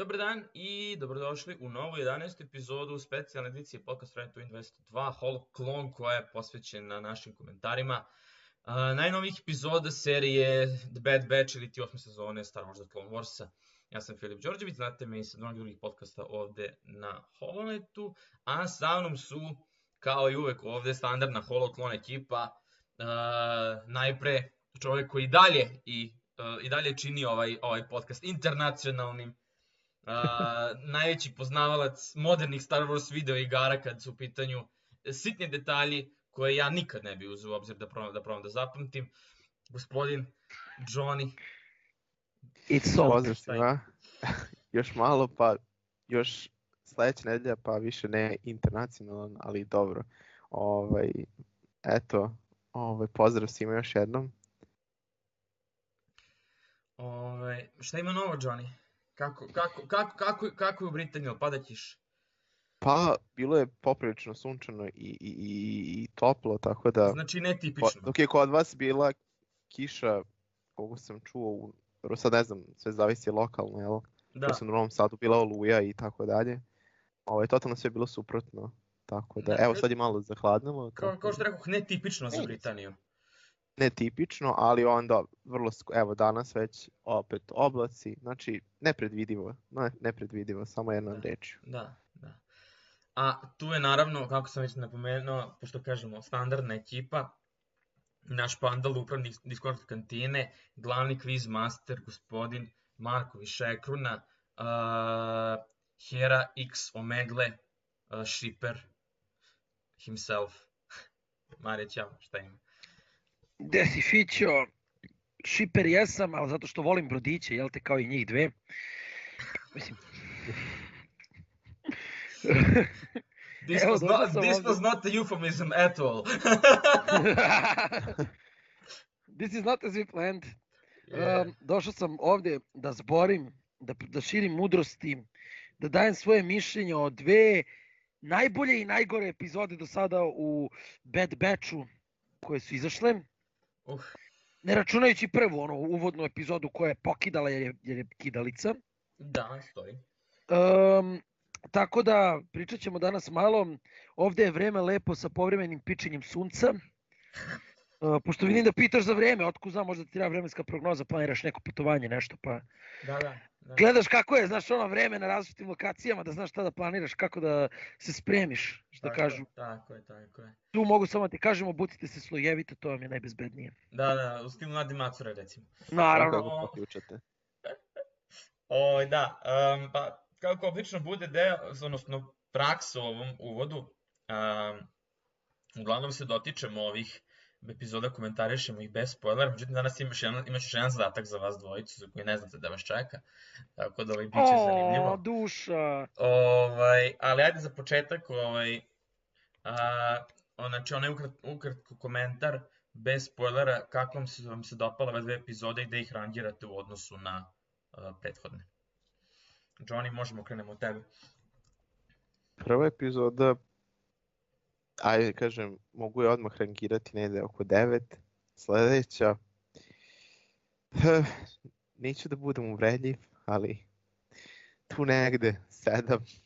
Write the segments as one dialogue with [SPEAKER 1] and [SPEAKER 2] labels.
[SPEAKER 1] Dobar dan i dobrodošli u novu 11. epizodu specijalne edicije podcast Friend Twin 202 Holo Clone koja je posvećena našim komentarima uh, najnovih epizoda serije The Bad Batch ili ti osme sezone Star Wars The Clone Warsa. Ja sam Filip Đorđević, znate me i sa mnogih drugih podcasta ovde na Holonetu, a sa mnom su, kao i uvek ovde, standardna Holo Clone ekipa, uh, najpre čovek koji dalje i, uh, i dalje čini ovaj, ovaj podcast internacionalnim najveći poznavalac modernih Star Wars video igara kad su u pitanju sitni detalji koje ja nikad ne bi uzeo u obzir da probam da, probam da zapamtim. Gospodin Johnny.
[SPEAKER 2] It's so Pozdrav još malo pa još sledeća nedelja pa više ne internacionalan, ali dobro. Ovaj, eto, ovaj, pozdrav svima još jednom.
[SPEAKER 1] Ovaj, šta ima novo, Johnny? Kako, kako, kako, kako, kako je u Britaniji, pada kiš?
[SPEAKER 2] Pa, bilo je poprilično sunčano i, i, i, i toplo, tako da...
[SPEAKER 1] Znači netipično.
[SPEAKER 2] Dok je kod vas bila kiša, kogu sam čuo, u, sad ne znam, sve zavisi lokalno, jel? Da. Jer sam u Novom Sadu bila oluja i tako dalje. Ovo je totalno sve bilo suprotno. Tako da, evo sad je malo zahladnilo.
[SPEAKER 1] Kao, kao što rekoh, netipično za Britaniju
[SPEAKER 2] netipično, ali onda vrlo, evo danas već opet oblaci, znači nepredvidivo, ne, nepredvidivo, samo jednom
[SPEAKER 1] da,
[SPEAKER 2] rečju.
[SPEAKER 1] Da, da. A tu je naravno, kako sam već napomenuo, pošto kažemo standardna ekipa, naš pandal upravnik Discord kantine, glavni quiz master, gospodin Marko Višekruna, uh, Hera X Omegle, uh, Shipper himself. Marija, ćao, šta ima?
[SPEAKER 3] Gde si Fićo? Šiper jesam, ali zato što volim brodiće, jel te, kao i njih dve. Mislim...
[SPEAKER 1] This, Evo, was, not, this ovde... was not a euphemism at all.
[SPEAKER 3] this is not as we planned. Yeah. Um, došao sam ovde da zborim, da, da širim mudrosti, da dajem svoje mišljenje o dve najbolje i najgore epizode do sada u Bad Batchu koje su izašle. Uh. Ne računajući prvu, ono, uvodnu epizodu koja je pokidala jer je, jer je kidalica.
[SPEAKER 1] Da, stoji.
[SPEAKER 3] Um, tako da, pričat ćemo danas malo. Ovde je vreme lepo sa povremenim pičenjem sunca. Uh, pošto vidim da pitaš za vreme, otko znam, možda ti treba vremenska prognoza, planiraš neko putovanje, nešto, pa...
[SPEAKER 1] Da, da. da.
[SPEAKER 3] Gledaš kako je, znaš, ono vreme na različitim lokacijama, da znaš šta da planiraš, kako da se spremiš, što tako, kažu.
[SPEAKER 1] Tako je, tako je.
[SPEAKER 3] Tu mogu samo da ti kažem, obucite se slojevito, to vam je najbezbednije.
[SPEAKER 1] Da, da, u stilu Nadi Macure, recimo.
[SPEAKER 3] Naravno.
[SPEAKER 2] Kako poključate.
[SPEAKER 1] O, da, um, pa kako obično bude deo, odnosno praksa u ovom uvodu, um, uglavnom se dotičemo ovih epizoda komentarišemo ih bez spoilera, međutim danas imaš jedan, imaš još jedan zadatak za vas dvojicu za koji ne znate da vas čeka, tako da ovaj bit će zanimljivo.
[SPEAKER 3] O, duša!
[SPEAKER 1] Ovaj, ali ajde za početak, ovaj, a, znači onaj ukrat, ukratko komentar bez spoilera kako vam se, vam se dopala ove dve epizode i da ih rangirate u odnosu na a, prethodne. Johnny, možemo krenemo od tebe.
[SPEAKER 2] Prva epizoda ajde kažem, mogu je odmah rangirati negde oko 9. Sledeća, neću da budem uvredljiv, ali tu negde 7.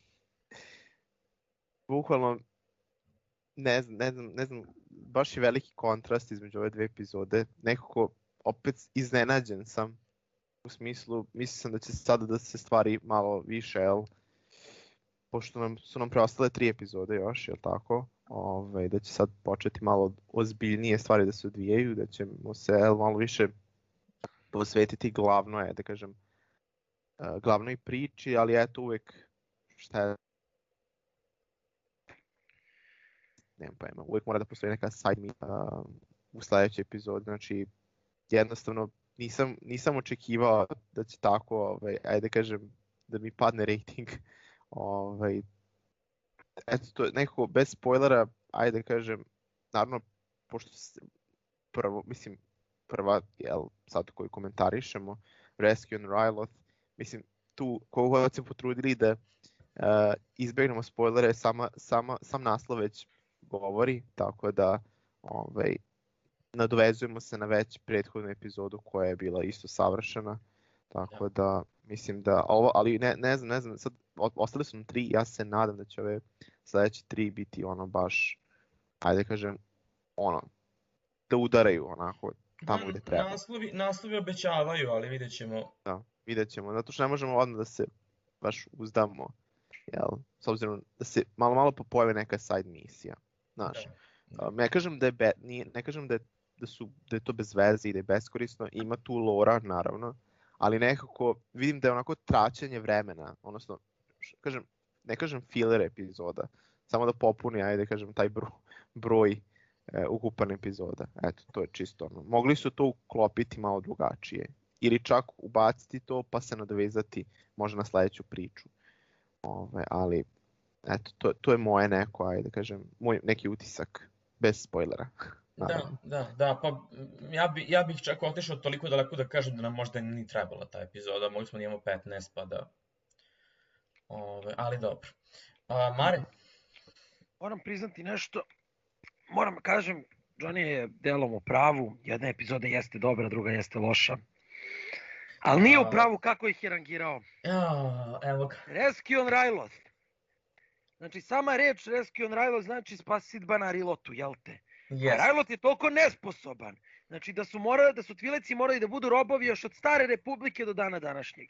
[SPEAKER 2] Bukvalno, ne znam, ne znam, ne znam, baš je veliki kontrast između ove dve epizode. Nekako, opet iznenađen sam u smislu, mislim sam da će sada da se stvari malo više, jel? Pošto nam, su nam preostale tri epizode još, jel tako? Ovaj, da će sad početi malo ozbiljnije stvari da se odvijaju, da ćemo se malo više posvetiti glavno je, da kažem, uh, glavnoj priči, ali eto uvek šta je nemam pojma, uvek mora da postoji neka side meet uh, u sledećoj epizodi, znači jednostavno nisam, nisam očekivao da će tako, ovaj, ajde da kažem, da mi padne rating ovaj, eto, to je nekako bez spoilera, ajde da kažem, naravno, pošto se prvo, mislim, prva, jel, sad koju komentarišemo, Rescue on Ryloth, mislim, tu kogu god se potrudili da uh, izbegnemo spoilere, sama, sama, sam naslov već govori, tako da ovaj, nadovezujemo se na već prethodnu epizodu koja je bila isto savršena, Tako da, mislim da ovo, ali ne, ne znam, ne znam, sad ostali su nam tri, ja se nadam da će ove sledeće tri biti ono baš, ajde da kažem, ono, da udaraju onako tamo gde treba.
[SPEAKER 1] Naslovi, naslovi obećavaju, ali vidjet ćemo.
[SPEAKER 2] Da, vidjet ćemo, zato što ne možemo odmah da se baš uzdamo, jel, s obzirom da se malo malo popojavi neka side misija, znaš.
[SPEAKER 1] Da.
[SPEAKER 2] Ne kažem da je, be, nije, ne kažem da je, da, su, da je to bez veze i da je beskorisno, ima tu lora naravno, ali nekako vidim da je onako traćanje vremena, odnosno, kažem, ne kažem filler epizoda, samo da popuni, ajde kažem, taj broj, broj e, ukupan epizoda. Eto, to je čisto ono. Mogli su to uklopiti malo drugačije. Ili čak ubaciti to pa se nadovezati možda na sledeću priču. Ove, ali, eto, to, to je moje neko, ajde kažem, moj neki utisak, bez spoilera.
[SPEAKER 1] Da,
[SPEAKER 2] naravno.
[SPEAKER 1] da, da, pa ja, bi, ja bih čak otišao toliko daleko da kažem da nam možda ni trebala ta epizoda, mogli smo da imamo 15 pa da... Ove, ali dobro. A, Mare?
[SPEAKER 3] Moram priznati nešto, moram da kažem, Johnny je delom u pravu, jedna epizoda jeste dobra, druga jeste loša. Ali nije u pravu kako ih je rangirao.
[SPEAKER 1] Ja, evo ga.
[SPEAKER 3] Rescue on Ryloth. Znači, sama reč Rescue on Ryloth znači spasidba na Rilotu, jel te? A
[SPEAKER 1] Yes.
[SPEAKER 3] Rajlot je toliko nesposoban. Znači da su morali, da su tvileci morali da budu robovi još od stare republike do dana današnjeg.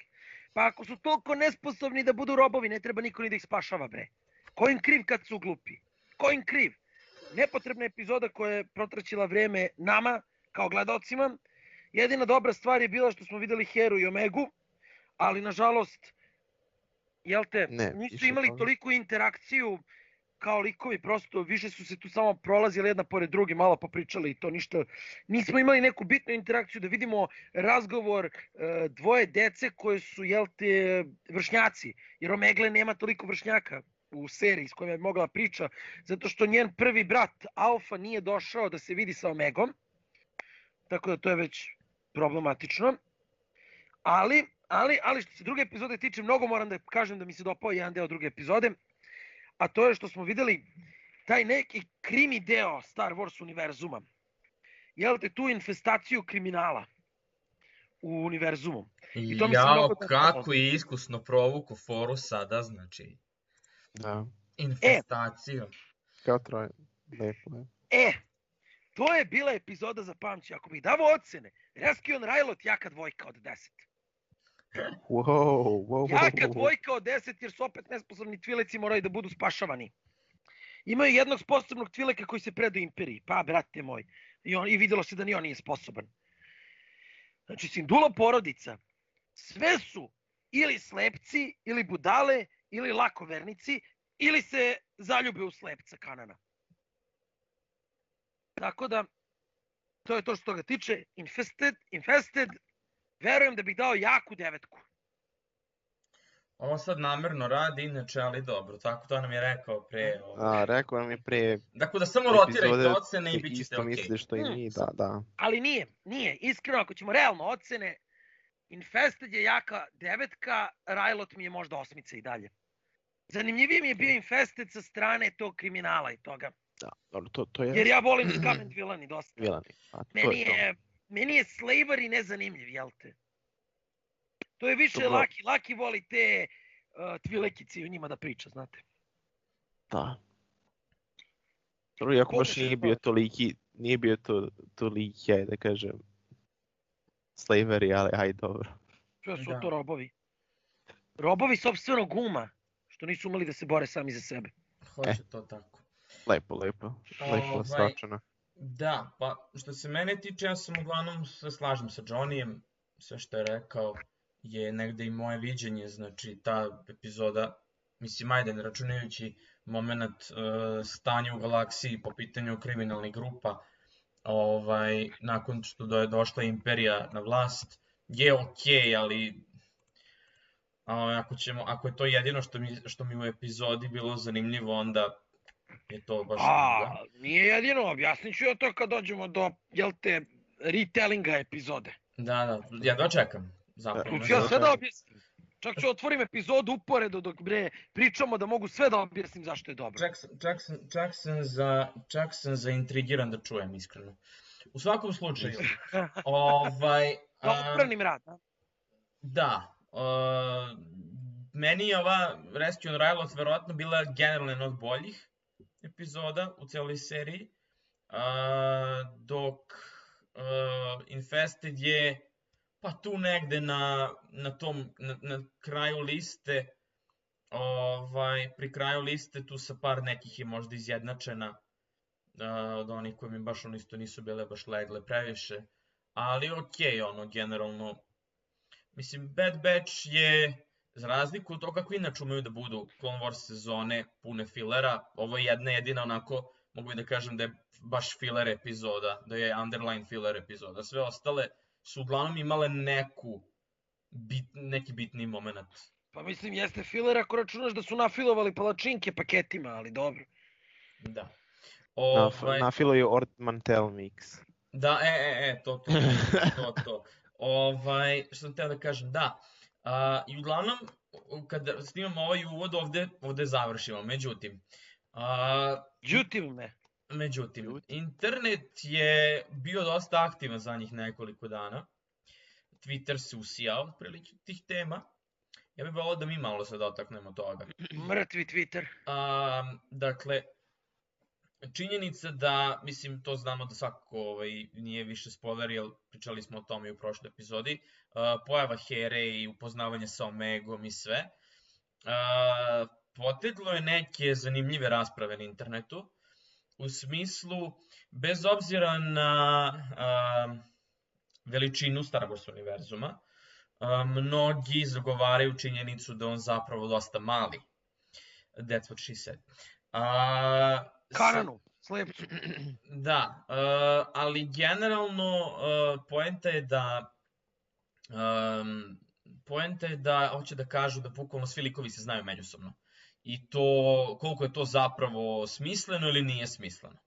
[SPEAKER 3] Pa ako su toliko nesposobni da budu robovi, ne treba niko ni da ih spašava, bre. Ko im kriv kad su glupi? Ko im kriv? Nepotrebna epizoda koja je protraćila vreme nama, kao gledalcima. Jedina dobra stvar je bila što smo videli Heru i Omegu, ali nažalost, jel te,
[SPEAKER 2] Ne,
[SPEAKER 3] nisu imali
[SPEAKER 2] toga.
[SPEAKER 3] toliku interakciju kao likovi, prosto više su se tu samo prolazili jedna pored druge, malo popričali i to ništa. Nismo imali neku bitnu interakciju da vidimo razgovor e, dvoje dece koje su, jel te, vršnjaci. Jer Omegle nema toliko vršnjaka u seriji s kojom je mogla priča, zato što njen prvi brat Alfa nije došao da se vidi sa Omegom, tako da to je već problematično. Ali, ali, ali što se druge epizode tiče, mnogo moram da kažem da mi se dopao jedan deo druge epizode, a to je što smo videli taj neki krimi deo Star Wars univerzuma. Jel te tu infestaciju kriminala u univerzumu. I to mi se
[SPEAKER 1] Jao, kako je iskusno provuku foru sada, znači,
[SPEAKER 2] Da,
[SPEAKER 1] infestaciju.
[SPEAKER 2] kao troje. Lepo je.
[SPEAKER 3] E, to je bila epizoda za pamći. Ako bih davao ocene, Rescue on Rylot jaka dvojka od 10.
[SPEAKER 2] Wow, wow,
[SPEAKER 3] Jaka dvojka od 10 jer su opet nesposobni tvilici moraju da budu spašavani. Imaju jednog sposobnog tvileka koji se predao imperiji. Pa, brate moj. I, on, I videlo se da ni on nije sposoban. Znači, Sindula porodica. Sve su ili slepci, ili budale, ili lakovernici, ili se zaljube u slepca Kanana. Tako da, to je to što ga tiče. Infested, infested, verujem da bih dao jaku devetku.
[SPEAKER 1] Ovo sad namerno radi, inače, ali dobro, tako to nam je rekao pre. ovaj.
[SPEAKER 2] A, rekao nam je pre
[SPEAKER 1] Dakle, da samo rotirajte ocene i bit ćete
[SPEAKER 2] isto
[SPEAKER 1] okej.
[SPEAKER 2] misliš što i
[SPEAKER 3] Hmm.
[SPEAKER 2] mi, da, da.
[SPEAKER 3] Ali nije, nije. Iskreno, ako ćemo realno ocene, Infested je jaka devetka, Rylot mi je možda osmica i dalje. Zanimljiviji mi je bio Infested sa strane tog kriminala i toga.
[SPEAKER 2] da. Dobro, to, to je
[SPEAKER 3] Jer ja volim Scum and Villainy dosta.
[SPEAKER 2] Vilani. A, to
[SPEAKER 3] Meni
[SPEAKER 2] je to.
[SPEAKER 3] je, meni je Slavery nezanimljiv, jel te? To je više
[SPEAKER 2] Dobro.
[SPEAKER 3] Laki. Laki voli te uh, tvilekice i o njima da priča, znate.
[SPEAKER 2] Da. Dobro, iako baš nije bio toliki, nije bio to, toliki, ajde da kažem, slavery, ali aj dobro.
[SPEAKER 3] Sve su
[SPEAKER 1] Da.
[SPEAKER 3] to robovi. Robovi sobstvenog uma, što nisu umeli da se bore sami za sebe.
[SPEAKER 1] Hoće to tako.
[SPEAKER 2] Lepo, lepo. Lepo
[SPEAKER 1] Ovaj,
[SPEAKER 2] svačano.
[SPEAKER 1] Da, pa što se mene tiče, ja sam uglavnom se slažem sa Johnnyjem, sve što je rekao je negde i moje viđenje, znači ta epizoda, mislim ajde ne računajući moment uh, stanja u galaksiji po pitanju kriminalnih grupa, ovaj, nakon što do je došla Imperija na vlast, je okej, ali a, ako, ćemo, ako je to jedino što mi, što mi u epizodi bilo zanimljivo, onda je to baš...
[SPEAKER 3] A, nije jedino, objasnit ću ja to kad dođemo do, jel te, retellinga epizode.
[SPEAKER 1] Da, da, ja dočekam. Zapravo.
[SPEAKER 3] Tu ću ja
[SPEAKER 2] da,
[SPEAKER 3] sve da
[SPEAKER 2] da.
[SPEAKER 3] objasnim. Čak ću otvorim epizodu uporedo dok bre pričamo da mogu sve da objasnim zašto je dobro.
[SPEAKER 1] Čak, sam- čak, sam, čak, sam za, čak sam zaintrigiran da čujem, iskreno. U svakom slučaju, ovaj...
[SPEAKER 3] Kao
[SPEAKER 1] a,
[SPEAKER 3] upravnim rad. a?
[SPEAKER 1] Da. Uh, meni je ova Rescue on Rivals verovatno bila generalno jedna od boljih epizoda u celoj seriji. Uh, dok uh, Infested je pa tu negde na, na tom na, na kraju liste ovaj, pri kraju liste tu sa par nekih je možda izjednačena uh, od onih koji mi baš ono isto nisu bile baš legle previše ali okej okay, ono generalno mislim Bad Batch je za razliku od toga kako inače umeju da budu Clone Wars sezone pune filera ovo je jedna jedina onako mogu da kažem da je baš filler epizoda da je underline filler epizoda sve ostale su uglavnom imale neku bit, neki bitni moment.
[SPEAKER 3] Pa mislim, jeste filler ako računaš da su nafilovali palačinke paketima, ali dobro.
[SPEAKER 1] Da.
[SPEAKER 2] Ovaj... Nafiluju Ortmantel mix.
[SPEAKER 1] Da, e, e, e, to, to, to, to. ovaj, što sam teo da kažem, da. A, I uglavnom, kada snimamo ovaj uvod, ovde, ovde završimo. Međutim,
[SPEAKER 3] a, Međutim ne.
[SPEAKER 1] Međutim, internet je bio dosta aktivan za njih nekoliko dana. Twitter se usijao prilike tih tema. Ja bih volao da mi malo se dotaknemo toga.
[SPEAKER 3] Mrtvi Twitter.
[SPEAKER 1] A, dakle, činjenica da, mislim, to znamo da svakako ovaj, nije više spoiler, jer pričali smo o tome i u prošloj epizodi, a, pojava Here i upoznavanje sa Omegom i sve, a, poteglo je neke zanimljive rasprave na internetu, u smislu, bez obzira na a, veličinu Star Wars univerzuma, a, mnogi zagovaraju činjenicu da on zapravo dosta mali. That's what she said. A,
[SPEAKER 3] Kananu, slepcu.
[SPEAKER 1] Da, a, ali generalno a, poenta je da um, poenta je da hoće da kažu da bukvalno svi likovi se znaju međusobno i to koliko je to zapravo smisleno ili nije smisleno.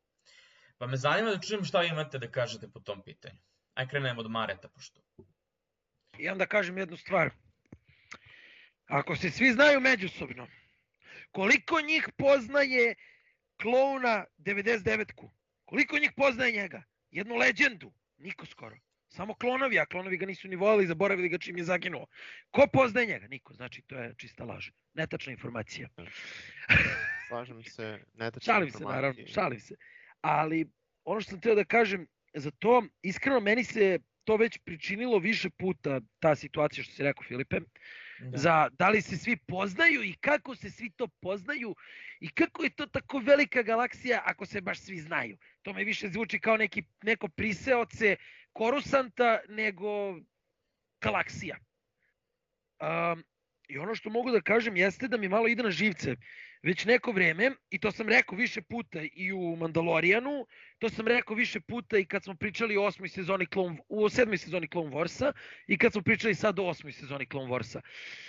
[SPEAKER 1] Pa me zanima da čujem šta vi imate da kažete po tom pitanju. Aj krenemo od Mareta, pošto...
[SPEAKER 3] I onda kažem jednu stvar. Ako se svi znaju međusobno, koliko njih poznaje klouna 99-ku? Koliko njih poznaje njega? Jednu leđendu? Niko skoro. Samo klonovi, a klonovi ga nisu ni volili, zaboravili ga čim je zaginuo. Ko poznaje njega? Niko. Znači, to je čista laž. Netačna informacija.
[SPEAKER 2] Slažem se, netačna
[SPEAKER 3] šalim informacija. se, naravno, šalim se. Ali, ono što sam teo da kažem, za to, iskreno, meni se to već pričinilo više puta, ta situacija što si rekao, Filipe, da. za da li se svi poznaju i kako se svi to poznaju i kako je to tako velika galaksija ako se baš svi znaju. To me više zvuči kao neki, neko priseoce korusanta nego galaksija. Um, I ono što mogu da kažem jeste da mi malo ide na živce već neko vreme, i to sam rekao više puta i u Mandalorijanu, to sam rekao više puta i kad smo pričali o osmoj sezoni Clone, u sedmoj sezoni Clone Warsa i kad smo pričali sad o osmoj sezoni Clone Warsa.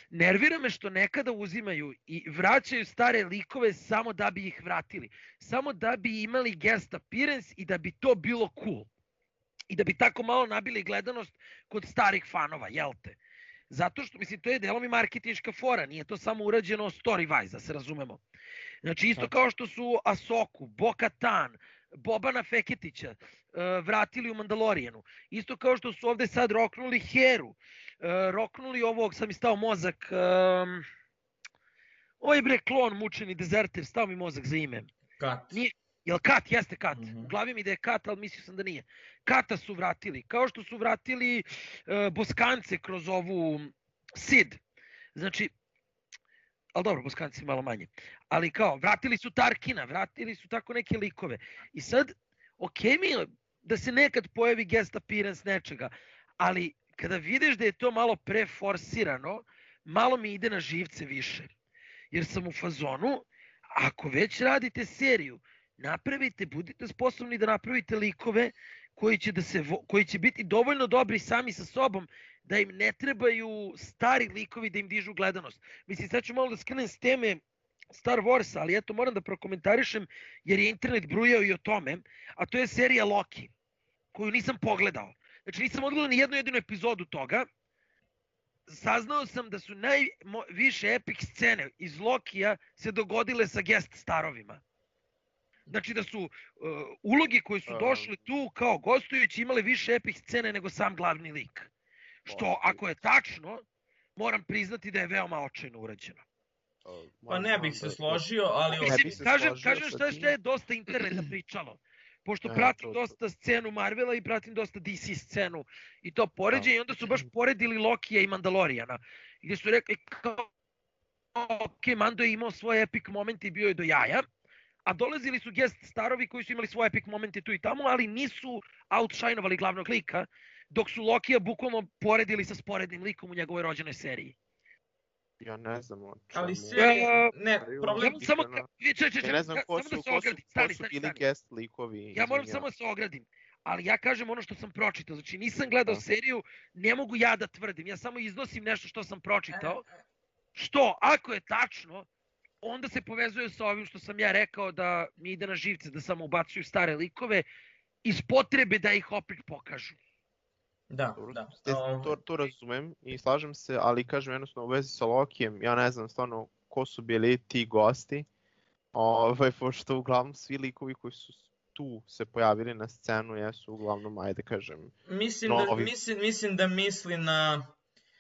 [SPEAKER 3] Nervira me što nekada uzimaju i vraćaju stare likove samo da bi ih vratili. Samo da bi imali guest appearance i da bi to bilo cool i da bi tako malo nabili gledanost kod starih fanova, jel te? Zato što, mislim, to je delom i marketinška fora, nije to samo urađeno story-wise, da se razumemo. Znači, isto kao što su Asoku, Boka Tan, Bobana Feketića uh, vratili u Mandalorijanu. Isto kao što su ovde sad roknuli Heru, uh, roknuli ovog, sam mi stao mozak, um, ovaj bre klon mučeni dezerter, stao mi mozak za ime.
[SPEAKER 1] Kat.
[SPEAKER 3] Nije, Jel Kat? Jeste Kat. Mm -hmm. U glavi mi da je Kat, ali mislio sam da nije. Kata su vratili. Kao što su vratili uh, Boskance kroz ovu Sid. Znači, ali dobro, Boskanci malo manje. Ali kao, vratili su Tarkina, vratili su tako neke likove. I sad, ok mi je da se nekad pojavi guest appearance nečega, ali kada vidiš da je to malo preforsirano, malo mi ide na živce više. Jer sam u fazonu, ako već radite seriju, napravite, budite sposobni da napravite likove koji će, da se, koji će biti dovoljno dobri sami sa sobom da im ne trebaju stari likovi da im dižu gledanost. Mislim, sad ću malo da skrenem s teme Star Wars, ali eto moram da prokomentarišem jer je internet brujao i o tome, a to je serija Loki, koju nisam pogledao. Znači nisam odgledao ni jednu jedinu epizodu toga. Saznao sam da su najviše epic scene iz Lokija se dogodile sa guest starovima. Znači da su uh, ulogi koji su došli tu kao gostujući imale više epih scene nego sam glavni lik. Što ako je tačno, moram priznati da je veoma očajno urađeno.
[SPEAKER 1] Pa ne bih se složio, ali...
[SPEAKER 2] Ne
[SPEAKER 3] Mislim,
[SPEAKER 2] bih se
[SPEAKER 3] kažem,
[SPEAKER 2] složio
[SPEAKER 3] kažem šta, šta je dosta interneta pričalo. Pošto
[SPEAKER 2] E,
[SPEAKER 3] pratim
[SPEAKER 2] to- to.
[SPEAKER 3] dosta scenu Marvela i pratim dosta DC scenu i to poređe i onda su baš poredili Lokija i Mandalorijana. Gdje su rekli kao, ok, Mando je imao svoj epic moment i bio je do jaja, a dolazili su guest starovi koji su imali svoje epic momente tu i tamo, ali nisu outshinovali glavnog lika, dok su Lokija bukvalno poredili sa sporednim likom u njegovoj rođenoj seriji.
[SPEAKER 2] Ja ne znam o
[SPEAKER 1] Ali
[SPEAKER 2] čemu-
[SPEAKER 1] serija... Ne,
[SPEAKER 2] Ali
[SPEAKER 1] problem...
[SPEAKER 3] Ja samo,
[SPEAKER 2] iskreno,
[SPEAKER 3] ka- čekaj, čekaj,
[SPEAKER 2] Ja ne znam
[SPEAKER 3] ka-
[SPEAKER 2] ko
[SPEAKER 3] samo
[SPEAKER 2] su,
[SPEAKER 3] da se
[SPEAKER 2] ko su,
[SPEAKER 3] ogradim,
[SPEAKER 2] ko
[SPEAKER 3] stani,
[SPEAKER 2] su
[SPEAKER 3] stani,
[SPEAKER 2] bili
[SPEAKER 3] stani.
[SPEAKER 2] guest likovi.
[SPEAKER 3] Ja moram samo da se ogradim. Ali ja kažem ono što sam pročitao. Znači nisam gledao
[SPEAKER 2] Da.
[SPEAKER 3] seriju, ne mogu ja da tvrdim. Ja samo iznosim nešto što sam pročitao. Što, ako je tačno, onda se povezuje sa ovim što sam ja rekao da mi ide na živce, da samo ubacuju stare likove iz potrebe da ih opet pokažu.
[SPEAKER 1] Da,
[SPEAKER 2] Dobro,
[SPEAKER 1] da.
[SPEAKER 2] te-
[SPEAKER 1] Ovaj,
[SPEAKER 2] to, to razumem i slažem se, ali kažem jednostavno u vezi sa Lokijem, ja ne znam stvarno ko su bili ti gosti, ovaj, pošto uglavnom svi likovi koji su tu se pojavili na scenu jesu uglavnom, ajde kažem,
[SPEAKER 1] Mislim, da,
[SPEAKER 2] ovi-
[SPEAKER 1] mislim, mislim da misli na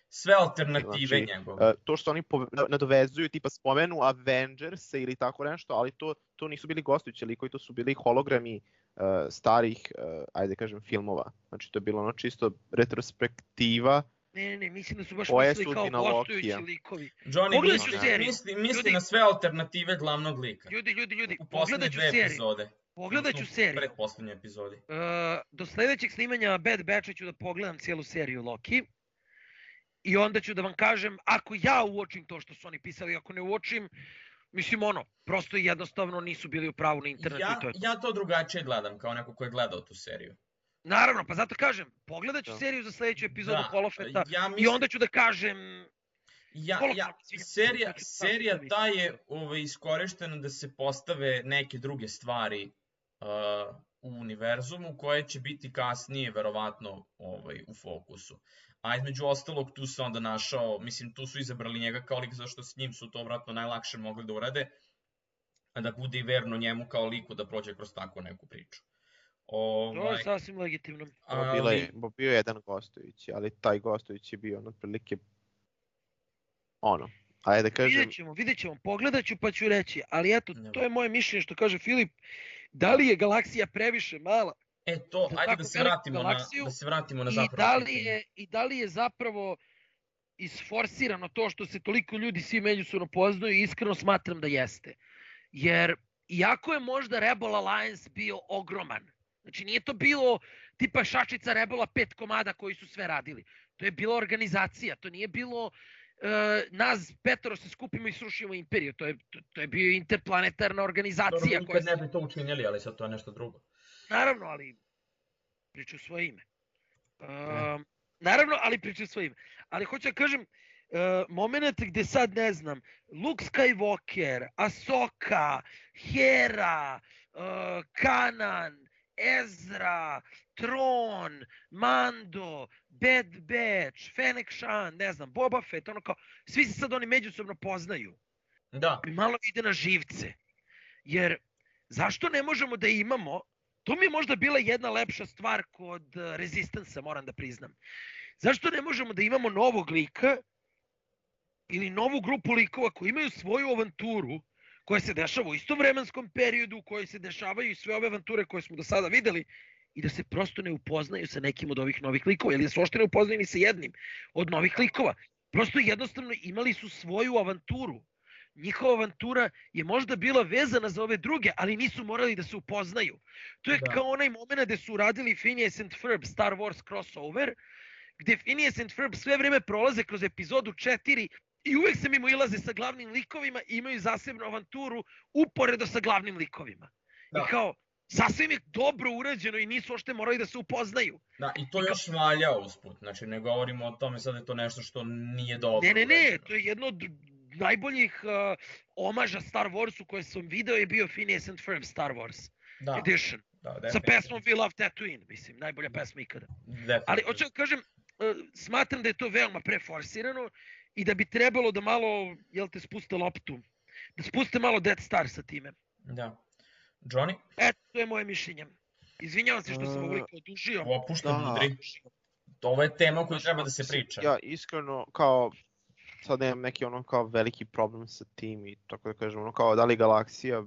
[SPEAKER 1] sve alternative
[SPEAKER 2] Znači,
[SPEAKER 1] njegove.
[SPEAKER 2] Uh, to što oni nadovezuju, tipa spomenu Avengers ili tako nešto, ali to, to nisu bili gostujući likovi, to su bili hologrami uh, starih, uh, ajde kažem, filmova. Znači to je bilo ono čisto retrospektiva.
[SPEAKER 3] Ne, ne, ne, mislim da su baš
[SPEAKER 2] Koja je
[SPEAKER 3] mislili kao gostujući likovi.
[SPEAKER 1] Johnny
[SPEAKER 3] pogledat
[SPEAKER 1] misli,
[SPEAKER 2] ću
[SPEAKER 3] seriju.
[SPEAKER 1] misli, misli
[SPEAKER 3] Ljudi-
[SPEAKER 1] na sve alternative glavnog lika.
[SPEAKER 3] Ljudi, ljudi, ljudi,
[SPEAKER 1] U poslednje
[SPEAKER 3] pogledat ću
[SPEAKER 1] dve
[SPEAKER 3] seriju.
[SPEAKER 1] epizode.
[SPEAKER 3] Pogledat ću seriju.
[SPEAKER 1] Predposlednje epizodi.
[SPEAKER 3] Uh, do sledećeg snimanja Bad Batcha ću da pogledam cijelu seriju Loki. I onda ću da vam kažem, ako ja uočim to što su oni pisali, ako ne uočim, mislim ono, prosto i jednostavno nisu bili u pravu na internetu
[SPEAKER 1] Ja,
[SPEAKER 3] i to je to.
[SPEAKER 1] ja to drugačije gledam, kao neko ko je gledao tu seriju.
[SPEAKER 3] Naravno, pa zato kažem, pogledat ću
[SPEAKER 2] Da.
[SPEAKER 3] seriju za sledeću epizodu
[SPEAKER 1] Da,
[SPEAKER 3] Holofeta
[SPEAKER 1] ja
[SPEAKER 3] i
[SPEAKER 1] mislim,
[SPEAKER 3] onda ću da kažem,
[SPEAKER 1] ja, ja, serija, serija ta je ovaj, iskorištena da se postave neke druge stvari uh, u univerzumu koje će biti kasnije verovatno ovaj, u fokusu. A između ostalog tu se onda našao, mislim tu su izabrali njega kao lik zašto s njim su to vratno najlakše mogli da urade, a da bude i verno njemu kao liku da prođe kroz takvu neku priču. Ovaj,
[SPEAKER 3] je sasvim legitimno.
[SPEAKER 2] Ali... Bila je, bio je jedan gostujući, ali taj gostujući je bio ono otprilike ono, ajde da kažem,
[SPEAKER 3] Vidjet ćemo, vidjet ćemo, pogledat ću pa ću reći, ali eto, to je moje mišljenje što kaže Filip, da li je galaksija previše mala
[SPEAKER 1] e to, ajde da
[SPEAKER 3] tako
[SPEAKER 1] se vratimo na, da se vratimo na
[SPEAKER 3] i
[SPEAKER 1] zapravo
[SPEAKER 3] da li je i da li je zapravo isforsirano to što se toliko ljudi svi međusobno poznaju i iskreno smatram da jeste. Jer iako je možda Rebel Alliance bio ogroman, znači nije to bilo tipa šačica Rebela pet komada koji su sve radili. To je bila organizacija, to nije bilo e, nas petoro se skupimo i srušimo imperiju. To je, to, to je bio interplanetarna organizacija.
[SPEAKER 1] Dobro,
[SPEAKER 3] koja
[SPEAKER 1] nikad
[SPEAKER 3] se-
[SPEAKER 1] ne bi to učinili, ali sad to je nešto drugo.
[SPEAKER 3] Naravno, ali priču svoje ime. Um, naravno, ali priču svoje ime. Ali hoću da kažem, uh, moment gde sad ne znam, Luke Skywalker, Ahsoka, Hera, uh, Kanan, Ezra, Tron, Mando, Bad Batch, Fennec Shan, ne znam, Boba Fett, ono kao, svi se sad oni međusobno poznaju
[SPEAKER 1] Da,
[SPEAKER 3] mi malo ide na živce. Jer zašto ne možemo da imamo, to mi je možda bila jedna lepša stvar kod eh, Resistance, moram da priznam. Zašto ne možemo da imamo novog lika ili novu grupu likova koji imaju svoju avanturu koja se dešava u istom vremenskom periodu u kojoj se dešavaju i sve ove avanture koje smo do sada videli i da se prosto ne upoznaju sa nekim od ovih novih likova ili da se uopšte ne upoznaju ni sa jednim od novih likova. Prosto jednostavno imali su svoju avanturu njihova avantura je možda bila vezana za ove druge, ali nisu morali da se upoznaju. To je
[SPEAKER 1] Da.
[SPEAKER 3] kao onaj moment gde su radili Phineas and Ferb Star Wars crossover, gde Phineas and Ferb sve vreme prolaze kroz epizodu 4 i uvek se mimo ilaze sa glavnim likovima i imaju zasebnu avanturu uporedo sa glavnim likovima.
[SPEAKER 1] Da.
[SPEAKER 3] I kao, sasvim je dobro urađeno i nisu ošte morali da se upoznaju.
[SPEAKER 1] da, i to još valja usput. Znači, ne govorimo o tome sad je to nešto što nije dobro.
[SPEAKER 3] Ne, ne, ne,
[SPEAKER 1] urađeno.
[SPEAKER 3] to je jedno od najboljih uh, omaža Star Warsu koje sam video je bio Phineas and Ferb Star Wars
[SPEAKER 1] Da,
[SPEAKER 3] Edition.
[SPEAKER 1] da,
[SPEAKER 3] Sa pesmom We Love Tatooine, mislim, najbolja pesma ikada.
[SPEAKER 1] Definitivno.
[SPEAKER 3] Ali hoću da kažem, uh, smatram da je to veoma preforsirano i da bi trebalo da malo, jel te, spuste loptu. Da spuste malo Death Star sa time.
[SPEAKER 1] Da. Johnny,
[SPEAKER 3] Eto, to je moje mišljenje. Izvinjavam se što sam
[SPEAKER 2] Uh,
[SPEAKER 3] ovoliko odužio.
[SPEAKER 1] opušta
[SPEAKER 2] Da.
[SPEAKER 1] mudri. Ovo je tema o kojoj treba da se priča.
[SPEAKER 2] Ja iskreno, kao, sad nemam neki ono kao veliki problem sa tim i tako da kažem, ono kao da li galaksija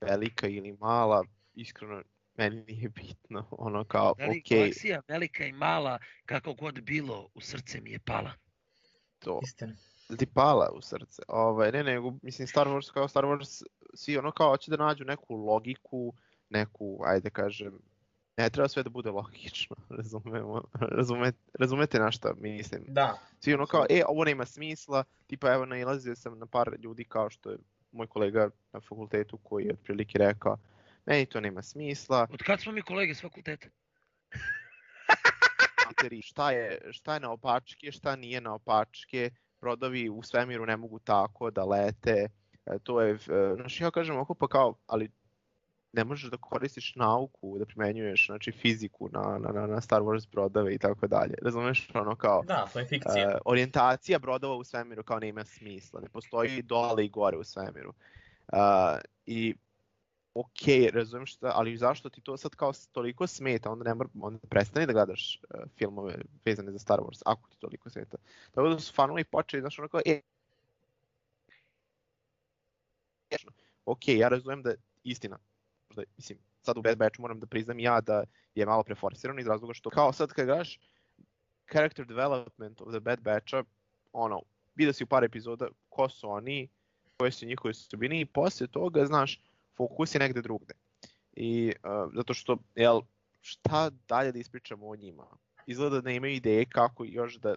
[SPEAKER 2] velika ili mala, iskreno meni nije bitno, ono kao,
[SPEAKER 3] Da li
[SPEAKER 2] okej,
[SPEAKER 3] galaksija velika i mala, kako god bilo, u srce mi je pala.
[SPEAKER 2] to,
[SPEAKER 1] Istina.
[SPEAKER 2] da ti pala u srce. Ovaj, ne, nego, mislim, Star Wars kao Star Wars, svi ono kao hoće da nađu neku logiku, neku, ajde da kažem, ne treba sve da bude logično, razumemo, razume, razumete na šta mislim.
[SPEAKER 1] Da.
[SPEAKER 2] Svi ono kao, e, ovo nema smisla, tipa evo nailazio sam na par ljudi kao što je moj kolega na fakultetu koji je otprilike rekao, meni to nema smisla,
[SPEAKER 3] Od kad smo mi kolege s fakulteta?
[SPEAKER 2] materi, šta je, šta je na opačke, šta nije na opačke, brodovi u svemiru ne mogu tako da lete, e, to je, znaš, ja kažem oko pa kao, ali ne možeš da koristiš nauku, da primenjuješ, znači fiziku na, na, na, Star Wars brodove i tako dalje. Razumeš, ono kao,
[SPEAKER 1] Da, to je fikcija.
[SPEAKER 2] uh, orijentacija brodova u svemiru kao nema smisla, ne postoji dole i gore u svemiru. Uh, I ok, razumem šta, ali zašto ti to sad kao toliko smeta, onda ne mora, onda prestani da gledaš uh, filmove vezane za Star Wars, ako ti toliko smeta. Tako da su fanovi počeli, znaš, ono kao, e, ok, ja razumem da istina, možda, mislim, sad u Bad Batchu moram da priznam ja da je malo preforsirano iz razloga što, kao sad kad gledaš character development of the Bad Batcha, ono, vidio si u par epizoda ko su oni, koje su njihove osobine i posle toga, znaš, fokus je negde drugde. I uh, zato što, jel, šta dalje da ispričamo o njima? Izgleda da nemaju ideje kako još da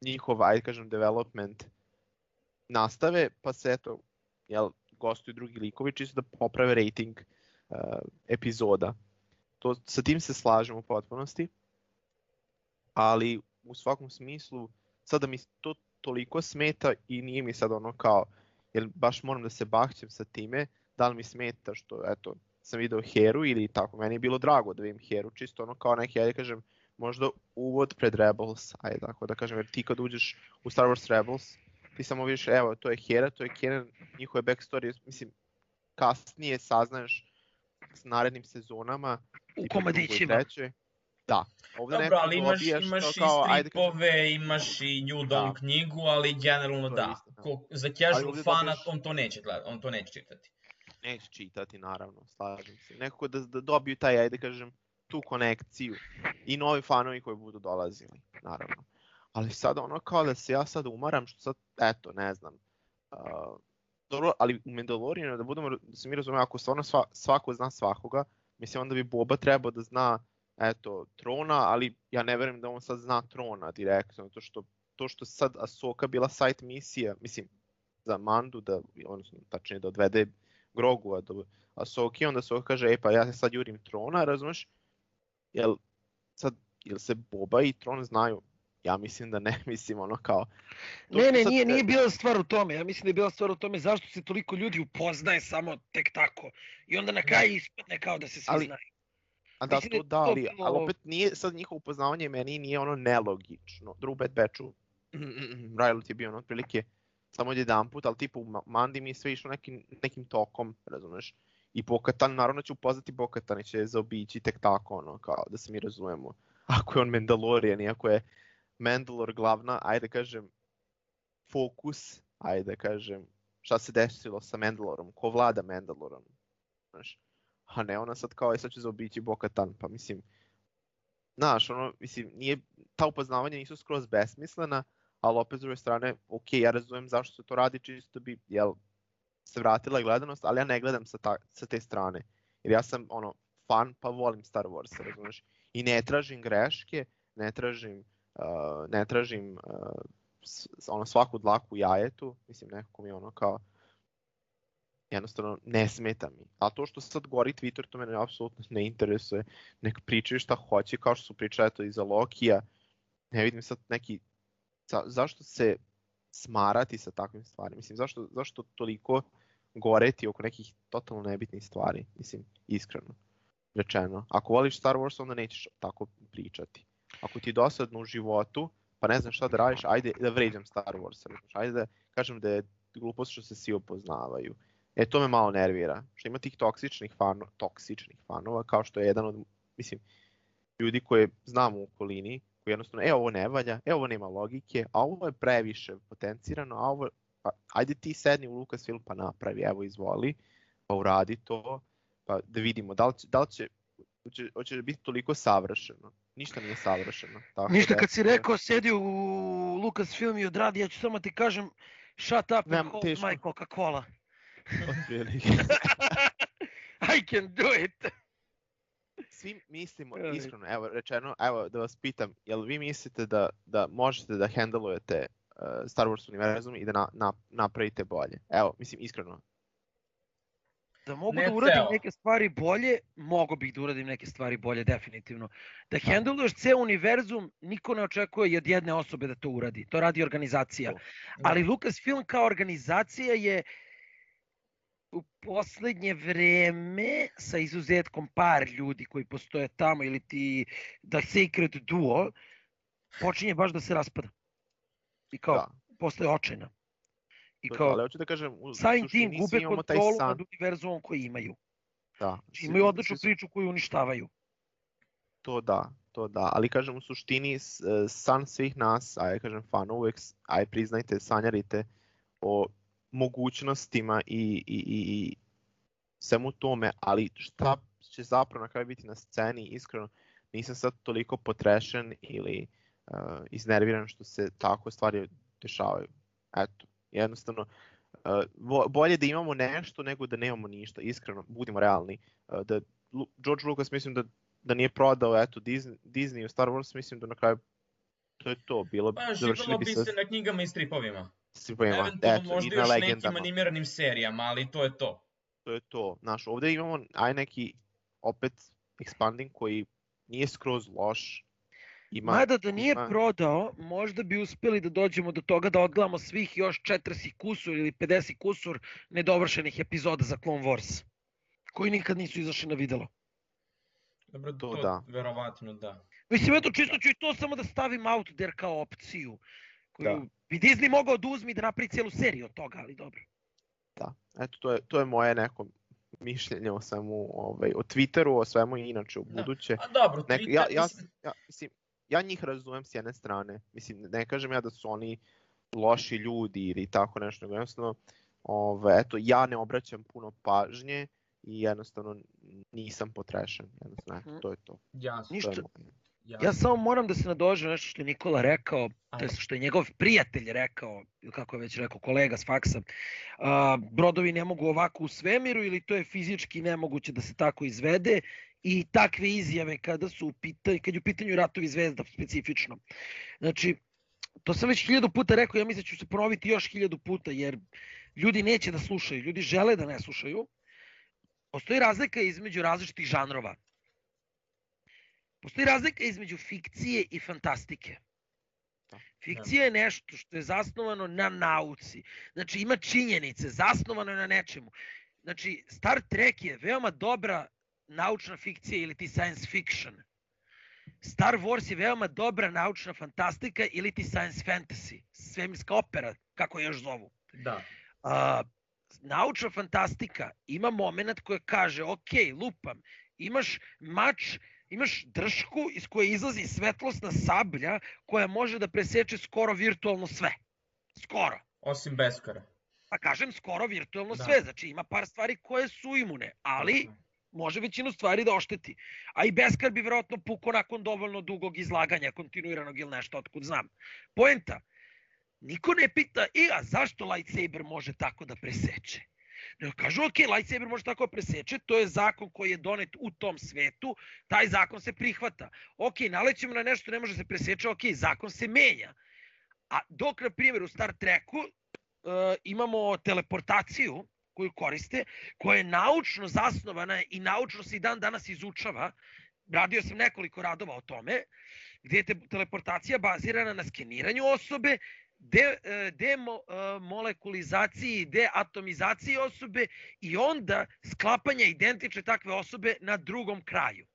[SPEAKER 2] njihov, ajde kažem, development nastave, pa se eto, jel, gostuju drugi likovi čisto da poprave rating uh, epizoda. To, sa tim se slažem u potpunosti, ali u svakom smislu, sada mi to toliko smeta i nije mi sad ono kao, jer baš moram da se bahćem sa time, da li mi smeta što, eto, sam video Heru ili tako, meni je bilo drago da vidim Heru, čisto ono kao neki, ajde kažem, možda uvod pred Rebels, ajde tako da kažem, jer ti kad uđeš u Star Wars Rebels, ti samo vidiš, evo, to je Hera, to je Kenan, njihove backstory, mislim, kasnije saznaješ s narednim sezonama,
[SPEAKER 3] U komadićima.
[SPEAKER 2] trećoj. Da, ovde
[SPEAKER 1] Dobro, ali imaš, imaš
[SPEAKER 2] to
[SPEAKER 1] i
[SPEAKER 2] kao, ajde
[SPEAKER 1] stripove, imaš i New Dawn
[SPEAKER 2] Da.
[SPEAKER 1] knjigu, ali generalno da.
[SPEAKER 2] istina.
[SPEAKER 1] Ko, za casual fana
[SPEAKER 2] dobiješ-
[SPEAKER 1] on to neće gledati, on to neće čitati.
[SPEAKER 2] neće čitati, naravno, slažem se. Nekako da, da dobiju taj, ajde kažem, tu konekciju. I novi fanovi koji budu dolazili, naravno. Ali sad ono kao da se ja sad umaram, što sad, eto, ne znam. Uh, dobro, ali u Mandalorianu, da budemo, da se mi razumemo, ako stvarno sva, svako zna svakoga, mislim onda bi Boba trebao da zna, eto, Trona, ali ja ne verujem da on sad zna Trona direktno, to što, to što sad Ahsoka bila side misija, mislim, za Mandu, da, odnosno, tačnije da odvede a do Ahsoke, onda Ahsoka kaže, e pa ja sad jurim Trona, razumeš? Jel, sad, jel se Boba i Tron znaju? Ja mislim da ne, mislim ono kao...
[SPEAKER 3] Ne, ne,
[SPEAKER 2] sad-
[SPEAKER 3] nije, nije bila stvar u tome. Ja mislim da je bila stvar u tome zašto se toliko ljudi upoznaje samo tek tako. I onda na kraju ispadne kao da se svi
[SPEAKER 2] Ali-
[SPEAKER 3] znaju.
[SPEAKER 2] A da,
[SPEAKER 3] da
[SPEAKER 2] to da, ali, ali opet nije, sad njihovo upoznavanje meni nije ono nelogično. Drugo Bad Batchu, Riley ti je bio ono otprilike samo jedan put, ali tipa u Ma- Mandi mi je sve išlo nekim, nekim tokom, razumeš? I Bokatan, naravno će upoznati Bokatan i će zaobići tek tako, ono, kao da se mi razumemo. Ako je on Mandalorian i ako je Mandalor glavna, ajde da kažem, fokus, ajde da kažem, šta se desilo sa Mandalorom, ko vlada Mandalorom, znaš? A ne ona sad kao, je sad će zaobići Bokatan, pa mislim, znaš, ono, mislim, nije, ta upoznavanja nisu skroz besmislena, ali opet s druge strane, ok, ja razumem zašto se to radi, čisto bi, jel, se vratila gledanost, ali ja ne gledam sa, ta, sa te strane. Jer ja sam, ono, fan, pa volim Star Wars, razumeš? I ne tražim greške, ne tražim, uh, ne tražim uh, ono, svaku dlaku jajetu, mislim, nekako mi ono kao, jednostavno ne smeta mi. A to što sad gori Twitter, to mene apsolutno ne interesuje. Nek pričaju šta hoće, kao što su pričali eto i za Lokija. Ne vidim sad neki... Za, zašto se smarati sa takvim stvarima? Mislim, zašto, zašto toliko goreti oko nekih totalno nebitnih stvari? Mislim, iskreno rečeno. Ako voliš Star Wars, onda nećeš tako pričati. Ako ti je dosadno u životu, pa ne znam šta da radiš, ajde da vređam Star Wars. razumeš? Ajde da kažem da je glupost što se svi upoznavaju. E, to me malo nervira. Što ima tih toksičnih, fano, toksičnih fanova, kao što je jedan od, mislim, ljudi koje znam u okolini, koji jednostavno, e ovo ne valja, e ovo nema logike, a ovo je previše potencirano, a ovo, pa, ajde ti sedni u Lucasfilm pa napravi, evo izvoli, pa uradi to, pa da vidimo da li će, da li će hoće, hoće biti toliko savršeno. Ništa nije savršeno. Tako
[SPEAKER 3] Ništa
[SPEAKER 2] da,
[SPEAKER 3] kad si rekao sedi u Lucasfilm i odradi, ja ću samo ti kažem shut up and
[SPEAKER 2] Nemam,
[SPEAKER 3] hold
[SPEAKER 2] teško.
[SPEAKER 3] my Coca-Cola. I can do it.
[SPEAKER 2] Svi mislimo, iskreno, evo rečeno, evo da vas pitam, jel vi mislite da, da možete da handlujete uh, Star Wars univerzum i da na, na, napravite bolje? Evo, mislim, iskreno.
[SPEAKER 3] Da mogu
[SPEAKER 1] Ne
[SPEAKER 3] da uradim
[SPEAKER 1] ceo.
[SPEAKER 3] neke stvari bolje, mogo bih da uradim neke stvari bolje, definitivno. Da
[SPEAKER 2] Da.
[SPEAKER 3] handluješ ceo univerzum, niko ne očekuje od jedne osobe da to uradi. To radi organizacija.
[SPEAKER 2] To.
[SPEAKER 3] Ali Lucasfilm kao organizacija je u poslednje vreme, sa izuzetkom par ljudi koji postoje tamo, ili ti The Sacred Duo, počinje baš da se raspada. I kao,
[SPEAKER 2] Da,
[SPEAKER 3] postaje očajna. I kao,
[SPEAKER 2] ali hoću da kažem, u
[SPEAKER 3] samim tim gube kontrolu nad univerzumom koji imaju.
[SPEAKER 2] Da,
[SPEAKER 3] Znači, imaju odličnu priču koju uništavaju.
[SPEAKER 2] To da, to da, ali kažem u suštini e, san svih nas, a ja kažem fan uvek, aj priznajte, sanjarite o mogućnostima i, i, i, i svemu tome, ali šta će zapravo na kraju biti na sceni, iskreno nisam sad toliko potrešen ili uh, iznerviran što se tako stvari dešavaju. Eto, jednostavno, bo- bolje da imamo nešto nego da nemamo ništa, iskreno, budimo realni. Uh, da George Lucas mislim da da nije prodao eto Disney, Disney u Star Wars, mislim da na kraju to je to bilo.
[SPEAKER 1] Pa
[SPEAKER 2] završili
[SPEAKER 1] živalo bi
[SPEAKER 2] sa
[SPEAKER 1] se na knjigama i stripovima.
[SPEAKER 2] stripovima,
[SPEAKER 1] Eventualno
[SPEAKER 2] eto, i
[SPEAKER 1] možda
[SPEAKER 2] na
[SPEAKER 1] još nekim
[SPEAKER 2] legendama.
[SPEAKER 1] animiranim serijama, ali to je to.
[SPEAKER 2] To je to. Znaš, ovde imamo aj neki opet expanding koji nije skroz loš. Ima,
[SPEAKER 3] Mada da nije
[SPEAKER 2] ima-
[SPEAKER 3] prodao, možda bi uspeli da dođemo do toga da odgledamo svih još 40 kusur ili 50 kusur nedovršenih epizoda za Clone Wars. Koji nikad nisu izašli na videlo.
[SPEAKER 1] Dobro,
[SPEAKER 2] To
[SPEAKER 1] to,
[SPEAKER 2] da.
[SPEAKER 1] verovatno da.
[SPEAKER 3] Mislim, eto, čisto ću i to samo da stavim out there kao opciju. Koju
[SPEAKER 2] Da.
[SPEAKER 3] bi Disney mogao da uzmi i da napravi cijelu seriju od toga, ali dobro.
[SPEAKER 2] Da, eto, to je, to je moje neko mišljenje o svemu, ovaj, o Twitteru, o svemu i inače u
[SPEAKER 1] Da.
[SPEAKER 2] buduće.
[SPEAKER 1] A dobro,
[SPEAKER 2] Nek,
[SPEAKER 1] Twitter,
[SPEAKER 2] ja, ja,
[SPEAKER 1] mislim,
[SPEAKER 2] ja, mislim, ja njih razumem s jedne strane. Mislim, ne kažem ja da su oni loši ljudi ili tako nešto, nego jednostavno, ove, eto, ja ne obraćam puno pažnje i jednostavno nisam potrešen. Jednostavno, eto,
[SPEAKER 3] Mhm.
[SPEAKER 2] to je to.
[SPEAKER 1] jasno.
[SPEAKER 3] Ništa.
[SPEAKER 1] jasno.
[SPEAKER 3] Ja samo moram da se nadožem na nešto što je Nikola rekao, to je što je njegov prijatelj rekao, ili kako je već rekao, kolega s faksa. A, brodovi ne mogu ovako u svemiru ili to je fizički nemoguće da se tako izvede i takve izjave kada su u pitanju, kad je u pitanju ratovi zvezda specifično. Znači, to sam već hiljadu puta rekao, ja mislim da ću se ponoviti još hiljadu puta, jer ljudi neće da slušaju, ljudi žele da ne slušaju. Postoji razlika između različitih žanrova. Postoji razlika između fikcije i fantastike.
[SPEAKER 2] Da.
[SPEAKER 3] Fikcija je nešto što je zasnovano na nauci. Znači ima činjenice, zasnovano je na nečemu. Znači Star Trek je veoma dobra naučna fikcija ili ti science fiction. Star Wars je veoma dobra naučna fantastika ili ti science fantasy, svemirska opera, kako je još zovu
[SPEAKER 1] Da.
[SPEAKER 3] a, naučna fantastika ima moment koji kaže, ok, lupam, imaš mač, imaš dršku iz koje izlazi svetlosna sablja koja može da preseče skoro virtualno sve. Skoro.
[SPEAKER 1] Osim Beskara.
[SPEAKER 3] Pa kažem skoro virtualno
[SPEAKER 1] Da.
[SPEAKER 3] sve, znači ima par stvari koje su imune, ali može većinu stvari da ošteti. A i Beskar bi verovatno pukao nakon dovoljno dugog izlaganja, kontinuiranog ili nešto, otkud znam. Poenta, niko ne pita, e, a zašto lightsaber može tako da preseče? Nego kažu, ok, lightsaber može tako da preseče, to je zakon koji je donet u tom svetu, taj zakon se prihvata. Ok, nalećemo na nešto, ne može se preseče, ok, zakon se menja. A dok, na primjer, u Star Treku uh, imamo teleportaciju koju koriste, koja je naučno zasnovana i naučno se i dan danas izučava. Radio sam nekoliko radova o tome, gdje je te, teleportacija bazirana na skeniranju osobe, de, e, demolekulizaciji, deatomizaciji osobe i onda sklapanja identične takve osobe na drugom kraju.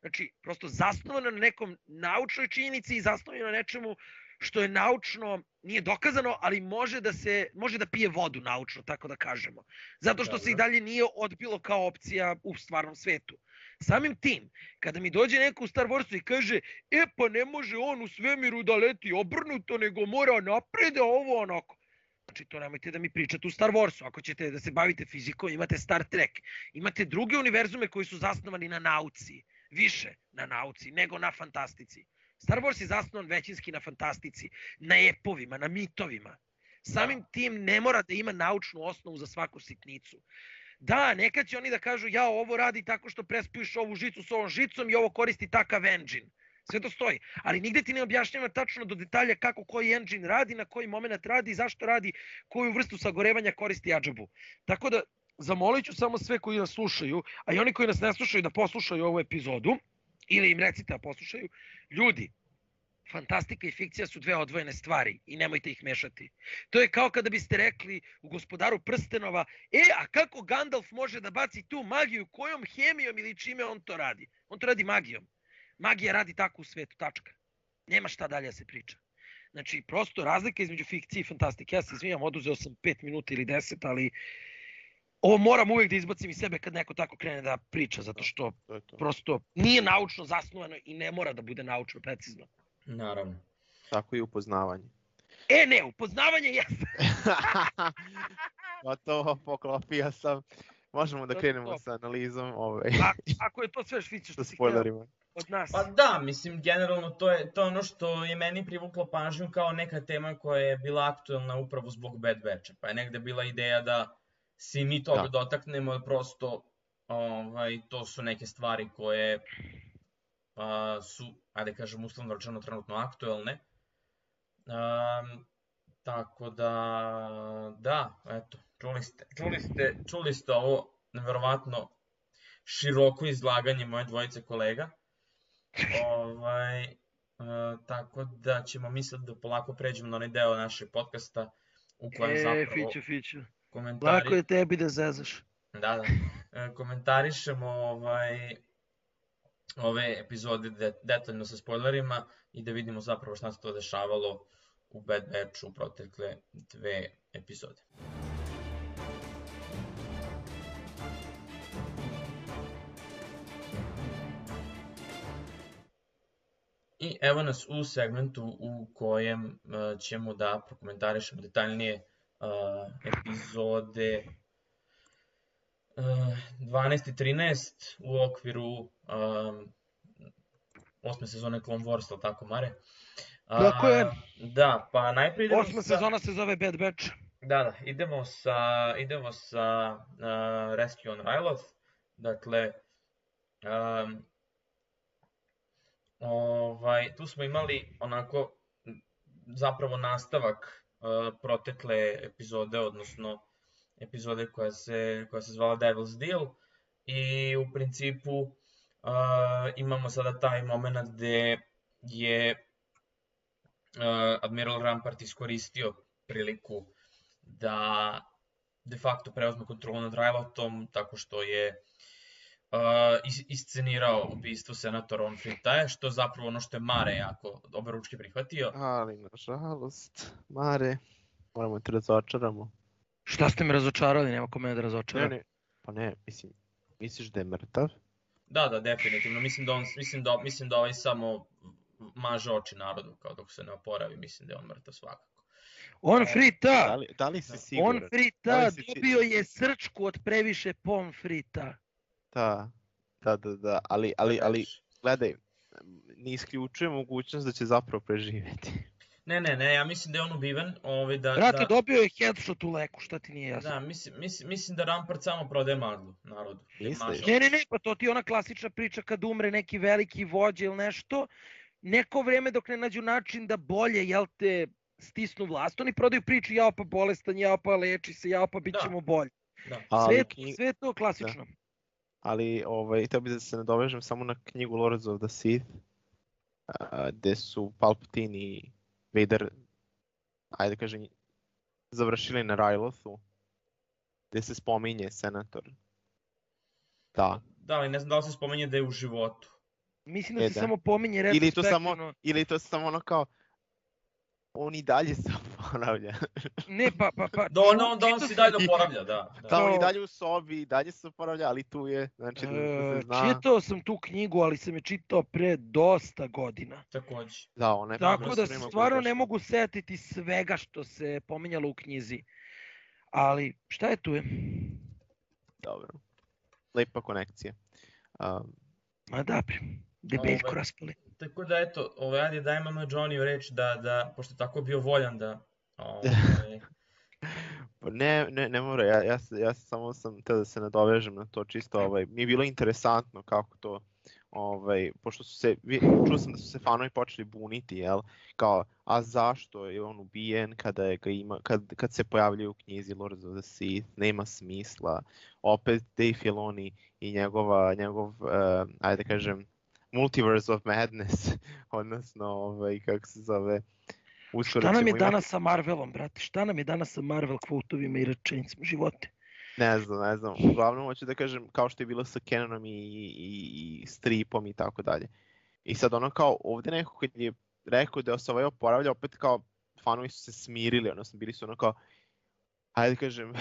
[SPEAKER 3] Znači, prosto zasnovano na nekom naučnoj činjenici i zasnovano na nečemu što je naučno, nije dokazano, ali može da se može da pije vodu naučno, tako da kažemo. Zato što se i dalje nije odbilo kao opcija u stvarnom svetu. Samim tim, kada mi dođe neko u Star Warsu i kaže, e pa ne može on u svemiru da leti obrnuto, nego mora napred, a ovo onako. Znači, to nemojte da mi pričate u Star Warsu. Ako ćete da se bavite fizikom, imate Star Trek. Imate druge univerzume koji su zasnovani na nauci. Više na nauci nego na fantastici. Star Wars je zasnovan većinski na fantastici, na epovima, na mitovima. Samim tim ne mora da ima naučnu osnovu za svaku sitnicu. Da, nekad će oni da kažu ja ovo radi tako što prespuješ ovu žicu s ovom žicom i ovo koristi takav engine. Sve to stoji, ali nigde ti ne objašnjava tačno do detalja kako koji engine radi, na koji moment radi, zašto radi, koju vrstu sagorevanja koristi Adžabu. Tako da zamolit ću samo sve koji nas slušaju, a i oni koji nas ne slušaju da poslušaju ovu epizodu, ili im recite da poslušaju, ljudi, fantastika i fikcija su dve odvojene stvari i nemojte ih mešati. To je kao kada biste rekli u gospodaru prstenova, e, a kako Gandalf može da baci tu magiju, kojom hemijom ili čime on to radi? On to radi magijom. Magija radi tako u svetu, tačka. Nema šta dalje da se priča. Znači, prosto razlika između fikcije i fantastike. Ja se izvinjam, oduzeo sam 5 minuta ili 10, ali ovo moram uvek da izbacim iz sebe kad neko tako krene da priča, zato što
[SPEAKER 2] To je to.
[SPEAKER 3] prosto nije naučno zasnovano i ne mora da bude naučno precizno.
[SPEAKER 1] Naravno.
[SPEAKER 2] Tako i upoznavanje.
[SPEAKER 3] E ne, upoznavanje jeste.
[SPEAKER 2] Gotovo, poklopio sam. Možemo da
[SPEAKER 3] To
[SPEAKER 2] krenemo
[SPEAKER 3] to.
[SPEAKER 2] sa analizom ovaj,
[SPEAKER 3] A, ako je to sve što
[SPEAKER 2] sa
[SPEAKER 3] što si
[SPEAKER 2] spoilerima.
[SPEAKER 3] od nas.
[SPEAKER 1] Pa da, mislim, generalno to je, to je ono što je meni privuklo pažnju kao neka tema koja je bila aktuelna upravo zbog Bad Batcha. Pa je negde bila ideja da se mi toga
[SPEAKER 2] Da.
[SPEAKER 1] dotaknemo, prosto ovaj, to su neke stvari koje a, su, ajde kažem, uslovno rečeno trenutno aktuelne. Um, tako da, da, eto, čuli ste, čuli ste, čuli ste ovo neverovatno široko izlaganje moje dvojice kolega. ovaj, e, tako da ćemo misliti da polako pređemo na onaj deo našeg podcasta u kojem
[SPEAKER 3] E,
[SPEAKER 1] zapravo
[SPEAKER 3] Fiću, Fiću.
[SPEAKER 1] Komentari...
[SPEAKER 3] Lako je tebi da zezaš.
[SPEAKER 1] Da, da. E, komentarišemo ovaj, ove epizode de, detaljno sa spoilerima i da vidimo zapravo šta se to dešavalo u Bad Batchu u protekle dve epizode. I evo nas u segmentu u kojem uh, ćemo da prokomentarišemo detaljnije uh, epizode uh, 12 i 13 u okviru um, osme sezone Clone Wars, ali tako Mare?
[SPEAKER 3] Tako je.
[SPEAKER 1] Da, pa najprije
[SPEAKER 3] Osma
[SPEAKER 1] sa...
[SPEAKER 3] sezona se zove Bad Batch.
[SPEAKER 1] Da, da, idemo sa, idemo sa uh, Rescue on Ryloth. Dakle, um, ovaj, tu smo imali onako zapravo nastavak uh, protekle epizode, odnosno epizode koja se, koja se zvala Devil's Deal. I u principu uh, imamo sada taj moment gde je uh, Admiral Rampart iskoristio priliku da de facto preuzme kontrolu nad Rylothom tako što je uh, is- iscenirao ubistvo senatora On Fritaje, što je zapravo ono što je Mare jako oberučke prihvatio.
[SPEAKER 2] Ali, nažalost, Mare, moramo te razočaramo.
[SPEAKER 3] Šta ste me razočarali, nema ko mene da
[SPEAKER 2] Ne,
[SPEAKER 3] razočara.
[SPEAKER 2] ne, pa ne, mislim, misliš da je mrtav?
[SPEAKER 1] Da, da, definitivno. Mislim da on, mislim da, mislim da ovaj samo maže oči narodu kao dok se ne oporavi. Mislim da je on mrtav svakako.
[SPEAKER 3] On
[SPEAKER 2] Da
[SPEAKER 3] frita,
[SPEAKER 2] li, da li si
[SPEAKER 1] Da.
[SPEAKER 2] siguran?
[SPEAKER 3] on frita,
[SPEAKER 2] Da si
[SPEAKER 3] dobio je srčku od previše pomfrita.
[SPEAKER 2] Da, da, da, da, ali, ali, ali, gledaj, ne isključuje mogućnost da će zapravo preživeti.
[SPEAKER 1] Ne, ne, ne, ja mislim da je on ubiven. Ovaj, da,
[SPEAKER 3] Brate,
[SPEAKER 1] da,
[SPEAKER 3] dobio je headshot u leku, šta ti nije jasno?
[SPEAKER 1] da, mislim, mislim, mislim da Rampart samo prodaje maglu narodu.
[SPEAKER 2] Misliš?
[SPEAKER 3] Ne, ne, ne, pa to ti je ona klasična priča kad umre neki veliki vođa ili nešto, neko vreme dok ne nađu način da bolje, jel te, stisnu vlast, oni prodaju priču, jao pa bolestan, jao pa leči se, jao pa bit
[SPEAKER 1] Da.
[SPEAKER 3] ćemo bolje.
[SPEAKER 1] Da.
[SPEAKER 2] Ali,
[SPEAKER 3] Sve,
[SPEAKER 2] knjig-
[SPEAKER 3] sve to klasično.
[SPEAKER 2] Ali ovaj, htio bih da se nadovežem samo na knjigu Lords of the Sith, a, gde su Palpatine i Vader, ajde da kažem, završili na Rylothu, gde se spominje senator. Da,
[SPEAKER 1] Da, ali ne znam da li se spomenje da je u životu.
[SPEAKER 3] Mislim da
[SPEAKER 2] E,
[SPEAKER 3] se
[SPEAKER 2] da.
[SPEAKER 3] samo pominje
[SPEAKER 2] ili to samo,
[SPEAKER 3] retrospektivno.
[SPEAKER 2] ili to samo ono kao, on i dalje se oporavlja.
[SPEAKER 3] Ne, pa, pa, pa...
[SPEAKER 1] Da on, on, da on se dalje oporavlja, da. da.
[SPEAKER 2] Da, on i dalje u sobi, i dalje se oporavlja, ali tu je, znači da, da
[SPEAKER 3] E,
[SPEAKER 2] se zna.
[SPEAKER 3] čitao sam tu knjigu, ali sam je čitao pre dosta godina.
[SPEAKER 1] Takođe.
[SPEAKER 2] Da, ona je
[SPEAKER 3] Tako da se stvarno ne mogu setiti svega što se pominjalo u knjizi. Ali šta je tu je?
[SPEAKER 2] Dobro. Lepa konekcija. Um,
[SPEAKER 3] Ma da, debeljko raspali.
[SPEAKER 1] Tako da eto, ovaj, ajde dajmo na Johnny reč da, da, pošto je tako bio voljan da, ovaj,
[SPEAKER 2] Pa ne, ne, ne mora, ja, ja, ja samo sam te da se nadovežem na to čisto, ovaj, mi je bilo interesantno kako to, ovaj, pošto su se, čuo sam da su se fanovi počeli buniti, jel, kao, a zašto je on ubijen kada je ga ima, kad, kad se pojavljuje u knjizi Lords of the Sith, nema smisla, opet Dave Filoni i njegova, njegov, uh, ajde da kažem, Multiverse of Madness, odnosno, ovaj, kako se zove, uskoro
[SPEAKER 3] Šta nam je
[SPEAKER 2] imati-
[SPEAKER 3] danas sa Marvelom, brate? Šta nam je danas sa Marvel kvotovima i rečenicama živote?
[SPEAKER 2] Ne znam, ne znam. Uglavnom hoću da kažem kao što je bilo sa Canonom i, i, i stripom i tako dalje. I sad ono kao ovde neko kad je rekao da se ovaj oporavlja, opet kao fanovi su se smirili, odnosno bili su ono kao, ajde da kažem,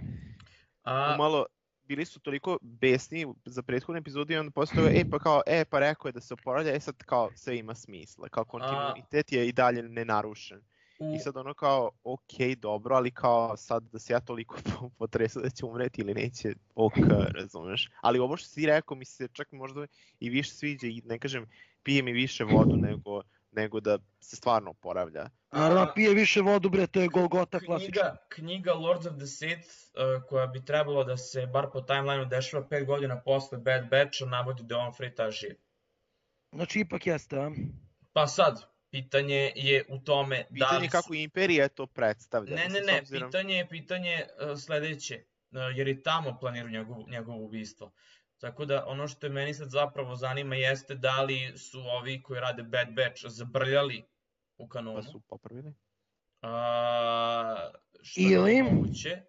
[SPEAKER 1] a,
[SPEAKER 2] malo, bili su toliko besni za prethodnu epizodu i onda posle toga, e pa kao, e pa rekao je da se oporavlja, e sad kao sve ima smisla, kao kontinuitet je i dalje nenarušen. I sad ono kao, ok, dobro, ali kao sad da se ja toliko potresu da će umreti ili neće, ok, razumeš. Ali ovo što si rekao mi se čak možda i više sviđa i ne kažem, pije mi više vodu nego, nego da se stvarno oporavlja.
[SPEAKER 3] Naravno, pije više vodu, bre, to je Golgota klasična.
[SPEAKER 1] knjiga, knjiga Lords of the Sith, uh, koja bi trebalo da se, bar po timelineu, dešava 5 godina posle Bad Batcha, navodi da on free ta živ.
[SPEAKER 3] Znači, ipak jeste, a?
[SPEAKER 1] Pa sad, pitanje je u tome da
[SPEAKER 2] Pitanje
[SPEAKER 1] li
[SPEAKER 2] je
[SPEAKER 1] su-
[SPEAKER 2] kako imperija to predstavlja.
[SPEAKER 1] Ne, ne, ne,
[SPEAKER 2] obzirom-
[SPEAKER 1] pitanje je pitanje uh, sledeće, uh, jer i tamo planiraju njegovo, njegovo ubistvo. Tako da ono što je meni sad zapravo zanima jeste da li su ovi koji rade Bad Batch zabrljali u kanonu.
[SPEAKER 2] Pa su popravili.
[SPEAKER 1] A, što je
[SPEAKER 3] Ili-
[SPEAKER 1] moguće.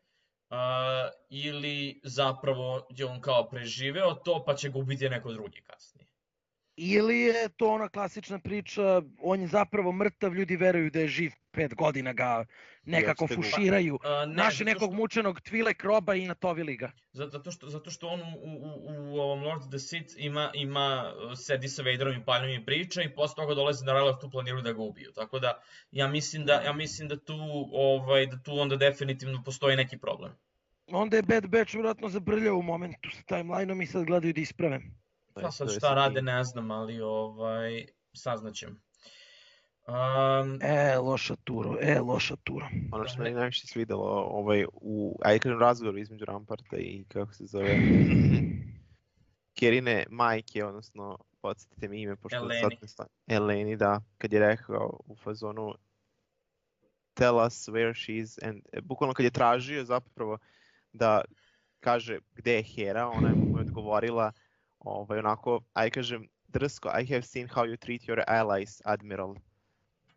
[SPEAKER 1] A, ili zapravo je on kao preživeo to pa će ga ubiti neko drugi kasnije.
[SPEAKER 3] Ili je to ona klasična priča, on je zapravo mrtav, ljudi veruju da je živ pet godina ga nekako fuširaju.
[SPEAKER 1] A, ne,
[SPEAKER 3] Naše
[SPEAKER 1] zato
[SPEAKER 3] nekog
[SPEAKER 1] što-
[SPEAKER 3] mučenog Tvilek roba i natovili ga.
[SPEAKER 1] Zato što, zato što on u, u, u, ovom Lord of the Sith ima, ima, uh, sedi sa Vaderom i Paljom i priča i posle toga dolazi na Rally tu planiraju da ga ubiju. Tako da ja mislim da, ja mislim da tu, ovaj, da tu onda definitivno postoji neki problem.
[SPEAKER 3] Onda je Bad Batch vjerojatno zabrljao u momentu sa timelineom i sad gledaju da isprave.
[SPEAKER 1] Pa sad šta rade ne znam, ali ovaj, saznaćemo. Um,
[SPEAKER 3] E, loša turo, e, loša turo.
[SPEAKER 2] Ono što
[SPEAKER 1] Da,
[SPEAKER 2] me
[SPEAKER 1] ne-
[SPEAKER 2] najviše svidelo ovaj, u, ajde kažem, razgovoru između Ramparta i kako se zove, Kerine majke, odnosno, podsjetite mi ime, pošto
[SPEAKER 1] Eleni.
[SPEAKER 2] sad ne sta... Eleni, da, kad je rekao u fazonu tell us where she is, and, e, bukvalno kad je tražio zapravo da kaže gde je Hera, ona je mu odgovorila ovaj, onako, aj kažem, drsko, I have seen how you treat your allies, Admiral.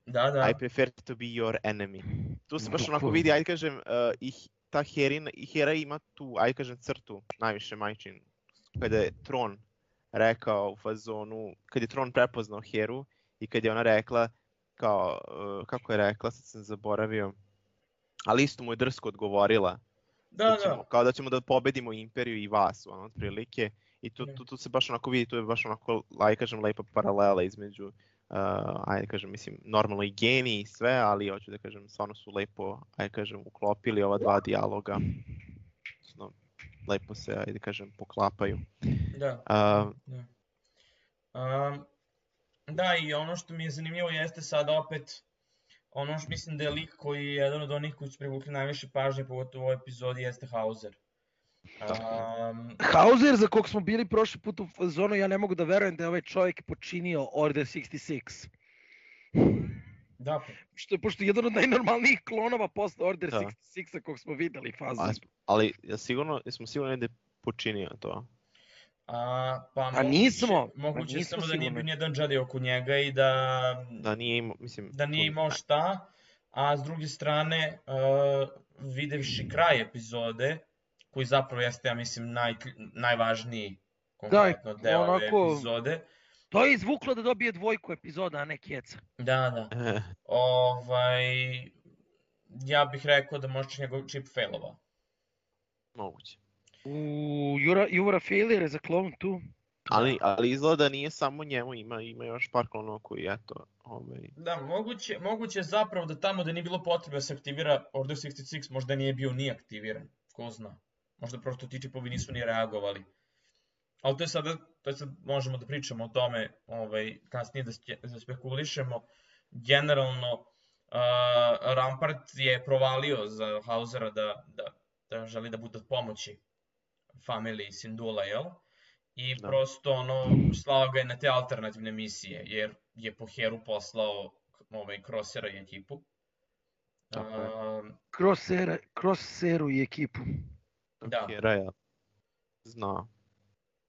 [SPEAKER 1] Da, da.
[SPEAKER 2] I prefer to be your enemy. Tu se baš onako vidi, ajde kažem, uh, i h- ta Herina, i Hera ima tu, ajde kažem, crtu, najviše majčin, kada je Tron rekao u fazonu, kad je Tron prepoznao Heru i kad je ona rekla, kao, uh, kako je rekla, sad sam zaboravio, ali isto mu je drsko odgovorila,
[SPEAKER 1] Da,
[SPEAKER 2] ćemo,
[SPEAKER 1] da.
[SPEAKER 2] kao da ćemo da pobedimo Imperiju i vas, ono, otprilike. I tu,
[SPEAKER 1] Da.
[SPEAKER 2] tu, tu se baš onako vidi, tu je baš onako, ajde kažem, lepa paralela između, uh, ajde kažem, mislim, normalno i geni i sve, ali hoću da kažem, stvarno su lepo, ajde kažem, uklopili ova dva dijaloga. Odnosno, lepo se, ajde kažem, poklapaju.
[SPEAKER 1] Da.
[SPEAKER 2] Uh,
[SPEAKER 1] Da. Um, da, i ono što mi je zanimljivo jeste sada opet, ono što mislim da je lik koji je jedan od onih koji su privukli najviše pažnje, pogotovo u ovoj epizodi, jeste Hauser. Um,
[SPEAKER 3] Hauser, za kog smo bili prošli put u fazonu, ja ne mogu da verujem da je ovaj čovjek počinio Order 66.
[SPEAKER 1] da,
[SPEAKER 3] Što, pošto je jedan od najnormalnijih klonova posle Order
[SPEAKER 2] Da.
[SPEAKER 3] 66-a kog smo videli fazu.
[SPEAKER 2] a, ali ja sigurno, jesmo sigurni da je počinio to.
[SPEAKER 1] a, pa
[SPEAKER 3] A
[SPEAKER 1] moguće,
[SPEAKER 3] nismo,
[SPEAKER 1] moguće
[SPEAKER 3] nismo
[SPEAKER 1] samo da nije bio nijedan Jedi oko njega i da,
[SPEAKER 2] Da nije imao, mislim...
[SPEAKER 1] da nije imao šta, a s druge strane, uh, videvši kraj epizode, koji zapravo jeste, ja mislim, naj, najvažniji konkretno deo ove
[SPEAKER 3] onako-
[SPEAKER 1] epizode,
[SPEAKER 3] To je izvuklo da dobije dvojku epizoda, a ne keca.
[SPEAKER 1] Da, da. Ovaj, ja bih rekao da možda njegov čip failovao.
[SPEAKER 2] moguće.
[SPEAKER 3] U Jura, Jura Failure za klon tu.
[SPEAKER 2] Ali, ali izgleda da nije samo njemu, ima, ima još par klonova koji, eto, ovaj,
[SPEAKER 1] Da, moguće, moguće je zapravo da tamo da nije bilo potrebe da se aktivira Order 66, možda nije bio ni aktiviran, ko zna. Možda prosto ti čipovi nisu ni reagovali. Ali to je sada, to je sad možemo da pričamo o tome, ovaj, kasnije da, spe- da spekulišemo. Generalno, uh, Rampart je provalio za Hausera da, da, da želi da bude od pomoći familiji Sindula, jel? I
[SPEAKER 2] Da.
[SPEAKER 1] prosto ono, slao ga je na te alternativne misije, jer je po Heru poslao ovaj, Crossera i ekipu.
[SPEAKER 2] Tako je.
[SPEAKER 1] Uh,
[SPEAKER 3] Cross, era, cross Seru i ekipu.
[SPEAKER 1] Da.
[SPEAKER 2] Hera ja zna.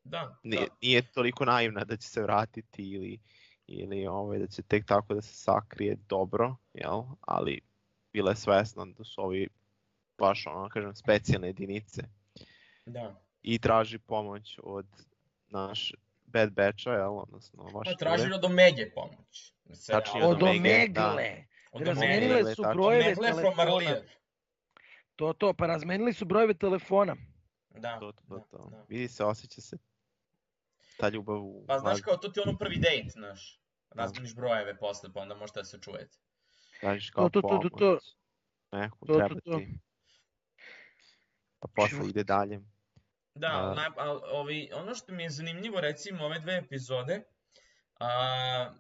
[SPEAKER 1] da,
[SPEAKER 2] Nije,
[SPEAKER 1] da,
[SPEAKER 2] nije toliko naivna da će se vratiti ili, ili ovaj, da će tek tako da se sakrije dobro, jel? ali bila je svesna da su ovi baš ono, kažem, specijalne jedinice
[SPEAKER 1] da.
[SPEAKER 2] i traži pomoć od naš Bad Batcha, jel, odnosno vaše
[SPEAKER 1] Pa tražili od Omege pomoć. Da
[SPEAKER 2] Tačnije
[SPEAKER 3] Od
[SPEAKER 2] Omege, da.
[SPEAKER 3] Omegle.
[SPEAKER 1] Od
[SPEAKER 3] Razmenile.
[SPEAKER 2] Omegle,
[SPEAKER 3] su
[SPEAKER 2] tačno.
[SPEAKER 3] brojeve
[SPEAKER 1] Omegle from
[SPEAKER 3] telefona. To, to, pa razmenili su brojeve telefona.
[SPEAKER 1] Da,
[SPEAKER 2] To, to,
[SPEAKER 1] da,
[SPEAKER 2] to.
[SPEAKER 1] da.
[SPEAKER 2] Vidi se, osjeća se ta ljubav u
[SPEAKER 1] Pa znaš kao, to ti je ono prvi date, znaš. Razmeniš brojeve posle, pa onda možete da se čujete.
[SPEAKER 2] Tražiš kao
[SPEAKER 3] to, to, to, to.
[SPEAKER 2] pomoć. Neko
[SPEAKER 3] To, to,
[SPEAKER 2] treba
[SPEAKER 3] to.
[SPEAKER 2] ti. Pa posle ide dalje.
[SPEAKER 1] Da,
[SPEAKER 2] A-
[SPEAKER 1] naj, a, ovi, ono što mi je zanimljivo, recimo, ove dve epizode, a,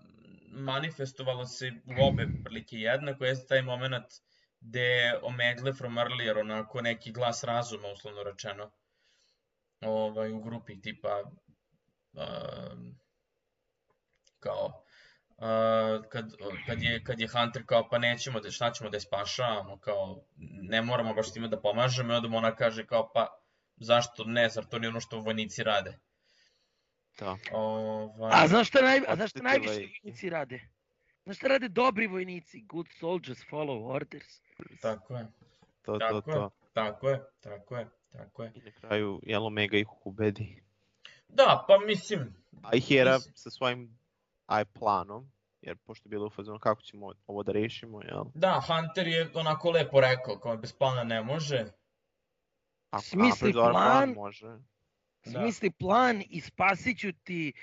[SPEAKER 1] manifestovalo se u obe prilike jednako, jeste taj moment gde Omegle from earlier, onako neki glas razuma, uslovno rečeno, ovaj, u grupi tipa, um, kao, Uh, kad, kad, je, kad je Hunter kao pa nećemo da šta ćemo da je spašavamo kao ne moramo baš time da pomažemo i onda ona kaže kao pa zašto ne zar to nije ono što vojnici rade
[SPEAKER 2] Da.
[SPEAKER 1] ovaj,
[SPEAKER 3] A znaš šta, naj, a znaš šta najviše vojnici rade? Znaš šta rade dobri vojnici? Good soldiers follow orders.
[SPEAKER 1] tako je
[SPEAKER 2] To, to,
[SPEAKER 1] tako je
[SPEAKER 2] to.
[SPEAKER 1] tako je tako je tako je
[SPEAKER 2] I na kraju jel Omega ih ubedi.
[SPEAKER 1] da pa mislim
[SPEAKER 2] A i Hera
[SPEAKER 1] Mislim.
[SPEAKER 2] sa svojim aj planom, jer pošto je bilo u fazonu kako ćemo ovo da rešimo, jel?
[SPEAKER 1] da Hunter je onako lepo rekao kao bez plana ne može
[SPEAKER 2] Ako
[SPEAKER 3] Smisli
[SPEAKER 2] dobar
[SPEAKER 3] plan.
[SPEAKER 2] može.
[SPEAKER 1] Da.
[SPEAKER 3] Smisli plan i spasit ću ti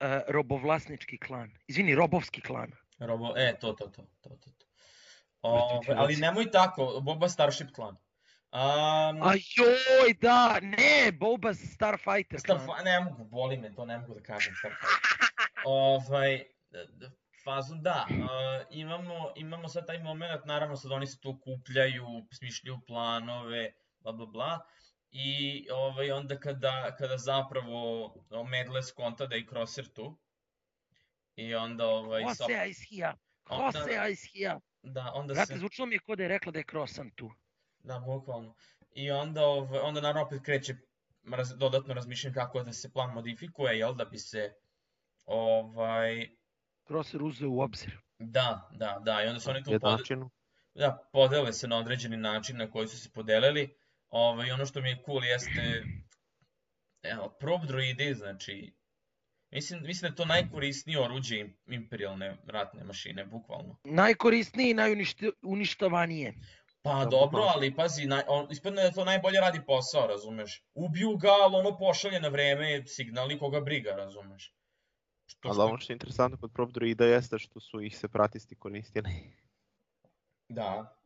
[SPEAKER 3] uh, robovlasnički klan. Izvini, robovski klan.
[SPEAKER 1] Robo, e, to, to, to, to, to. to. Ove, ali nemoj tako, Boba Starship klan. Um,
[SPEAKER 3] A joj, da, ne, Boba Starfighter klan.
[SPEAKER 1] Starf ne mogu, boli me, to ne mogu da kažem Starfighter. ovaj, fazon da, uh, imamo, imamo sad taj moment, naravno sad oni se tu okupljaju, smišljaju planove, bla bla bla, i ovaj, onda kada, kada zapravo Medle skonta da je Crosser tu, i onda ovaj,
[SPEAKER 3] Hosea is here. Hosea is here.
[SPEAKER 1] da, onda
[SPEAKER 3] Brate,
[SPEAKER 1] se...
[SPEAKER 3] zvučilo mi je kod da je rekla da je Krosan tu.
[SPEAKER 1] Da, bukvalno. I onda, ovaj, onda naravno opet kreće raz, dodatno razmišljanje kako da se plan modifikuje, jel, da bi se, ovaj,
[SPEAKER 3] Kroser uzeo u obzir.
[SPEAKER 1] da, da, da, i onda su oni tu pod,
[SPEAKER 2] Jednačinu.
[SPEAKER 1] da, podele se na određeni način na koji su se podelili. Ovaj, ono što mi je cool jeste, evo, probe droidi, znači, mislim, mislim da je to najkorisnije oruđe im- imperialne ratne mašine, bukvalno.
[SPEAKER 3] Najkorisniji i najuništavanije.
[SPEAKER 1] Pa
[SPEAKER 2] Da,
[SPEAKER 1] dobro,
[SPEAKER 2] bukvalno.
[SPEAKER 1] ali pazi, naj, on, ispadne da to najbolje radi posao, razumeš? Ubiju ga, ali ono pošalje na vreme signal i koga briga, razumeš? Što,
[SPEAKER 2] Ali ono što je interesantno kod Prop Druida jeste što su ih separatisti koristili.
[SPEAKER 1] Da,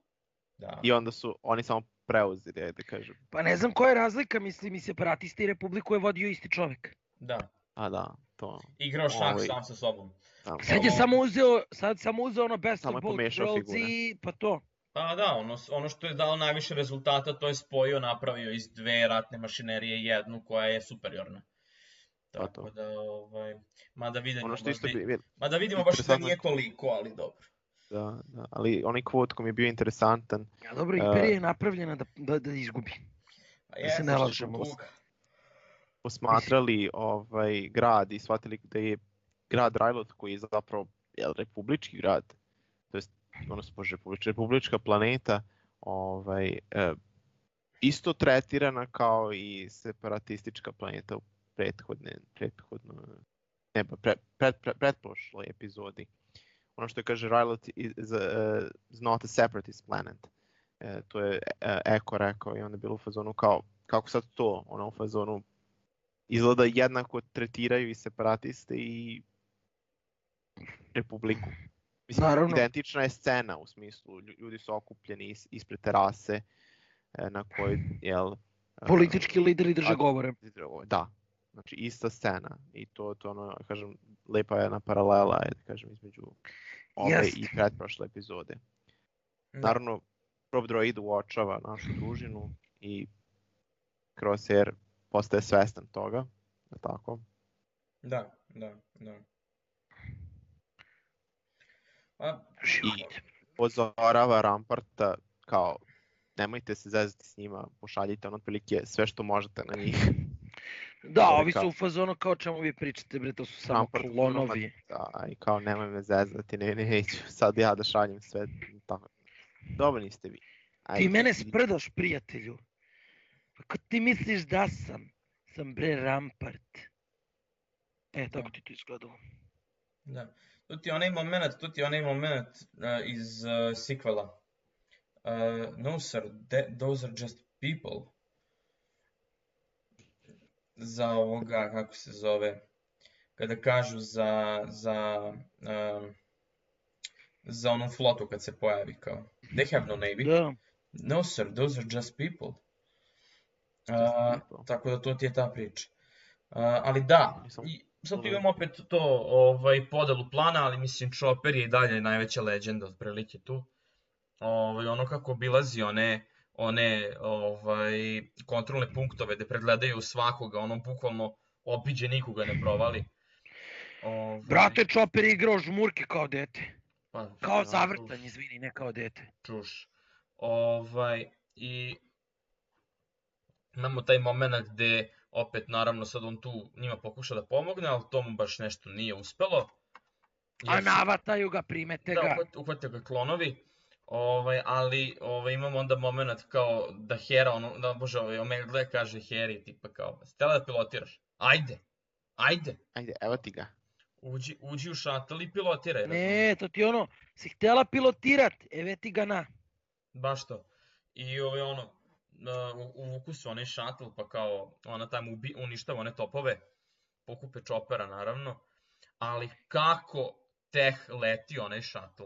[SPEAKER 1] da.
[SPEAKER 2] I onda su oni samo preuzeli, ajde da kažem.
[SPEAKER 3] Pa ne znam koja je razlika, mislim, i separatisti i Republiku je vodio isti čovek.
[SPEAKER 1] Da,
[SPEAKER 2] A da, to.
[SPEAKER 1] igrao šah
[SPEAKER 2] Ovaj,
[SPEAKER 1] sam sa sobom.
[SPEAKER 2] Tamo.
[SPEAKER 3] Sad je samo uzeo, sad samo uzeo ono Best
[SPEAKER 2] je
[SPEAKER 3] of Both Worlds i pa to.
[SPEAKER 1] Pa da, ono, ono što je dalo najviše rezultata, to je spojio, napravio iz dve ratne mašinerije jednu koja je superiorna.
[SPEAKER 2] Pa
[SPEAKER 1] Tako
[SPEAKER 2] to.
[SPEAKER 1] da, ovaj, mada vidimo,
[SPEAKER 2] Ono što isto bi, bi-
[SPEAKER 1] mada vidimo baš da nije toliko, ali dobro.
[SPEAKER 2] da, da, ali onaj koji mi je bio interesantan,
[SPEAKER 3] Ja, dobro, Imperija je napravljena da, da, da izgubi.
[SPEAKER 1] Pa
[SPEAKER 3] Da se
[SPEAKER 1] jeste,
[SPEAKER 3] ne lažemo.
[SPEAKER 1] tuga.
[SPEAKER 2] Posmatrali ovaj grad i shvatili da je grad Rajlot koji je zapravo jel, republički grad, to jest ono se može republička, republička planeta, ovaj, e, isto tretirana kao i separatistička planeta u prethodne, prethodno ne, pa pre, pred, pred, pretprošloj epizodi. Ono što kaže Rylot is, a, is not a separatist planet. E, to je e, Eko rekao i onda je bilo u fazonu kao, kako sad to, ono u fazonu, izgleda jednako tretiraju i separatiste i Republiku. Mislim,
[SPEAKER 3] Naravno.
[SPEAKER 2] identična je scena u smislu, lju- ljudi su okupljeni is, ispred terase e, na kojoj, jel... e,
[SPEAKER 3] Politički lideri drže govore.
[SPEAKER 2] Da, znači ista scena i to, to ono, kažem, lepa je jedna paralela, je, da kažem, između ove
[SPEAKER 3] Jeste.
[SPEAKER 2] i pretprošle epizode.
[SPEAKER 1] Da.
[SPEAKER 2] Naravno, Prob Droid uočava našu družinu i Crosshair postaje svestan toga, je tako?
[SPEAKER 1] Da, da, da. A,
[SPEAKER 3] Život.
[SPEAKER 2] Pozorava Ramparta kao nemojte se zezati s njima, pošaljite on otprilike sve što možete na njih.
[SPEAKER 3] Da,
[SPEAKER 2] Ovi
[SPEAKER 3] su u fazonu kao čemu vi pričate, bre, to su samo
[SPEAKER 2] Rampart
[SPEAKER 3] klonovi.
[SPEAKER 2] Da, i kao nemoj me zezati, ne, ne, neću sad ja da šaljem sve. Tako. Dobro niste vi.
[SPEAKER 3] Ti mene sprdaš, prijatelju. Ko ti misliš da sam? Sam bre Rampart. E, tako ti to izgledalo.
[SPEAKER 1] Da. Tu ti je onaj moment, tu ti je onaj moment uh, iz uh, sequela. Uh, no sir, that, those are just people. Za ovoga, kako se zove, kada kažu za, za, um, za onu flotu kad se pojavi kao. They have no navy.
[SPEAKER 3] Da.
[SPEAKER 1] No sir, those are just people.
[SPEAKER 2] People.
[SPEAKER 1] tako da to ti je ta priča. Uh, ali da, i sad tu imamo opet to ovaj, podelu plana, ali mislim Chopper je i dalje najveća legenda otprilike tu. Ovaj, ono kako obilazi one, one ovaj, kontrolne punktove gde pregledaju svakoga, ono bukvalno obiđe nikoga ne provali. Ovaj,
[SPEAKER 3] Brate, Chopper je igrao žmurke kao dete.
[SPEAKER 1] pa,
[SPEAKER 3] Kao
[SPEAKER 1] da,
[SPEAKER 3] zavrtanje, izvini, ne kao dete.
[SPEAKER 1] čuš. Ovaj, I imamo taj moment gde opet naravno sad on tu njima pokuša da pomogne, ali to mu baš nešto nije uspelo.
[SPEAKER 3] A
[SPEAKER 1] Jer su-
[SPEAKER 3] navataju ga, primete
[SPEAKER 1] Da,
[SPEAKER 3] ga.
[SPEAKER 1] uhvat- uhvate ga klonovi. Ovaj, ali ovaj, imamo onda moment kao da Hera, ono, da bože, ovaj, Omegle kaže Heri, tipa kao, stela da pilotiraš? Ajde, ajde,
[SPEAKER 2] Ajde, evo ti ga.
[SPEAKER 1] uđi, uđi u šatel i pilotiraj.
[SPEAKER 3] Ne, to ti ono, si htjela pilotirat, evo ti ga na.
[SPEAKER 1] Baš to. I ovaj, ono, uh, uvuku se onaj šatl, pa kao, ona tamo ubi, uništava one topove, pokupe čopera naravno, ali kako teh leti onaj šatl?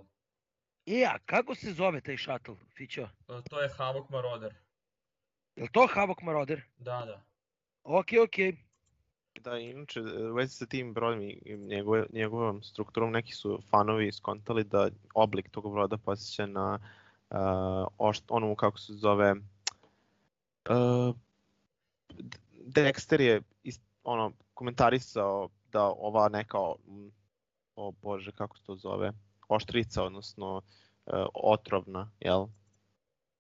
[SPEAKER 3] E, a kako se zove taj šatl, Fićo?
[SPEAKER 1] Uh, to je Havok Marauder.
[SPEAKER 3] Je li to Havok Marauder?
[SPEAKER 1] Da, da.
[SPEAKER 3] Ok, ok.
[SPEAKER 2] Da, inače, u vezi sa tim brodom i i njegove, njegovom strukturom, neki su fanovi skontali da oblik tog broda posjeća na uh, ošt, onu, kako se zove, uh, Dexter je is, ono, komentarisao da ova neka, mm, o bože, kako se to zove, oštrica, odnosno uh, otrovna, jel?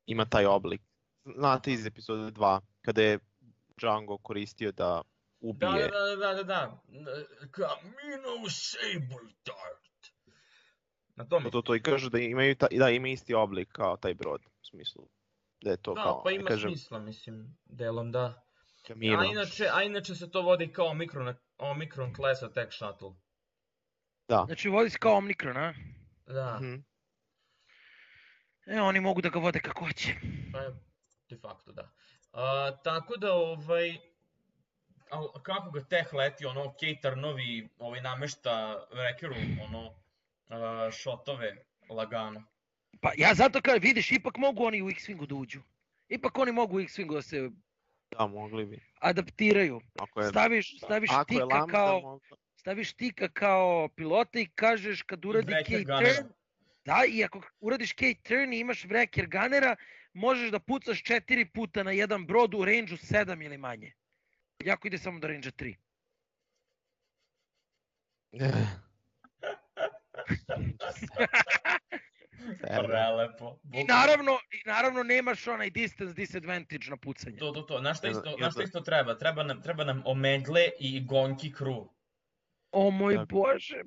[SPEAKER 2] Ima taj oblik. Znate iz epizode 2, kada je Django koristio da
[SPEAKER 1] Da,
[SPEAKER 2] ubije
[SPEAKER 1] da, da, da, da, da. Camino Saber Dart. Na tome.
[SPEAKER 2] to, to, to i kažu da imaju ta, da ima isti oblik kao taj brod u smislu da je to
[SPEAKER 1] Da,
[SPEAKER 2] kao
[SPEAKER 1] pa ima
[SPEAKER 2] kažem
[SPEAKER 1] smisla, mislim, delom da.
[SPEAKER 2] Camino.
[SPEAKER 1] A inače, a inače se to vodi kao Omicron, Omicron Class Attack Shuttle.
[SPEAKER 2] Da.
[SPEAKER 3] Znači vodi se kao Omnicron, a?
[SPEAKER 1] Da,
[SPEAKER 2] Mhm.
[SPEAKER 3] E, oni mogu da ga vode kako hoće.
[SPEAKER 1] pa de facto da. A, tako da, ovaj, al kako ga teh leti, ono, Kejtar novi, ovaj, namešta Wreckeru, ono, a, šotove lagano.
[SPEAKER 3] Pa ja zato kažem, vidiš, ipak mogu oni u X-Wingu da uđu. Ipak oni mogu u X-Wingu da se
[SPEAKER 2] Da, mogli bi.
[SPEAKER 3] adaptiraju.
[SPEAKER 2] Ako je,
[SPEAKER 3] Staviš, staviš
[SPEAKER 2] ako je
[SPEAKER 3] tika
[SPEAKER 2] Lambda,
[SPEAKER 3] kao,
[SPEAKER 2] mogla-
[SPEAKER 3] staviš tika kao pilota i kažeš kad uradi K-turn, da, i ako uradiš K-turn i imaš Wrecker Gunnera, možeš da pucaš četiri puta na jedan brod u range-u 7 ili manje. Jako ide samo do range 3.
[SPEAKER 1] Prelepo.
[SPEAKER 3] I naravno, i naravno nemaš onaj distance disadvantage na pucanje.
[SPEAKER 1] To, to, to. Znaš šta isto, znaš šta
[SPEAKER 2] da-
[SPEAKER 1] isto treba? Treba nam, treba nam Omegle i Gonki crew.
[SPEAKER 3] O moj
[SPEAKER 2] Tako.
[SPEAKER 3] bože.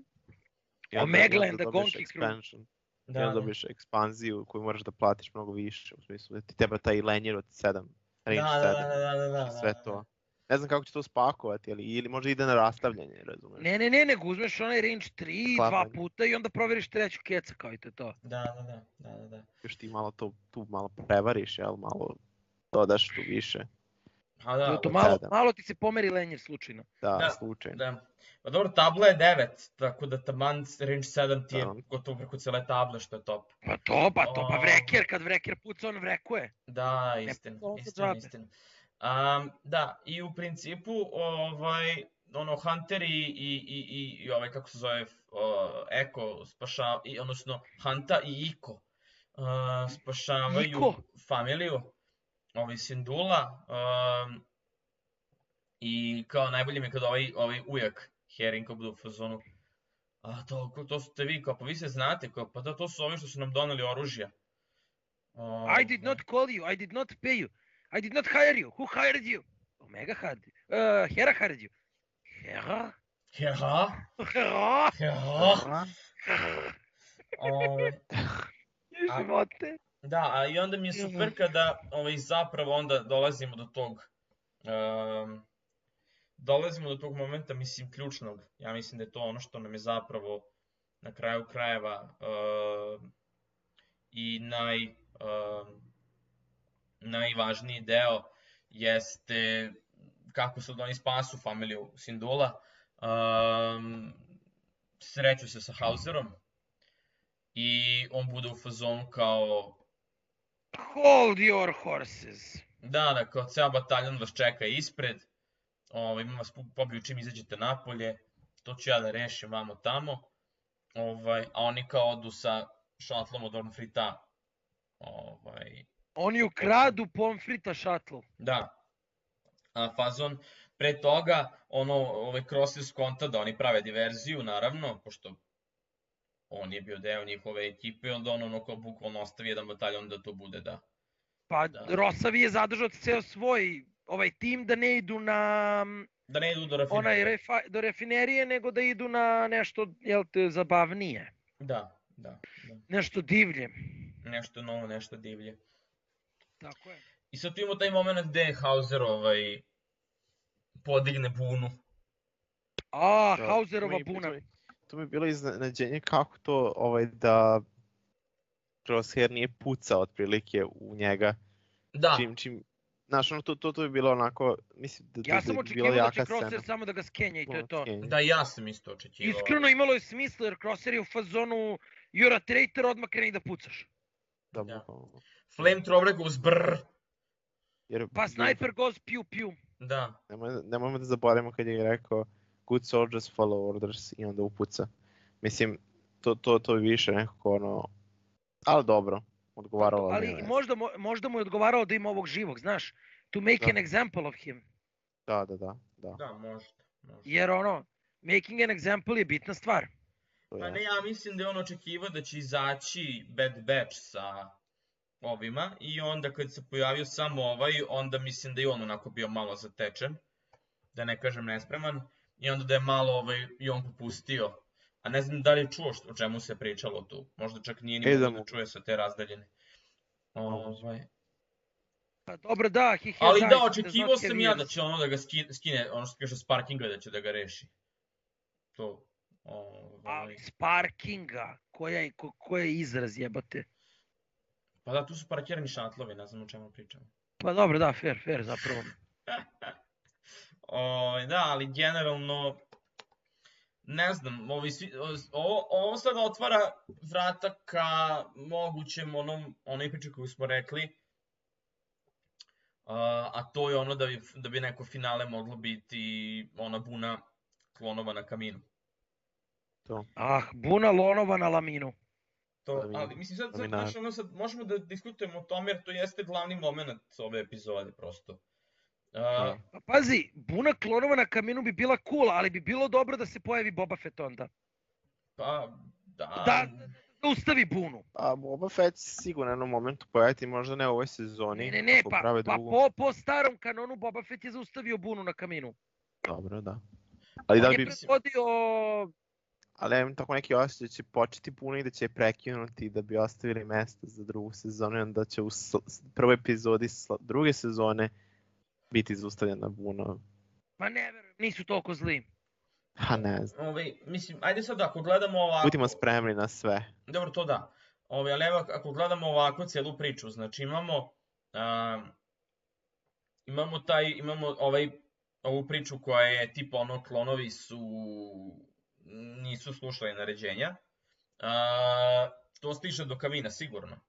[SPEAKER 2] I onda-
[SPEAKER 3] Omegle
[SPEAKER 2] i
[SPEAKER 3] and the
[SPEAKER 2] dobiješ
[SPEAKER 3] Gonki crew.
[SPEAKER 1] Da,
[SPEAKER 2] onda
[SPEAKER 1] da.
[SPEAKER 2] dobiješ ekspanziju koju moraš da platiš mnogo više, u smislu da ti treba taj lenjer od 7, range
[SPEAKER 1] Da, da,
[SPEAKER 2] 7,
[SPEAKER 1] da, da, da, da,
[SPEAKER 2] sve
[SPEAKER 1] da,
[SPEAKER 2] to. Ne znam kako će to spakovati, ali ili možda ide na rastavljanje, razumeš?
[SPEAKER 3] Ne, ne, ne, nego uzmeš onaj range 3 dva
[SPEAKER 2] Sklapanje.
[SPEAKER 3] puta i onda proveriš treću keca kao i to je to.
[SPEAKER 1] Da, da, da, da, da, da.
[SPEAKER 2] Još ti malo to, tu malo prevariš, jel, malo dodaš tu više.
[SPEAKER 1] Pa
[SPEAKER 3] Da,
[SPEAKER 1] da,
[SPEAKER 3] to
[SPEAKER 1] da,
[SPEAKER 3] malo,
[SPEAKER 2] da.
[SPEAKER 3] malo ti se pomeri lenjer slučajno.
[SPEAKER 2] Da,
[SPEAKER 1] Da,
[SPEAKER 2] slučajno.
[SPEAKER 1] da. Pa dobro, tabla je 9, tako da taman range 7 ti je
[SPEAKER 2] Da.
[SPEAKER 1] gotovo preko cele table, što je top.
[SPEAKER 3] Pa to, pa to, pa vreker, kad vreker puca, on vrekuje.
[SPEAKER 1] Da, istina, istina, istina. Um, da, i u principu, ovaj, ono, Hunter i, i, i, i, i ovaj, kako se zove, uh, Eko spašava, i, odnosno, Hanta i Iko uh, spašavaju
[SPEAKER 3] Iko?
[SPEAKER 1] familiju, ovaj, Sindula, um, i kao najbolje mi je kad ovaj, ovaj ujak Herring kao bude u fazonu, a to, to ste vi, kao, pa vi se znate, kao, pa da, to su ovi što su nam doneli oružja.
[SPEAKER 3] I did
[SPEAKER 1] Ovaj,
[SPEAKER 3] not call you, I did not pay you, I did not hire you, who hired you? Omega hired you, uh, Hera hired you. Hera? Hera?
[SPEAKER 1] ja. Ovaj, A-
[SPEAKER 3] Živote.
[SPEAKER 1] Da, a i onda mi je super kada ovaj, zapravo onda dolazimo do tog um, dolazimo do tog momenta, mislim, ključnog. Ja mislim da je to ono što nam je zapravo na kraju krajeva um, i naj, um, najvažniji deo jeste kako sad oni spasu familiju Sindula. Um, sreću se sa Hauserom i on bude u fazonu kao
[SPEAKER 3] Hold your horses.
[SPEAKER 1] Da, da, kao ceo bataljon vas čeka ispred, ovaj, ima vas po- pobiju čim izađete napolje, to ću ja da rešim vamo tamo, ovaj, a oni kao odu sa šatlom od Ornfrita, ovaj,
[SPEAKER 3] Oni ukradu pomfrita šatl.
[SPEAKER 1] da, a fazon, pre toga, ono, ovaj Cross skonta da oni prave diverziju, naravno, pošto on je bio deo njihove ekipe, i onda on ono kao bukvalno ostavi jedan bataljon da to bude, da,
[SPEAKER 3] Pa
[SPEAKER 1] Da.
[SPEAKER 3] Rosavi je zadržao ceo svoj ovaj tim da ne idu na
[SPEAKER 1] da ne idu do rafinerije.
[SPEAKER 3] onaj refa, do refinerije, nego da idu na nešto, jel te, zabavnije.
[SPEAKER 1] Da, da, da.
[SPEAKER 3] Nešto divlje.
[SPEAKER 1] nešto novo, nešto divlje.
[SPEAKER 3] Tako je.
[SPEAKER 1] I sad tu imamo taj moment gde Hauser ovaj, podigne bunu.
[SPEAKER 3] A,
[SPEAKER 2] Da,
[SPEAKER 3] Hauserova
[SPEAKER 2] to mi-
[SPEAKER 3] buna.
[SPEAKER 2] To mi, to mi je bilo iznenađenje kako to ovaj, da Crosshair nije pucao otprilike u njega.
[SPEAKER 1] Da,
[SPEAKER 2] Čim, čim, znaš, ono, to, to, to je bilo onako, mislim da, da,
[SPEAKER 3] Ja sam
[SPEAKER 2] da
[SPEAKER 3] očekivao da će
[SPEAKER 2] jaka
[SPEAKER 3] Crosser
[SPEAKER 2] scena.
[SPEAKER 3] samo da ga skenja i to je to.
[SPEAKER 1] da ja sam isto očekivao.
[SPEAKER 3] Iskreno imalo je smisla jer Crosser je u fazonu You're a traitor, odmah kreni da pucaš.
[SPEAKER 2] Da,
[SPEAKER 1] Da.
[SPEAKER 2] bukvalno.
[SPEAKER 1] Flamethrower goes brr.
[SPEAKER 2] Jer,
[SPEAKER 3] Pa sniper goes piu piu.
[SPEAKER 1] Da,
[SPEAKER 2] Nemoj, nemojmo da zaboravimo kad je rekao good soldiers follow orders i onda upuca. Mislim, to, to, to je više nekako ono, ali dobro, odgovaralo mi
[SPEAKER 3] Ali
[SPEAKER 2] je.
[SPEAKER 3] možda, mo- možda mu je odgovaralo da ima ovog živog, znaš. To make
[SPEAKER 2] Da.
[SPEAKER 3] an example of him.
[SPEAKER 2] Da, da, da, da.
[SPEAKER 1] da, možda. možda.
[SPEAKER 3] Jer ono, making an example je bitna stvar.
[SPEAKER 1] Pa ne, ja mislim da je on očekivao da će izaći Bad Batch sa ovima i onda kad se pojavio samo ovaj, onda mislim da je on onako bio malo zatečen, da ne kažem nespreman, i onda da je malo ovaj, i on popustio. A ne znam da li je čuo što, o čemu se pričalo tu, možda čak nije ni
[SPEAKER 2] E, da
[SPEAKER 1] da
[SPEAKER 2] mu-
[SPEAKER 1] čuje sa te razdaljine. Ovaj,
[SPEAKER 3] Pa dobro da, he has
[SPEAKER 1] ali da, očekivao sam ja da će ono da ga skine, skine ono što kaže Sparkinga da će da ga reši. To. Ovaj,
[SPEAKER 3] Ali Sparkinga, koja je, ko, koja je izraz jebate.
[SPEAKER 1] Pa da, tu su parkirani šatlovi, ne znam o čemu pričamo.
[SPEAKER 3] Pa dobro, da, fair, fair zapravo.
[SPEAKER 1] O, da, ali generalno, ne znam, ovi svi, ovo, ovo sad otvara vrata ka mogućem onom, onoj priči koju smo rekli, a, a to je ono da bi, da bi neko finale moglo biti ona buna klonova na kaminu.
[SPEAKER 2] To.
[SPEAKER 3] Ah, buna lonova na laminu.
[SPEAKER 1] To,
[SPEAKER 2] Lamina.
[SPEAKER 1] ali mislim sad, sad,
[SPEAKER 2] Laminat.
[SPEAKER 1] znaš, ono sad možemo da diskutujemo o tome jer to jeste glavni moment ove epizode prosto. A,
[SPEAKER 3] Pa pazi, buna klonova na kaminu bi bila cool, ali bi bilo dobro da se pojavi Boba Fett onda.
[SPEAKER 1] pa, da,
[SPEAKER 3] Da, da ustavi bunu.
[SPEAKER 2] A Boba Fett sigurno u jednom momentu pojaviti, možda ne u ovoj sezoni.
[SPEAKER 3] Ne, ne, ne, pa, pa
[SPEAKER 2] drugu.
[SPEAKER 3] po, po starom kanonu Boba Fett je zaustavio bunu na kaminu.
[SPEAKER 2] Dobro, da. Ali da
[SPEAKER 3] On
[SPEAKER 2] li
[SPEAKER 3] je
[SPEAKER 2] bi,
[SPEAKER 3] predvodio...
[SPEAKER 2] ali ja imam tako neki osjećaj da će početi puno i da će je prekinuti da bi ostavili mesta za drugu sezonu i onda će u prvoj epizodi druge sezone biti zaustavljena Buna
[SPEAKER 3] Pa ne verujem, nisu toliko zli.
[SPEAKER 2] Ha ne znam.
[SPEAKER 1] Ovaj, mislim, ajde sad ako gledamo ovako...
[SPEAKER 2] Budimo spremni na sve.
[SPEAKER 1] Dobro, to da. Ovaj, ali evo, ako gledamo ovako celu priču, znači imamo... A, imamo taj, imamo ovaj, ovu priču koja je tipa ono, klonovi su... nisu slušali naređenja. A, to stiže do kamina, sigurno.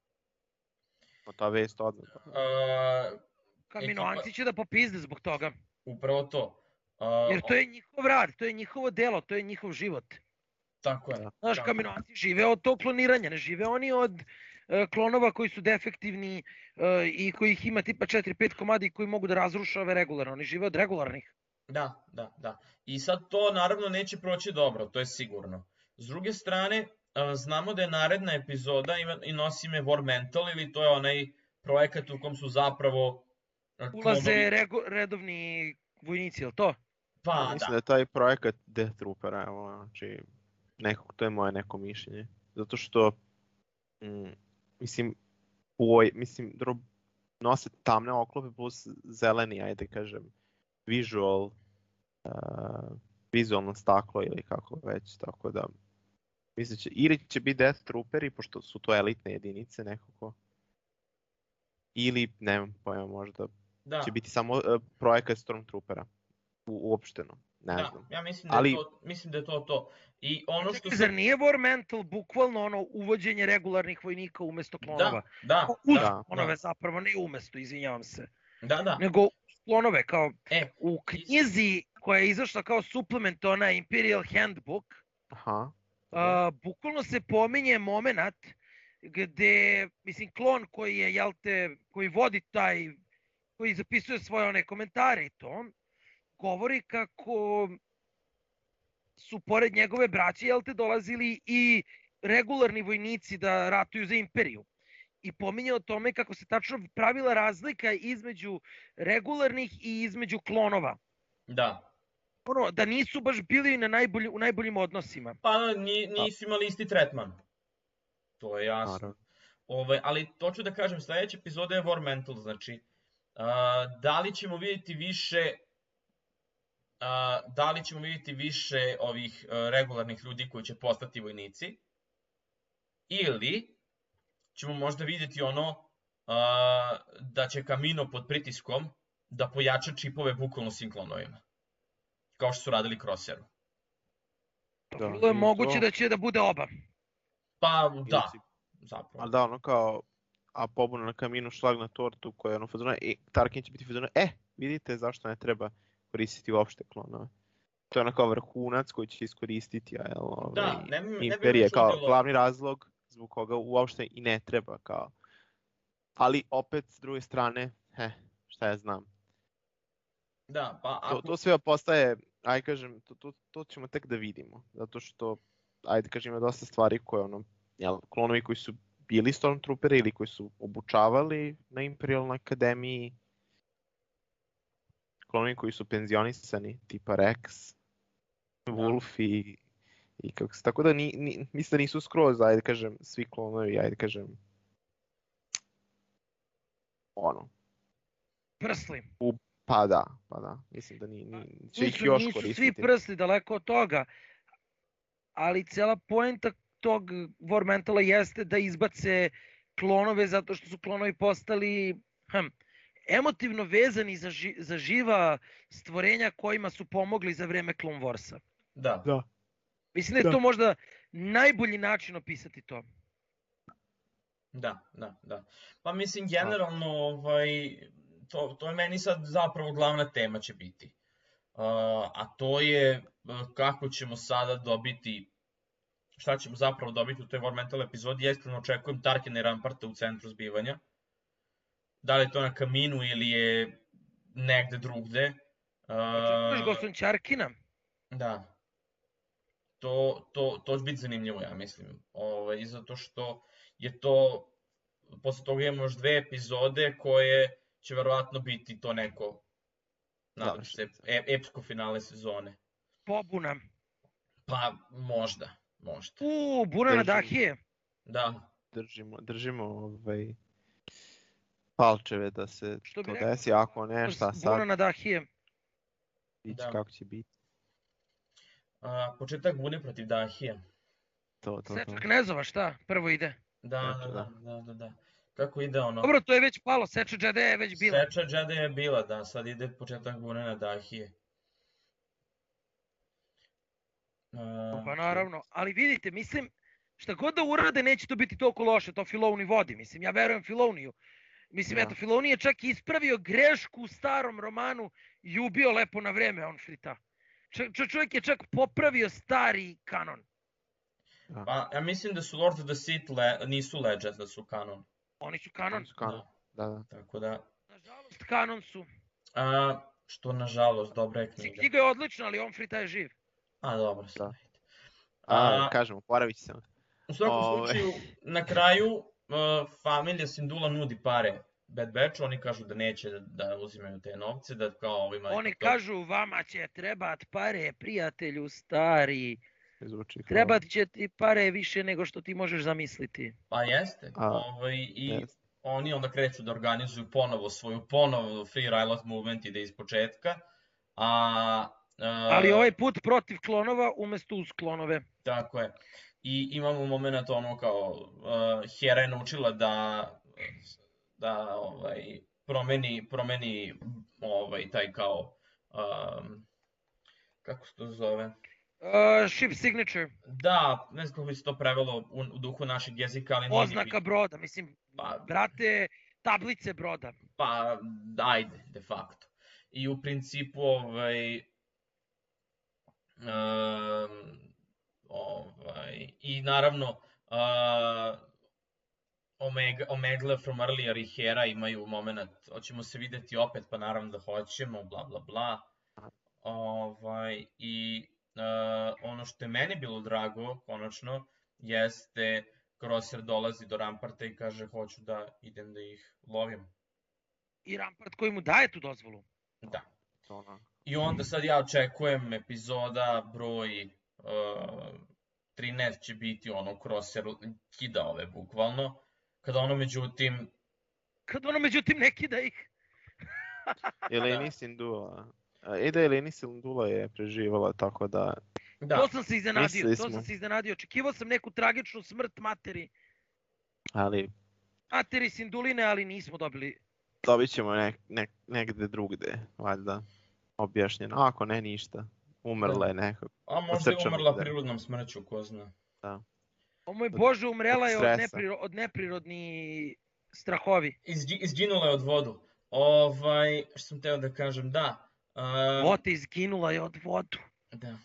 [SPEAKER 2] Pa ta vest odmah.
[SPEAKER 3] Kaminoanci će da popizde zbog toga.
[SPEAKER 1] upravo to. A,
[SPEAKER 3] Jer to je njihov rad, to je njihovo delo, to je njihov život.
[SPEAKER 1] Tako je.
[SPEAKER 2] Da.
[SPEAKER 3] Znaš,
[SPEAKER 1] tako
[SPEAKER 3] kaminoanci žive od tog kloniranja, ne žive oni od e, klonova koji su defektivni e, i kojih ima tipa 4-5 komadi koji mogu da razruše ove regularno. Oni žive od regularnih.
[SPEAKER 1] Da, da, da. I sad to naravno neće proći dobro, to je sigurno. S druge strane, a, znamo da je naredna epizoda i nosi ime War Mental ili to je onaj projekat u kom su zapravo a,
[SPEAKER 3] Ulaze rego, redovni vojnici, je to?
[SPEAKER 1] Pa,
[SPEAKER 2] Mislim
[SPEAKER 1] da.
[SPEAKER 2] da je taj projekat Death Troopera, evo, znači, nekako, to je moje neko mišljenje. Zato što, mm, mislim, boj, mislim, dro, nose tamne oklope plus zeleni, ajde kažem, visual, vizualno staklo ili kako već, tako da, mislim će, ili će biti Death Trooperi, pošto su to elitne jedinice nekako, ili, nemam pojma, možda
[SPEAKER 1] Da,
[SPEAKER 2] će biti samo uh, projekat Stormtroopera, u, uopšteno, ne
[SPEAKER 1] da,
[SPEAKER 2] znam.
[SPEAKER 1] ja mislim da,
[SPEAKER 2] Ali-
[SPEAKER 1] to, mislim da je to to. I ono što se...
[SPEAKER 3] zar nije War Mental bukvalno ono uvođenje regularnih vojnika umesto klonova?
[SPEAKER 1] Da, da,
[SPEAKER 3] Uz
[SPEAKER 1] da,
[SPEAKER 3] klonove zapravo, ne umesto, izvinjavam se.
[SPEAKER 1] da, da.
[SPEAKER 3] Nego klonove, kao
[SPEAKER 1] E,
[SPEAKER 3] u knjizi koja je izašla kao suplement, ona Imperial Handbook,
[SPEAKER 2] Aha,
[SPEAKER 3] a, bukvalno se pominje moment gde, mislim, klon koji je, jel te, koji vodi taj, koji zapisuje svoje one komentare i to, govori kako su pored njegove braće, jel te, dolazili i regularni vojnici da ratuju za imperiju. I pominje o tome kako se tačno pravila razlika između regularnih i između klonova.
[SPEAKER 1] da.
[SPEAKER 3] Ono, da nisu baš bili na najbolji, u najboljim odnosima.
[SPEAKER 1] Pa ni, nisu imali isti tretman. To je jasno.
[SPEAKER 2] naravno.
[SPEAKER 1] Ovaj, ali to ću da kažem, sledeća epizoda je War Mental, znači, a, da li ćemo vidjeti više a, da li ćemo vidjeti više ovih a, regularnih ljudi koji će postati vojnici ili ćemo možda vidjeti ono a, da će Kamino pod pritiskom da pojača čipove bukvalno svim klonovima. Kao što su radili Crosseru.
[SPEAKER 2] Da,
[SPEAKER 3] Vrlo je moguće
[SPEAKER 2] to.
[SPEAKER 3] da će da bude oba.
[SPEAKER 1] Pa da, zapravo.
[SPEAKER 2] Ali da, ono kao, a pobuna na kaminu, šlag na tortu, koja je ono fazona, i Tarkin će biti fazona, e, vidite zašto ne treba koristiti uopšte klonove. To je ono kao vrhunac koji će iskoristiti, a jel, ovaj,
[SPEAKER 1] Da, ne, bi- ne
[SPEAKER 2] imperije kao
[SPEAKER 1] čudilo.
[SPEAKER 2] glavni razlog zbog koga uopšte i ne treba kao. Ali opet, s druge strane, he, šta ja znam.
[SPEAKER 1] Da, pa
[SPEAKER 2] To,
[SPEAKER 1] ako...
[SPEAKER 2] to sve postaje, aj kažem, to, to, to ćemo tek da vidimo. Zato što, ajde kažem, ima dosta stvari koje ono, jel, klonovi koji su bili Stormtrooperi ili koji su obučavali na Imperialnoj akademiji, klonovi koji su penzionisani, tipa Rex, Wolf i, i kako se, tako da ni, ni, mislim da nisu skroz, ajde kažem, svi klonovi, ajde kažem, ono,
[SPEAKER 3] Prsli.
[SPEAKER 2] Pa da, pa da, mislim da ni, ni, će ih
[SPEAKER 3] Nisu,
[SPEAKER 2] još
[SPEAKER 3] nisu
[SPEAKER 2] koristiti.
[SPEAKER 3] svi prsli daleko od toga. Ali cela poenta tog War Mentala jeste da izbace klonove zato što su klonovi postali hm, emotivno vezani za, ži, za živa stvorenja kojima su pomogli za vreme Clone Warsa.
[SPEAKER 1] Da,
[SPEAKER 2] Da.
[SPEAKER 3] Mislim da je
[SPEAKER 2] Da.
[SPEAKER 3] to možda najbolji način opisati to.
[SPEAKER 1] da, da, da. Pa mislim, generalno, ovaj, to, to je meni sad zapravo glavna tema će biti. Uh, a to je uh, kako ćemo sada dobiti, šta ćemo zapravo dobiti u toj War Mental epizodi. Ja iskreno očekujem Tarkina i Ramparta u centru zbivanja. Da li je to na kaminu ili je negde drugde.
[SPEAKER 3] Očekuješ
[SPEAKER 1] Uh,
[SPEAKER 3] Goston Čarkina?
[SPEAKER 1] Da. To, to, to će biti zanimljivo, ja mislim. Ovaj, zato što je to, posle toga imamo još dve epizode koje će verovatno biti to neko, nadam se, e, epsko finale sezone.
[SPEAKER 3] Pobuna.
[SPEAKER 1] Pa možda, možda.
[SPEAKER 3] U, Buna na. Dahije.
[SPEAKER 1] Da,
[SPEAKER 2] držimo, držimo ovaj, palčeve da se
[SPEAKER 3] Što
[SPEAKER 2] to
[SPEAKER 3] rekao,
[SPEAKER 2] desi, ako ne, šta
[SPEAKER 3] Buna
[SPEAKER 2] sad,
[SPEAKER 3] na Dahije.
[SPEAKER 2] Biće
[SPEAKER 1] Da.
[SPEAKER 2] kako će biti.
[SPEAKER 1] A, početak bune protiv Dahija.
[SPEAKER 2] To, to, to.
[SPEAKER 3] Seča Knezova, šta? Prvo ide.
[SPEAKER 1] Da, da, da, da, da, da. Kako ide ono?
[SPEAKER 3] Dobro, to je već palo, Seča Džede je već bila.
[SPEAKER 1] Seča Džade je bila, da, sad ide početak bune na Dahije. A,
[SPEAKER 3] Pa naravno, ali vidite, mislim, šta god da urade neće to biti toliko loše, to Filoni vodi, mislim, ja verujem Filoniju. Mislim,
[SPEAKER 2] Da.
[SPEAKER 3] eto, Filoni je čak ispravio grešku u starom romanu i ubio lepo na vreme on frita. Č č- čovjek je čak popravio stari kanon.
[SPEAKER 1] Pa, ja mislim da su Lord of the Sith le, nisu Legends, da su kanon.
[SPEAKER 3] Oni su kanon.
[SPEAKER 2] Oni su kanon. Da, da.
[SPEAKER 1] Tako da,
[SPEAKER 3] Nažalost, kanon su.
[SPEAKER 1] a, što nažalost, dobra je knjiga.
[SPEAKER 3] knjiga je odlična, ali on frita je živ.
[SPEAKER 1] A, dobro, sad.
[SPEAKER 2] Da. A,
[SPEAKER 1] A-
[SPEAKER 2] kažem, oporavit će se. on.
[SPEAKER 1] U svakom
[SPEAKER 2] Ove.
[SPEAKER 1] slučaju, na kraju, uh, familija Sindula nudi pare Bad Batchu, oni kažu da neće da, da uzimaju te novce, da kao ovima...
[SPEAKER 3] Oni
[SPEAKER 1] to-
[SPEAKER 3] kažu, vama će trebat pare, prijatelju stari.
[SPEAKER 2] Zvuči kao-
[SPEAKER 3] Trebat će ti pare više nego što ti možeš zamisliti.
[SPEAKER 1] Pa jeste.
[SPEAKER 2] A,
[SPEAKER 1] ovaj, I
[SPEAKER 2] Jeste.
[SPEAKER 1] oni onda kreću da organizuju ponovo svoju ponovo Free Riot Movement ide iz početka. A, uh,
[SPEAKER 3] Ali ovaj put protiv klonova umesto uz klonove.
[SPEAKER 1] Tako je. I imamo moment ono kao uh, Hera je naučila da da ovaj promeni promeni ovaj taj kao um, kako se to zove?
[SPEAKER 3] Uh, ship signature,
[SPEAKER 1] Da, ne znam kako bi se to prevelo u, u duhu našeg jezika, ali
[SPEAKER 3] oznaka
[SPEAKER 1] bitno.
[SPEAKER 3] broda, mislim,
[SPEAKER 1] Pa,
[SPEAKER 3] brate, tablice broda.
[SPEAKER 1] pa ajde, de facto. I u principu ovaj um, ovaj i naravno uh, Omega, Omega from Earlier i Hera imaju moment, hoćemo se videti opet, pa naravno da hoćemo, bla bla bla. Ovaj, I ono što je meni bilo drago, konačno, jeste Crosshair dolazi do Ramparta i kaže hoću da idem da ih lovim.
[SPEAKER 3] I Rampart koji mu daje tu dozvolu.
[SPEAKER 1] Da. I onda sad ja očekujem epizoda broj uh, 13 će biti ono Crosshair kida ove bukvalno. Kada ono međutim,
[SPEAKER 3] Kad ono međutim ne kida ih.
[SPEAKER 2] Eleni Sindula. a, E da Eleni Sindula je preživala, tako da...
[SPEAKER 1] da,
[SPEAKER 3] To sam se iznenadio,
[SPEAKER 2] mislili
[SPEAKER 3] to
[SPEAKER 2] smo.
[SPEAKER 3] sam se iznenadio. Očekivao sam neku tragičnu smrt materi.
[SPEAKER 2] Ali
[SPEAKER 3] Materi Sinduline, ali nismo dobili.
[SPEAKER 2] dobit ćemo nek, nek, negde drugde, valjda. Objašnjeno. Ako ne, ništa. Umrla je nekako.
[SPEAKER 1] a možda je umrla
[SPEAKER 2] udara.
[SPEAKER 1] prirodnom smrću, ko zna.
[SPEAKER 3] O moj Bože, umrela je od, nepriro, od neprirodni strahovi.
[SPEAKER 1] Izgi, izginula je od vodu. Ovaj, što sam teo da kažem, da. Uh,
[SPEAKER 3] Vota izginula je od vodu.
[SPEAKER 1] Da.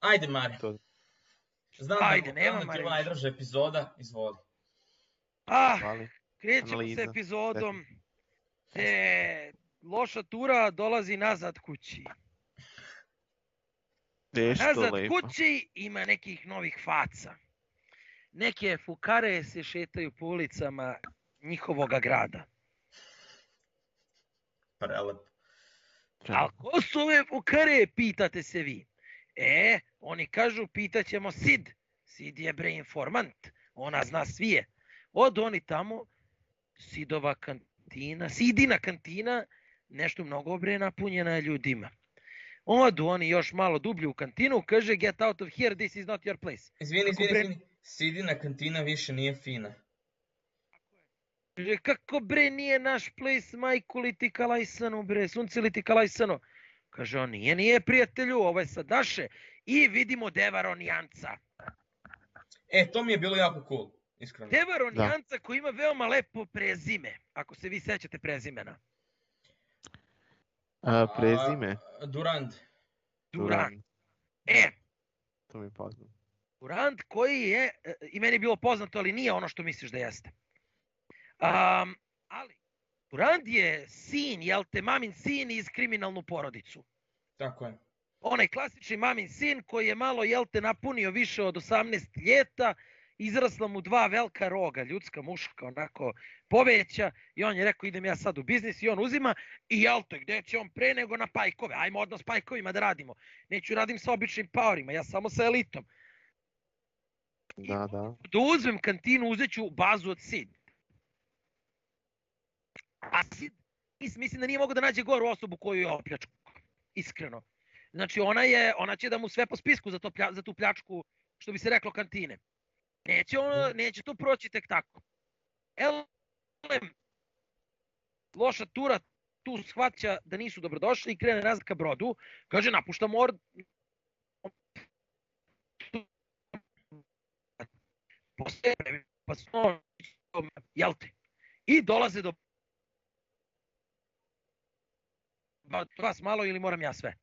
[SPEAKER 1] Ajde, Mare.
[SPEAKER 2] To-
[SPEAKER 1] Znam
[SPEAKER 3] Ajde,
[SPEAKER 1] da,
[SPEAKER 3] nema
[SPEAKER 1] znam da je najdraža epizoda, izvoli.
[SPEAKER 3] Ah, krećemo
[SPEAKER 2] Analiza.
[SPEAKER 3] sa epizodom. E, loša tura dolazi nazad kući.
[SPEAKER 2] Teško
[SPEAKER 3] Nazad
[SPEAKER 2] lepo.
[SPEAKER 3] kući ima nekih novih faca. Neke fukare se šetaju po ulicama njihovoga grada.
[SPEAKER 1] Prelep.
[SPEAKER 3] A ko su ove fukare, pitate se vi. E, oni kažu, pitaćemo Sid. Sid je bre informant, ona zna svije. Od oni tamo, Sidova kantina, Sidina kantina, nešto mnogo bre napunjena ljudima. Odu oni još malo dublje u kantinu, kaže get out of here, this is not your place.
[SPEAKER 1] Izvini, izvini, izvini. Sidina kantina više nije fina.
[SPEAKER 3] Kaže, kako bre nije naš place, majku li ti kalajsano bre, sunce li ti kalajsano. Kaže on, nije, nije prijatelju, ovo je sad naše. I vidimo Devaronijanca.
[SPEAKER 1] E, to mi je bilo jako cool, iskreno.
[SPEAKER 3] Devaronijanca koji ima veoma lepo prezime, ako se vi sećate prezimena.
[SPEAKER 2] A, prezime.
[SPEAKER 1] A, Durand.
[SPEAKER 3] Durant. E,
[SPEAKER 2] To mi je poznato.
[SPEAKER 3] Durant koji je, e, i meni je bilo poznato, ali nije ono što misliš da jeste. Um, ali, Durant je sin, jel te, mamin sin iz kriminalnu porodicu.
[SPEAKER 1] Tako je.
[SPEAKER 3] onaj klasični mamin sin koji je malo, jel te, napunio više od 18 ljeta, izrasla mu dva velika roga, ljudska, muška, onako poveća i on je rekao idem ja sad u biznis i on uzima i jel te, gde će on pre nego na pajkove, ajmo odnos pajkovima da radimo. Neću radim sa običnim paorima, ja samo sa elitom.
[SPEAKER 2] Da, da.
[SPEAKER 3] Da uzmem kantinu, uzet ću bazu od Sid. A Sid, mis- mislim da nije mogo da nađe goru osobu koju je opljačkao. iskreno. Znači ona je, ona će da mu sve po spisku za, to plja, za tu pljačku, što bi se reklo kantine. Neće, ono, neće to proći tek tako. Elem, loša tura tu shvaća da nisu dobrodošli i krene nazad ka brodu. Kaže, napuštamo ord... Postaje pa su, jel te? I dolaze do vas malo ili moram ja sve?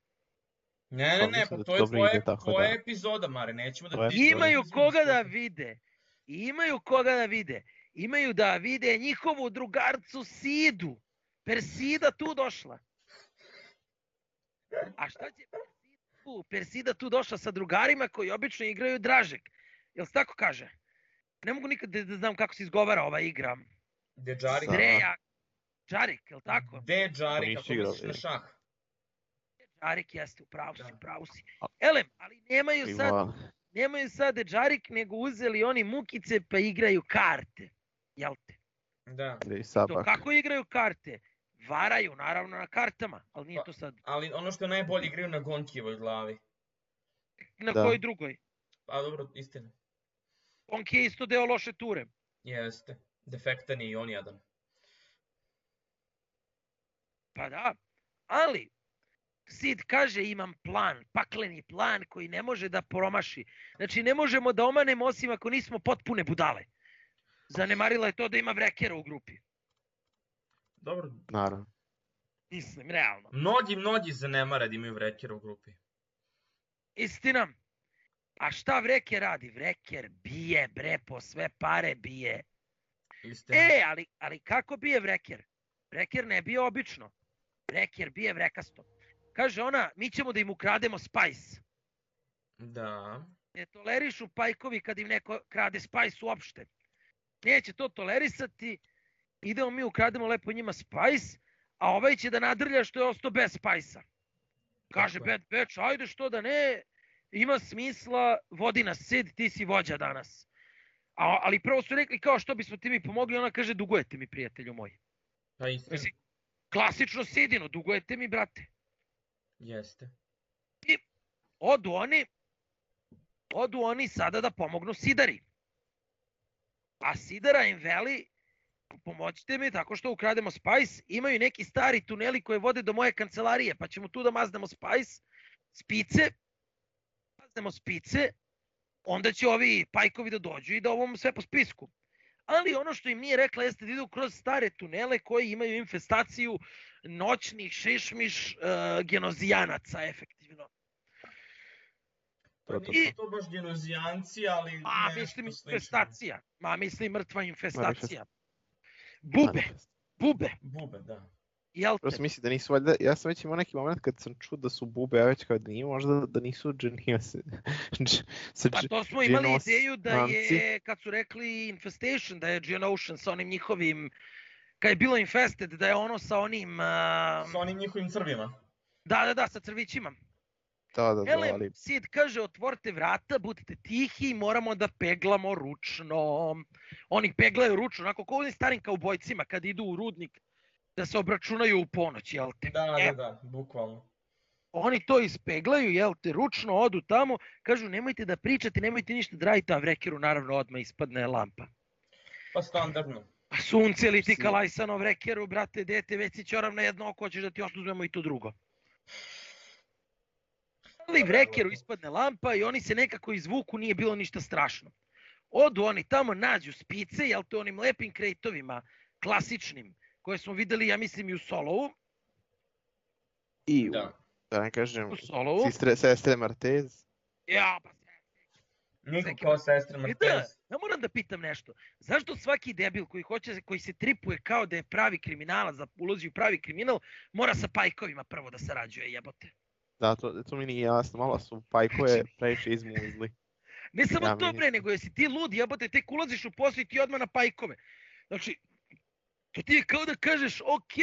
[SPEAKER 1] Ne, ne, ne, pa to je tvoja, tvoja da. epizoda, Mare, nećemo da
[SPEAKER 3] ti... Imaju koga da vide. Imaju koga da vide. Imaju da vide njihovu drugarcu Sidu. Persida tu došla. A šta će Persidu? Persida tu došla sa drugarima koji obično igraju Dražek. Jel se tako kaže? Ne mogu nikad da, da znam kako se izgovara ova igra.
[SPEAKER 1] Deđarik.
[SPEAKER 3] Dreja. Džarik, jel tako?
[SPEAKER 1] Deđarik, ako misliš na šah.
[SPEAKER 3] Džarik jeste, upravo si, da. upravo si. Elem, ali nemaju sad, nemaju sad Džarik, nego uzeli oni mukice pa igraju karte. Jel te?
[SPEAKER 1] Da.
[SPEAKER 3] To kako igraju karte? Varaju, naravno, na kartama, ali nije pa, to sad.
[SPEAKER 1] Ali ono što je najbolje igraju na Gonkijevoj glavi.
[SPEAKER 3] Na da. kojoj drugoj?
[SPEAKER 1] Pa dobro, istina.
[SPEAKER 3] Gonki je isto deo loše ture.
[SPEAKER 1] Jeste. Defektan je i on jedan.
[SPEAKER 3] Pa da, ali Sid kaže imam plan, pakleni plan koji ne može da promaši. Znači ne možemo da omanemo osim ako nismo potpune budale. Zanemarila je to da ima vrekera u grupi.
[SPEAKER 1] Dobro.
[SPEAKER 2] Naravno.
[SPEAKER 3] Mislim, realno.
[SPEAKER 1] Mnogi, mnogi zanemara da imaju vrekera u grupi.
[SPEAKER 3] Istina. A šta vreker radi? Vreker bije, bre, po sve pare bije.
[SPEAKER 1] Istina.
[SPEAKER 3] E, ali, ali kako bije vreker? Vreker ne bije obično. Vreker bije vrekasto. Kaže ona, mi ćemo da im ukrademo Spice.
[SPEAKER 1] Da.
[SPEAKER 3] Ne tolerišu pajkovi kad im neko krade Spice uopšte. Neće to tolerisati. Idemo mi ukrademo lepo njima Spice, a ovaj će da nadrlja što je ostao bez Spice-a. Kaže Bad Batch, ajde što da ne, ima smisla, vodi nas Sid, ti si vođa danas. A, ali prvo su rekli kao što bismo ti mi pomogli, ona kaže dugujete mi prijatelju moj.
[SPEAKER 1] Pa istina.
[SPEAKER 3] Klasično Sidino, dugujete mi brate.
[SPEAKER 1] Jeste.
[SPEAKER 3] I odu oni, odu oni sada da pomognu Sidari. A Sidara im veli, pomoćite mi tako što ukrademo Spice, imaju neki stari tuneli koje vode do moje kancelarije, pa ćemo tu da maznemo Spice, spice, maznemo spice, onda će ovi pajkovi da dođu i da ovom sve po spisku. Ali ono što im nije rekla jeste da idu kroz stare tunele koji imaju infestaciju noćnih šišmiš uh, genozijanaca, efektivno.
[SPEAKER 1] Pa nisu to baš genozijanci, ali...
[SPEAKER 3] A, mislim infestacija. Ma, mislim mrtva infestacija. Bube. Bube.
[SPEAKER 1] Bube, da.
[SPEAKER 3] Jel te?
[SPEAKER 2] Prosto misli da nisu valjda, ja sam već imao neki moment kad sam čuo da su bube, ja već kao da nije možda da nisu geniosi.
[SPEAKER 3] pa to smo imali genos, ideju da je, kad su rekli Infestation, da je Geonosian sa onim njihovim, kad je bilo Infested, da je ono sa onim... Uh,
[SPEAKER 1] sa onim njihovim crvima.
[SPEAKER 3] Da, da, da, sa crvićima.
[SPEAKER 2] Da, da, da,
[SPEAKER 3] ali... Sid kaže, otvorite vrata, budite tihi, moramo da peglamo ručno. Oni peglaju ručno, onako kao ovim starim kaubojcima kad idu u rudnik da se obračunaju u ponoć, jel te?
[SPEAKER 1] Da, da, da, bukvalno.
[SPEAKER 3] Oni to ispeglaju, jel te, ručno odu tamo, kažu nemojte da pričate, nemojte ništa da radite, a vrekeru naravno odmah ispadne lampa.
[SPEAKER 1] Pa standardno.
[SPEAKER 3] A sunce li ti kalajsano vrekeru, brate, dete, već si ćorav na jedno oko, hoćeš da ti ostuzmemo i to drugo. Ali vrekeru ispadne lampa i oni se nekako izvuku, nije bilo ništa strašno. Odu oni tamo, nađu spice, jel to onim lepim krejtovima, klasičnim, koje smo videli, ja mislim, i u Solovu.
[SPEAKER 2] I u, da, da ne kažem, u Solovu. Sistre, sestre Martez.
[SPEAKER 3] Ja, pa
[SPEAKER 1] Niko kao sestre Martez. Da,
[SPEAKER 3] ja moram da pitam nešto. Zašto svaki debil koji hoće, koji se tripuje kao da je pravi kriminalac, da ulazi u pravi kriminal, mora sa pajkovima prvo da sarađuje, jebote?
[SPEAKER 2] Da, to, to mi nije jasno, malo su pajkove znači- previše izmuzli.
[SPEAKER 3] Ne samo ja, to bre, nego jesi ti lud, jebote, tek ulaziš u posao i ti odmah na pajkove. Znači, To ti je kao da kažeš, ok,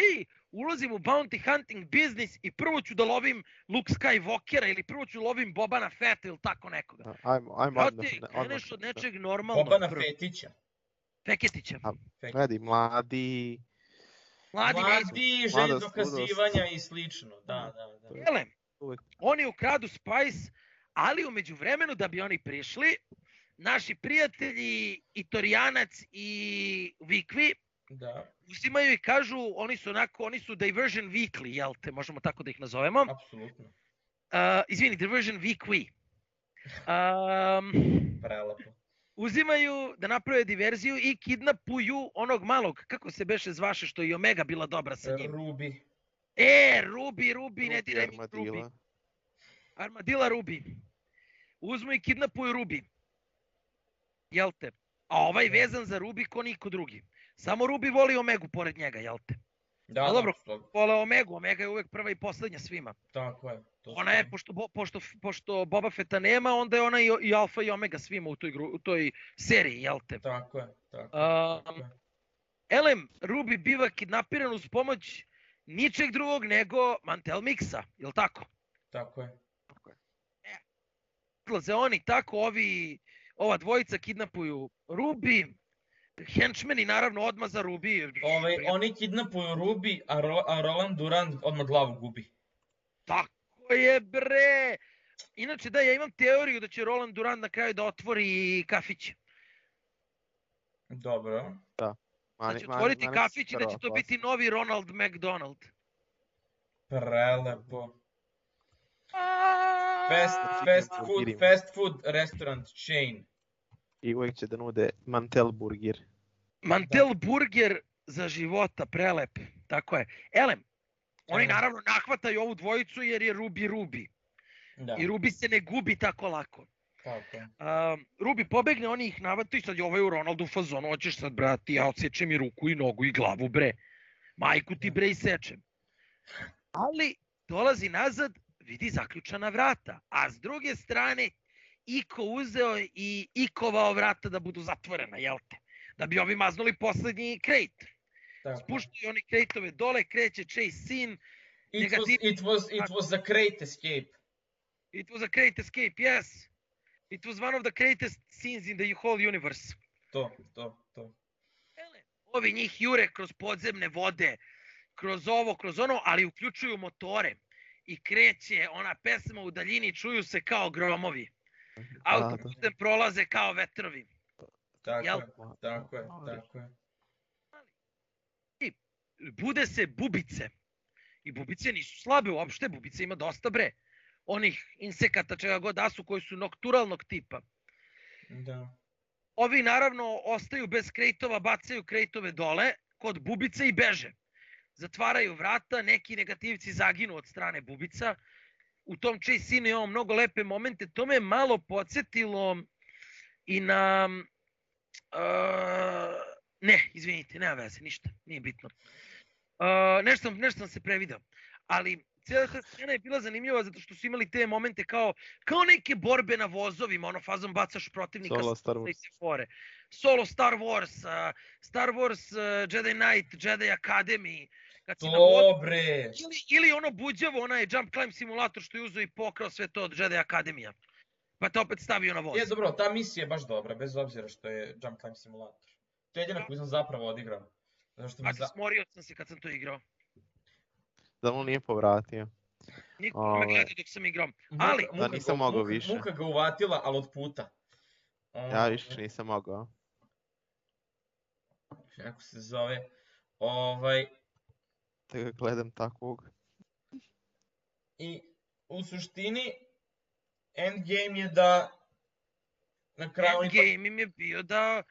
[SPEAKER 3] ulazim u bounty hunting biznis i prvo ću da lovim Luke Skywalkera ili prvo ću da lovim Bobana Fetta ili tako nekoga.
[SPEAKER 2] Da, ajmo, ajmo.
[SPEAKER 3] Kao ti kreneš od nečeg normalnog.
[SPEAKER 1] Bobana prvo. Fetića.
[SPEAKER 3] Feketića.
[SPEAKER 2] Gledaj, mladi...
[SPEAKER 3] Mladi,
[SPEAKER 1] mladi želj dokazivanja i slično, da, da, da.
[SPEAKER 3] Jelem,
[SPEAKER 2] Uvek.
[SPEAKER 3] Oni ukradu Spice, ali umeđu vremenu da bi oni prišli, naši prijatelji i Torijanac i Vikvi
[SPEAKER 1] Da,
[SPEAKER 3] uzimaju i kažu, oni su onako, oni su Diversion Weekly, jel te, možemo tako da ih nazovemo.
[SPEAKER 1] apsolutno.
[SPEAKER 3] Uh, izvini, Diversion Weekly. Um,
[SPEAKER 1] Prelepo.
[SPEAKER 3] uzimaju da naprave diverziju i kidnapuju onog malog, kako se beše zvaše, što je i Omega bila dobra sa njim.
[SPEAKER 1] Ruby.
[SPEAKER 3] E, Ruby, Ruby, ne diraj mi Ruby.
[SPEAKER 2] Armadilla.
[SPEAKER 3] Armadilla Ruby. Uzmu i kidnapuju Ruby. Jel te? A ovaj vezan za Ruby ko niko drugi. Samo Ruby voli Omegu pored njega, jel te?
[SPEAKER 1] Da,
[SPEAKER 3] A
[SPEAKER 1] da,
[SPEAKER 3] dobro.
[SPEAKER 1] apsolutno.
[SPEAKER 3] Vole Omegu, Omega je uvek prva i poslednja svima.
[SPEAKER 1] Tako je. To
[SPEAKER 3] Ona je, pošto, pošto, pošto Boba Fetta nema, onda je ona i, i Alfa i Omega svima u toj, gru, u toj seriji, jel te?
[SPEAKER 1] Tako je, tako je.
[SPEAKER 3] Um,
[SPEAKER 1] tako je.
[SPEAKER 3] Elem, Ruby biva kidnapiran uz pomoć ničeg drugog nego Mantel Mixa, jel tako?
[SPEAKER 1] Tako je.
[SPEAKER 3] Odlaze oni tako, ovi, ova dvojica kidnapuju Ruby, henchmeni naravno odmah za Ruby.
[SPEAKER 1] Ovaj, oni kidnapuju Ruby, a, Ro, a Roland Durand odmah glavu gubi.
[SPEAKER 3] Tako je bre! Inače da, ja imam teoriju da će Roland Durand na kraju da otvori kafić.
[SPEAKER 1] Dobro.
[SPEAKER 3] Da
[SPEAKER 2] Mani-
[SPEAKER 3] će
[SPEAKER 2] mani-
[SPEAKER 3] otvoriti
[SPEAKER 2] mani-
[SPEAKER 3] kafić i da će to biti novi Ronald McDonald.
[SPEAKER 1] Prelepo. Fast, fast food,
[SPEAKER 2] burgerima.
[SPEAKER 1] fast food restaurant chain.
[SPEAKER 2] I uvek će da nude Mantel burger.
[SPEAKER 3] Mantel burger za života, prelep. Tako je. Elem, oni
[SPEAKER 1] Elem.
[SPEAKER 3] naravno nahvataju ovu dvojicu jer je Ruby Ruby.
[SPEAKER 1] Da,
[SPEAKER 3] I Ruby se ne gubi tako lako.
[SPEAKER 1] tako.
[SPEAKER 3] Um, Ruby pobegne, oni ih navataju i sad je ovaj u Ronaldu fazonu, hoćeš sad brati, ja odsečem i ruku i nogu i glavu bre. Majku ti bre i sečem. Ali dolazi nazad, vidi zaključana vrata, a s druge strane Iko uzeo i ikovao vrata da budu zatvorena, jel te? Da bi ovi maznuli poslednji krejt.
[SPEAKER 1] Tako.
[SPEAKER 3] Spuštaju oni krejtove dole, kreće Chase Sin,
[SPEAKER 1] It was, it was, it was a great escape.
[SPEAKER 3] It was a great escape, yes. It was one of the greatest scenes in the whole universe.
[SPEAKER 1] To, to, to.
[SPEAKER 3] Ele, Ovi njih jure kroz podzemne vode, kroz ovo, kroz ono, ali uključuju motore. I kreće ona pesma u daljini, čuju se kao gromovi. Autoputem prolaze kao vetrovi.
[SPEAKER 1] Tako
[SPEAKER 3] Jel?
[SPEAKER 1] je, tako je, tako je.
[SPEAKER 3] Bude se bubice. I bubice nisu slabe uopšte, bubice ima dosta bre. Onih insekata čega god da su koji su nokturalnog tipa.
[SPEAKER 1] Da.
[SPEAKER 3] Ovi naravno ostaju bez krejtova, bacaju krejtove dole kod bubice i beže. Zatvaraju vrata, neki negativci zaginu od strane bubica. U tom Chase Scene imamo mnogo lepe momente. To me je malo podsjetilo i na... Uh, ne, izvinite, nema veze, ništa, nije bitno. Uh, nešto, sam, nešto sam se prevideo. Ali cijela scena je bila zanimljiva zato što su imali te momente kao, kao neke borbe na vozovima, ono fazom bacaš protivnika
[SPEAKER 2] Solo
[SPEAKER 3] sa
[SPEAKER 2] Star
[SPEAKER 3] te
[SPEAKER 2] Wars.
[SPEAKER 3] fore. Solo Star Wars, uh, Star Wars uh, Jedi Knight, Jedi Academy, kad si na vozu,
[SPEAKER 1] To bre.
[SPEAKER 3] ili, ili ono buđavo, onaj Jump Climb simulator što je uzeo i pokrao sve to od Jedi Akademija. Pa te opet stavio na voz.
[SPEAKER 1] Je, dobro, ta misija je baš dobra, bez obzira što je Jump Time Simulator. To je jedina koju sam zapravo odigrao. Zato što mi
[SPEAKER 3] A
[SPEAKER 1] za...
[SPEAKER 3] smorio sam se kad sam to igrao.
[SPEAKER 2] Da mu nije povratio.
[SPEAKER 3] Niko me
[SPEAKER 2] Ovaj.
[SPEAKER 3] gleda dok sam igrao. Ali,
[SPEAKER 1] muka
[SPEAKER 2] nisam
[SPEAKER 1] ga-
[SPEAKER 2] mogao
[SPEAKER 1] muka-
[SPEAKER 2] više.
[SPEAKER 1] Muka ga uvatila, ali od puta.
[SPEAKER 2] Ja
[SPEAKER 1] Ovaj,
[SPEAKER 2] više nisam mogao.
[SPEAKER 1] Kako se zove? Ovaj,
[SPEAKER 2] Da ga gledam takvog.
[SPEAKER 1] I u suštini, endgame je da na kraju
[SPEAKER 3] endgame im je bio da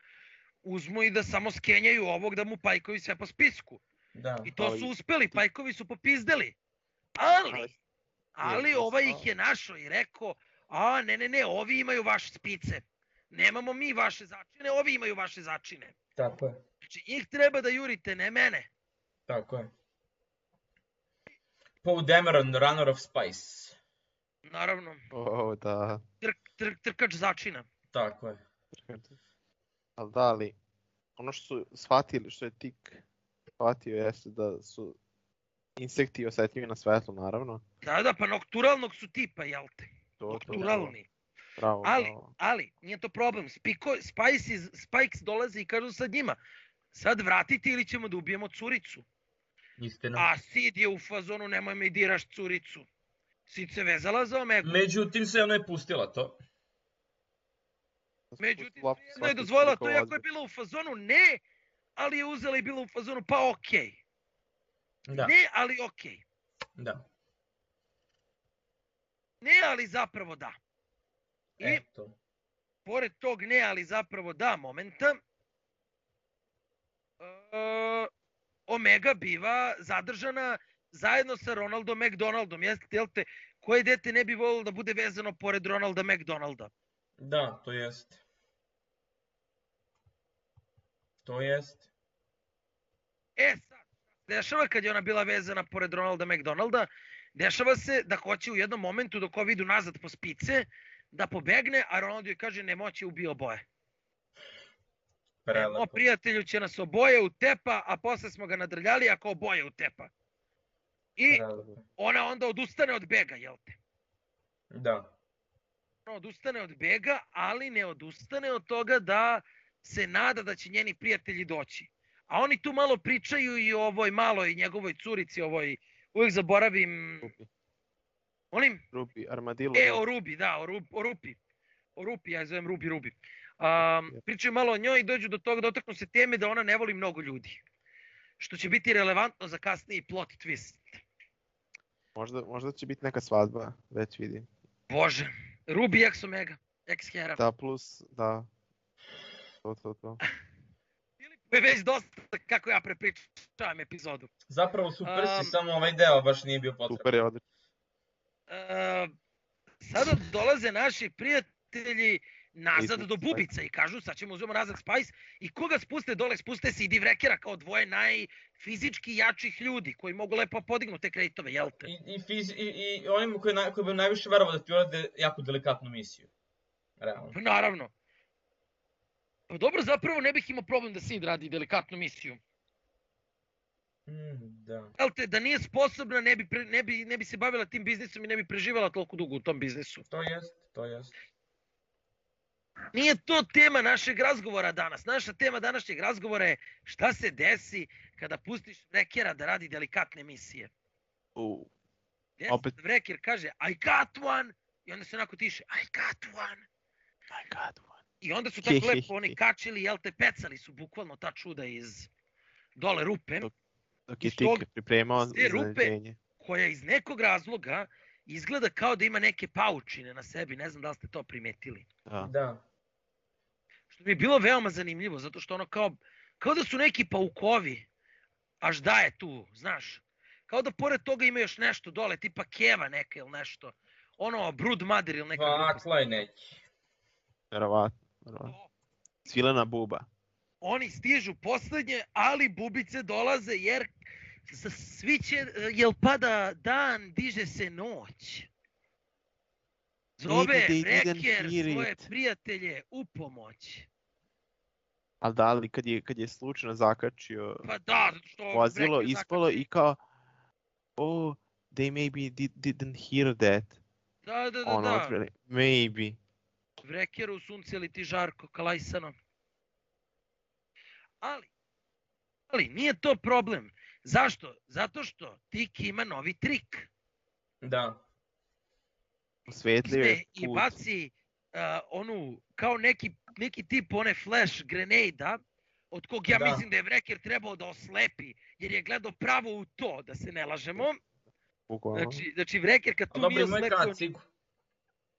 [SPEAKER 3] uzmu i da samo skenjaju ovog da mu pajkovi sve po spisku.
[SPEAKER 1] Da.
[SPEAKER 3] I to
[SPEAKER 2] Ali-
[SPEAKER 3] su uspeli, pajkovi su popizdeli. Ali,
[SPEAKER 2] Ali-
[SPEAKER 3] ovaj ih je našao i rekao, a ne, ne, ne, ovi imaju vaše spice. Nemamo mi vaše začine, ovi imaju vaše začine.
[SPEAKER 1] Tako je,
[SPEAKER 3] Znači, njih treba da jurite, ne mene.
[SPEAKER 1] tako je. Poe Dameron, Runner of Spice.
[SPEAKER 3] Naravno,
[SPEAKER 2] O, da.
[SPEAKER 3] trk, trk, trkač začina.
[SPEAKER 1] Tako je.
[SPEAKER 2] Ali da, ali ono što su shvatili, što je tik shvatio jeste da su insekti osetljivi na svetlo, naravno.
[SPEAKER 3] Da, da, pa nokturalnog su tipa, jel te?
[SPEAKER 2] To, to, to.
[SPEAKER 3] Nokturalni.
[SPEAKER 2] Bravo,
[SPEAKER 3] Ali-
[SPEAKER 2] bravo.
[SPEAKER 3] Ali, nije to problem. Spiko, Spice Spikes dolazi i kažu sad njima, sad vratite ili ćemo da ubijemo curicu.
[SPEAKER 1] Istina.
[SPEAKER 3] A Sid je u fazonu, nemoj me diraš curicu. Sid se vezala za Omegu.
[SPEAKER 1] Međutim, se ona je pustila to.
[SPEAKER 3] Međutim, svejedno je
[SPEAKER 2] svako
[SPEAKER 3] dozvolila to, iako je bila u fazonu ne, ali je uzela i bila u fazonu pa okej.
[SPEAKER 1] Da,
[SPEAKER 3] Ne, ali okej.
[SPEAKER 1] da.
[SPEAKER 3] Ne, ali zapravo da. I
[SPEAKER 1] Eto.
[SPEAKER 3] pored tog ne, ali zapravo da momenta, e, Omega biva zadržana zajedno sa Ronaldom McDonaldom. Jeste, jel te, koje dete ne bi volilo da bude vezano pored Ronalda McDonalda?
[SPEAKER 1] Da, to jest. To jest.
[SPEAKER 3] E sad, dešava kad je ona bila vezana pored Ronalda McDonalda, dešava se da hoće u jednom momentu dok ovi idu nazad po spice, da pobegne, a Ronaldo joj kaže ne moći ubio oboje. O
[SPEAKER 1] Prelepo.
[SPEAKER 3] prijatelju će nas oboje u tepa, a posle smo ga nadrljali ako oboje u tepa. I ona onda odustane od bega, jel te?
[SPEAKER 1] Da.
[SPEAKER 3] Ona odustane od bega, ali ne odustane od toga da se nada da će njeni prijatelji doći. A oni tu malo pričaju i o ovoj maloj njegovoj curici, ovoj, uvijek zaboravim,
[SPEAKER 2] Rupi,
[SPEAKER 3] onim,
[SPEAKER 2] Rupi, Armadillo.
[SPEAKER 3] e, o Rubi, da, o, Rup, o Rupi. O Rupi, ja je zovem Rubi, Rubi. Um, pričaju malo o njoj i dođu do toga, dotaknu se teme da ona ne voli mnogo ljudi. Što će biti relevantno za kasniji plot twist.
[SPEAKER 2] Možda, možda će biti neka svadba, već vidim.
[SPEAKER 3] Bože, Ruby X Omega, X Hera.
[SPEAKER 2] Da, plus, da. To, to, to.
[SPEAKER 3] To je već dosta kako ja prepričavam epizodu.
[SPEAKER 1] Zapravo super si,
[SPEAKER 3] Am.
[SPEAKER 1] samo ovaj deo baš nije bio potreban.
[SPEAKER 2] Super je odlično.
[SPEAKER 3] E, sada dolaze naši prijatelji nazad do. Bubica i kažu sad ćemo uzmemo nazad Spice i koga spuste dole, spuste se i Divrekera kao dvoje najfizički jačih ljudi koji mogu lepo podignu te kreditove, jel te?
[SPEAKER 1] I, i, fiz, i, i onim koji, naj, koji bi najviše verovao da ti urade jako delikatnu misiju. Realno.
[SPEAKER 3] Pa naravno. Pa dobro, zapravo ne bih imao problem da Sid radi delikatnu misiju.
[SPEAKER 1] Mm, da.
[SPEAKER 3] Jel te, da nije sposobna, ne bi, pre, ne, bi, ne bi se bavila tim biznisom i ne bi preživala toliko dugo u tom biznisu.
[SPEAKER 1] To jest, to jest.
[SPEAKER 3] Nije to tema našeg razgovora danas. Naša tema današnjeg razgovora je šta se desi kada pustiš Vrekera da radi delikatne misije.
[SPEAKER 2] U, Opet.
[SPEAKER 3] Vreker kaže I got one i onda se onako tiše I got one.
[SPEAKER 2] my god, one.
[SPEAKER 3] I onda su tako lepo oni kačili, jel te, pecali su bukvalno ta čuda iz dole rupe,
[SPEAKER 2] Dok- Dok je Tik pripremao
[SPEAKER 3] te rupe- koja iz nekog razloga izgleda kao da ima neke paučine na sebi. Ne znam da li ste to primetili.
[SPEAKER 2] Da.
[SPEAKER 1] Da.
[SPEAKER 3] Što mi je bilo veoma zanimljivo, zato što ono kao, kao da su neki paukovi, až da je tu, znaš. Kao da pored toga ima još nešto dole, tipa keva neka ili nešto. Ono, brood mother ili neka.
[SPEAKER 1] Vakla je neki.
[SPEAKER 2] Verovatno. verovatno. Svilena buba.
[SPEAKER 3] Oni stižu poslednje, ali bubice dolaze jer svi će, e, jel pada dan, diže se noć. Zove
[SPEAKER 2] didn't
[SPEAKER 3] Reker svoje prijatelje u pomoć.
[SPEAKER 2] Ali da li kad je, kad je slučajno zakačio
[SPEAKER 3] Pa da, što...
[SPEAKER 2] vozilo, ispalo
[SPEAKER 3] zakači-
[SPEAKER 2] i kao oh, they maybe did, didn't hear that.
[SPEAKER 3] Da, da, da,
[SPEAKER 2] ono,
[SPEAKER 3] da.
[SPEAKER 2] otprilike, maybe.
[SPEAKER 3] Vrekeru sunceli ti žarko kalajsano. Ali, ali nije to problem. Zašto? Zato što Tiki ima novi trik.
[SPEAKER 1] Da.
[SPEAKER 2] Osvetlio
[SPEAKER 3] Uzme
[SPEAKER 2] je
[SPEAKER 3] i
[SPEAKER 2] put.
[SPEAKER 3] baci uh, onu, kao neki, neki tip one flash grenada, od kog ja
[SPEAKER 1] Da.
[SPEAKER 3] mislim da je Vreker trebao da oslepi, jer je gledao pravo u to, da se ne lažemo.
[SPEAKER 2] Bukvalno.
[SPEAKER 3] Znači, znači Vreker kad tu
[SPEAKER 1] dobro,
[SPEAKER 3] nije oslepio...
[SPEAKER 1] kacigu.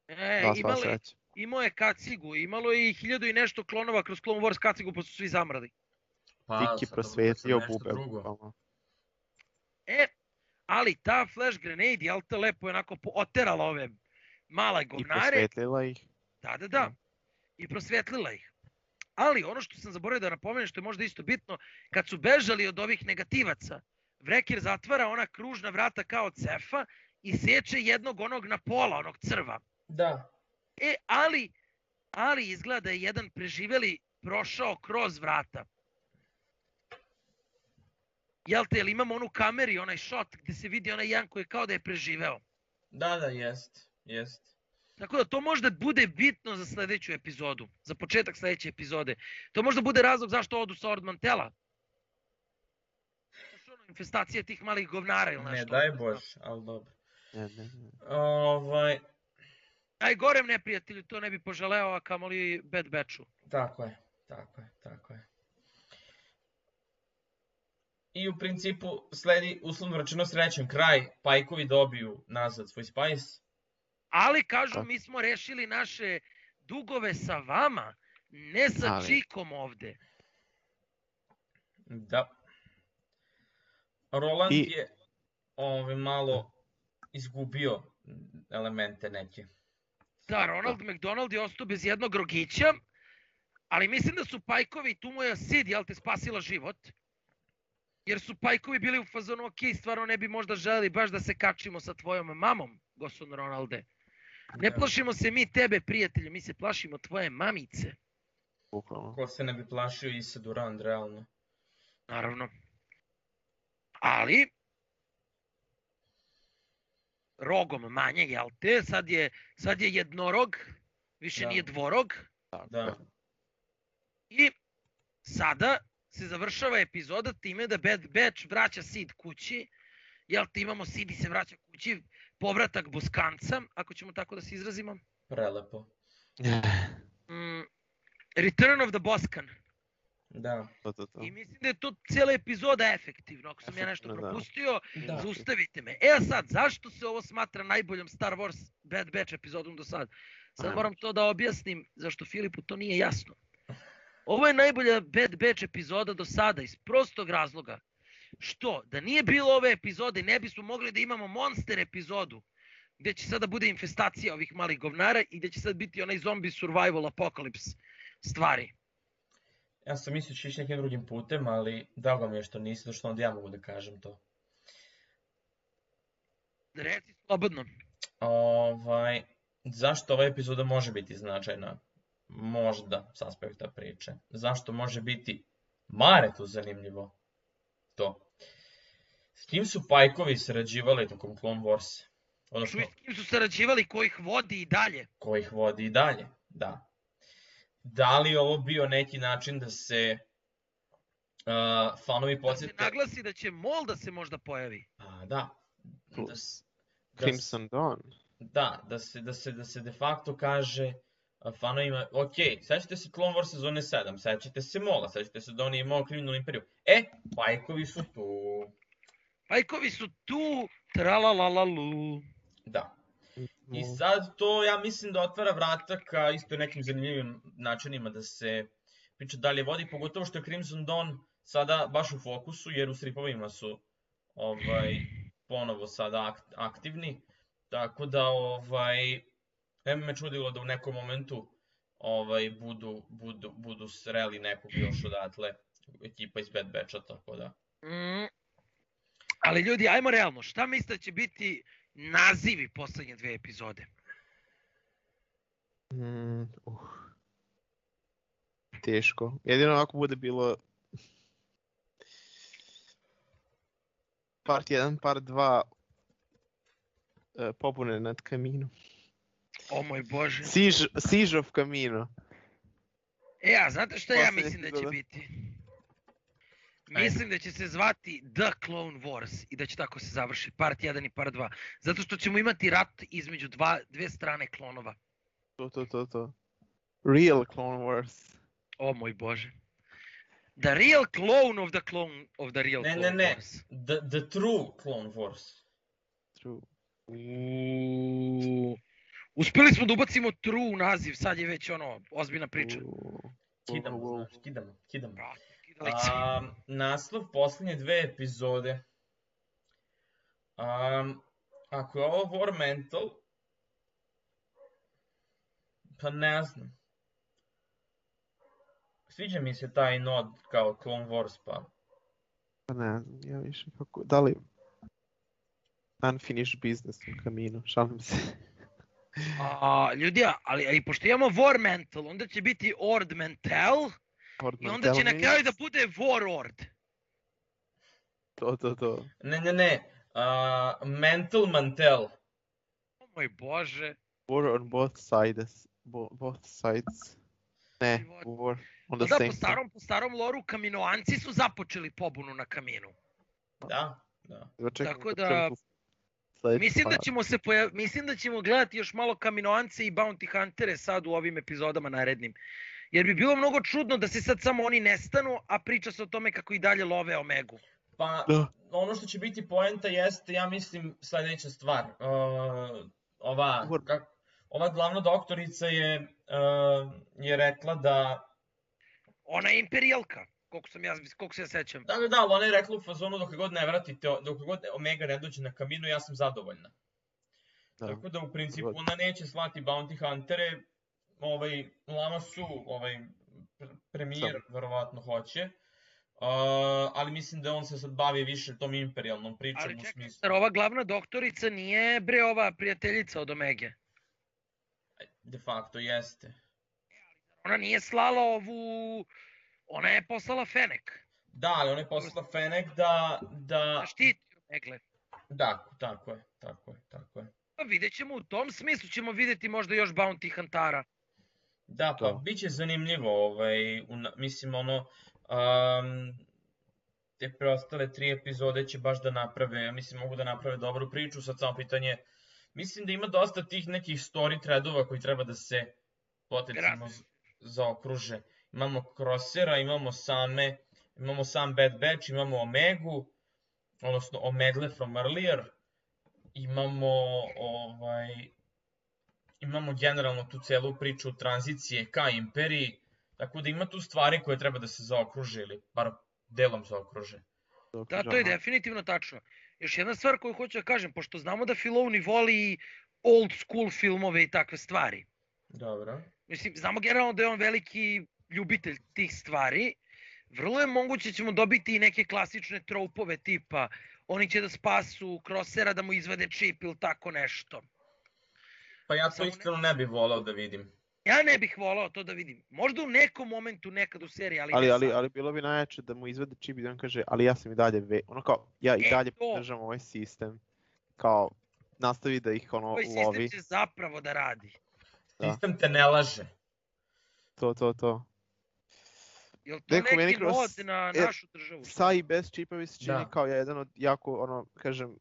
[SPEAKER 3] E,
[SPEAKER 2] da, sreća.
[SPEAKER 3] imao je kacigu, imalo je i hiljadu i nešto klonova kroz Clone Wars kacigu, pa su svi zamrali.
[SPEAKER 1] Pa,
[SPEAKER 2] Tik
[SPEAKER 1] dobro,
[SPEAKER 2] prosvetlio
[SPEAKER 1] sad nešto
[SPEAKER 2] bube.
[SPEAKER 1] drugo.
[SPEAKER 3] E, ali ta flash grenade, jel te lepo je onako oterala ove male
[SPEAKER 2] I
[SPEAKER 3] govnare.
[SPEAKER 2] prosvetlila ih.
[SPEAKER 3] Da, da, da. I prosvetlila ih. Ali ono što sam zaboravio da napomenem, što je možda isto bitno, kad su bežali od ovih negativaca, Vreker zatvara ona kružna vrata kao cefa i seče jednog onog na pola, onog crva.
[SPEAKER 1] Da.
[SPEAKER 3] E, ali, ali izgleda da je jedan preživeli prošao kroz vrata. Jel te, jel imamo onu kameri, onaj shot gde se vidi onaj jedan koji je kao da je preživeo.
[SPEAKER 1] Da, da, jest. Jest.
[SPEAKER 3] Tako da to možda bude bitno za sledeću epizodu, za početak sledeće epizode. To možda bude razlog zašto odu sa Ord Mantela. Ono, Infestacija tih malih govnara ili nešto.
[SPEAKER 1] Ne, daj Bož, ali dobro.
[SPEAKER 2] Ne, ne, ne.
[SPEAKER 1] Ovaj,
[SPEAKER 3] Najgorem neprijatelju to ne bi poželeo, a kamoli Bad Batchu.
[SPEAKER 1] tako je, tako je, tako je. I u principu sledi uslovno rečeno srećan kraj, Pajkovi dobiju nazad svoj Spice.
[SPEAKER 3] Ali kažu,
[SPEAKER 2] Da.
[SPEAKER 3] mi smo rešili naše dugove sa vama, ne sa
[SPEAKER 2] Ali-
[SPEAKER 3] Čikom ovde.
[SPEAKER 1] Da. Roland
[SPEAKER 2] I-
[SPEAKER 1] je ovaj, malo izgubio elemente neke.
[SPEAKER 3] Da, Ronald McDonald je ostao bez jednog rogića, ali mislim da su Pajkovi, tu mu je Sid, jel te, spasila život. Jer su Pajkovi bili u fazonu, ok, stvarno ne bi možda želeli baš da se kačimo sa tvojom mamom, gospodin Ronalde. Ne
[SPEAKER 1] Da.
[SPEAKER 3] plašimo se mi tebe, prijatelju, mi se plašimo tvoje mamice.
[SPEAKER 2] Bukvalno.
[SPEAKER 1] Ko se ne bi plašio Isa Durand, realno.
[SPEAKER 3] Naravno. Ali, rogom manje, jel te? Sad je, sad je jednorog, više
[SPEAKER 1] Da.
[SPEAKER 3] nije dvorog.
[SPEAKER 1] Da.
[SPEAKER 2] je.
[SPEAKER 3] I sada se završava epizoda time da Bad Batch vraća Sid kući. Jel te imamo Sid i se vraća kući, povratak Boskanca, ako ćemo tako da se izrazimo.
[SPEAKER 1] Prelepo.
[SPEAKER 3] Mm, Return of the Boskan.
[SPEAKER 1] Da.
[SPEAKER 2] To, to, to.
[SPEAKER 3] I mislim da je to cijela epizoda efektivno. Ako sam ja nešto
[SPEAKER 2] da.
[SPEAKER 3] propustio,
[SPEAKER 1] Da.
[SPEAKER 3] zaustavite me. E a sad, zašto se ovo smatra najboljom Star Wars Bad Batch epizodom do sad? Sad moram to da objasnim, zašto Filipu to nije jasno. Ovo je najbolja Bad Batch epizoda do sada iz prostog razloga. Što? Da nije bilo ove epizode, ne bismo mogli da imamo monster epizodu gde će sada bude infestacija ovih malih govnara i gde će sad biti onaj zombie survival apocalypse stvari.
[SPEAKER 1] Ja sam mislio da ću ići nekim drugim putem, ali drago mi je što nisi, zato što onda ja mogu da kažem to.
[SPEAKER 3] Reci slobodno.
[SPEAKER 1] Ovaj, zašto ova epizoda može biti značajna? Možda, s aspekta priče. Zašto može biti Maretu zanimljivo? To. S kim su Pajkovi sarađivali tokom Clone Wars? Odnosno,
[SPEAKER 3] s kim su sarađivali, ko ih vodi i dalje.
[SPEAKER 1] ko ih vodi i dalje? Da. Da li je ovo bio neki način da se uh, fanovi
[SPEAKER 3] Da se naglasi da će Mol da se možda pojavi.
[SPEAKER 1] A, da. Da, da,
[SPEAKER 2] Crimson Dawn.
[SPEAKER 1] Da, da se, da se, da se de facto kaže fanovima, ok, sećate se Clone Wars sezone 7, sećate se Mola, sećate se da on je imao kriminalnu imperiju. E, Pajkovi su tu.
[SPEAKER 3] Pajkovi su tu, tralalalalu.
[SPEAKER 1] Da. I sad to ja mislim da otvara vrata ka isto nekim zanimljivim načinima da se priča dalje vodi, pogotovo što je Crimson Dawn sada baš u fokusu, jer u stripovima su ovaj, ponovo sada akt, aktivni. Tako da, ovaj, ne bi me čudilo da u nekom momentu ovaj, budu, budu, budu sreli nekog još odatle, ekipa iz Bad Batcha, tako da.
[SPEAKER 3] Mm. Ali ljudi, ajmo realno, šta mislite da će biti nazivi poslednje dve epizode?
[SPEAKER 2] Mm, uh. Teško. Jedino ako bude bilo part 1, part 2 e, pobune nad Kamino.
[SPEAKER 3] O moj bože.
[SPEAKER 2] Siege, Siege of Kamino.
[SPEAKER 3] E, a znate šta ja mislim da će biti? Mislim da će se zvati The Clone Wars i da će tako se završi part 1 i part 2. Zato što ćemo imati rat između dva, dve strane klonova.
[SPEAKER 2] To, to, to, to. Real Clone Wars.
[SPEAKER 3] O moj bože. The real clone of the clone of the real
[SPEAKER 1] Ne,
[SPEAKER 3] clone
[SPEAKER 1] ne, ne.
[SPEAKER 3] wars.
[SPEAKER 1] The, the true Clone Wars.
[SPEAKER 2] True.
[SPEAKER 3] Uuu. Uspeli smo da ubacimo true u naziv, sad je već ono, ozbiljna priča.
[SPEAKER 1] Kidamo, znaš, kidamo, kidamo. Um, naslov poslednje dve epizode. Um, ako je ovo War Mental, pa ne znam. Sviđa mi se taj nod kao Clone Wars, pa
[SPEAKER 2] Pa ne znam, ja više kako, da li unfinished business u Kamino, šalim se.
[SPEAKER 3] A, ljudi, ali, ali pošto imamo War Mental, onda će biti Ord Mental i onda će na kraju da bude War Ord.
[SPEAKER 2] To, to, to.
[SPEAKER 1] ne, ne, ne. Uh, mental Mantel.
[SPEAKER 3] O moj bože.
[SPEAKER 2] War on both sides. Bo, both sides. Ne, war on
[SPEAKER 3] Da,
[SPEAKER 2] the
[SPEAKER 3] da,
[SPEAKER 2] same
[SPEAKER 3] po starom, po starom loru kaminoanci su započeli pobunu na kaminu.
[SPEAKER 1] Da, da.
[SPEAKER 2] Čekam
[SPEAKER 3] Tako
[SPEAKER 2] kad
[SPEAKER 3] da-
[SPEAKER 2] Sledeći
[SPEAKER 3] Mislim da ćemo se pojav... mislim da ćemo gledati još malo kaminoance i bounty huntere sad u ovim epizodama narednim. Jer bi bilo mnogo čudno da se sad samo oni nestanu, a priča se o tome kako i dalje love Omegu.
[SPEAKER 1] Pa,
[SPEAKER 2] Da.
[SPEAKER 1] ono što će biti poenta jeste, ja mislim, sledeća stvar. Uh, ova, kak, ova glavna doktorica je, uh, je rekla da
[SPEAKER 3] Ona je imperijalka, koliko sam ja, koliko se ja sećam.
[SPEAKER 1] Da, da, da, ali ona je rekla u fazonu dok god ne vratite, dok god Omega ne dođe na kaminu, ja sam zadovoljna.
[SPEAKER 2] Da.
[SPEAKER 1] Tako da u principu ona neće slati bounty huntere, ovaj, Lama su, ovaj, pr- premijer verovatno hoće, uh, ali mislim da on se sad bavi više tom imperialnom pričom
[SPEAKER 3] Ali
[SPEAKER 1] u
[SPEAKER 3] čekaj,
[SPEAKER 1] smislu.
[SPEAKER 3] zar ova glavna doktorica nije bre ova prijateljica od Omege?
[SPEAKER 1] De facto jeste.
[SPEAKER 3] Ona nije slala ovu... Ona je poslala Fenek.
[SPEAKER 1] Da, ali on je poslala Fenek da, da,
[SPEAKER 3] Da štiti Omegle.
[SPEAKER 1] da, tako je, tako je, tako je.
[SPEAKER 3] Pa vidjet ćemo u tom smislu, ćemo vidjeti možda još bounty huntara.
[SPEAKER 1] Da, pa
[SPEAKER 2] Da.
[SPEAKER 1] bit će zanimljivo, ovaj, u, mislim ono, um, te preostale tri epizode će baš da naprave, mislim mogu da naprave dobru priču, sad samo pitanje, mislim da ima dosta tih nekih story threadova koji treba da se potencijalno zaokruže. Imamo Crossera, imamo same, imamo sam Bad Batch, imamo Omegu, odnosno Omegle from earlier, imamo ovaj, imamo generalno tu celu priču tranzicije ka imperiji, tako da ima tu stvari koje treba da se zaokruže ili bar delom zaokruže.
[SPEAKER 3] Da, to je definitivno tačno. Još jedna stvar koju hoću da kažem, pošto znamo da Filoni voli old school filmove i takve stvari.
[SPEAKER 1] Dobro.
[SPEAKER 3] Mislim, znamo generalno da je on veliki ljubitelj tih stvari. Vrlo je moguće da ćemo dobiti i neke klasične tropove tipa oni će da spasu Crossera da mu izvade čip ili tako nešto.
[SPEAKER 1] Pa ja to
[SPEAKER 3] Samo ne-
[SPEAKER 1] iskreno ne bih volao da vidim.
[SPEAKER 3] Ja ne bih volao to da vidim. Možda u nekom momentu nekad u seriji, ali,
[SPEAKER 2] Ali,
[SPEAKER 3] ne
[SPEAKER 2] ali, ali bilo bi najjače da mu izvede čip i da on kaže, ali ja sam i dalje, ve... ono kao, ja i
[SPEAKER 3] E,
[SPEAKER 2] dalje
[SPEAKER 3] to.
[SPEAKER 2] podržam ovaj sistem, kao, nastavi da ih ono
[SPEAKER 3] Koji sistem
[SPEAKER 2] lovi,
[SPEAKER 3] će zapravo da radi?
[SPEAKER 2] Da.
[SPEAKER 1] Sistem te ne laže.
[SPEAKER 2] to, to, to.
[SPEAKER 3] Jel to
[SPEAKER 2] Neko
[SPEAKER 3] neki
[SPEAKER 2] kroz-
[SPEAKER 3] mod na
[SPEAKER 2] e,
[SPEAKER 3] našu državu?
[SPEAKER 2] Sa i bez čipa mi se čini
[SPEAKER 1] Da.
[SPEAKER 2] kao jedan od jako, ono, kažem,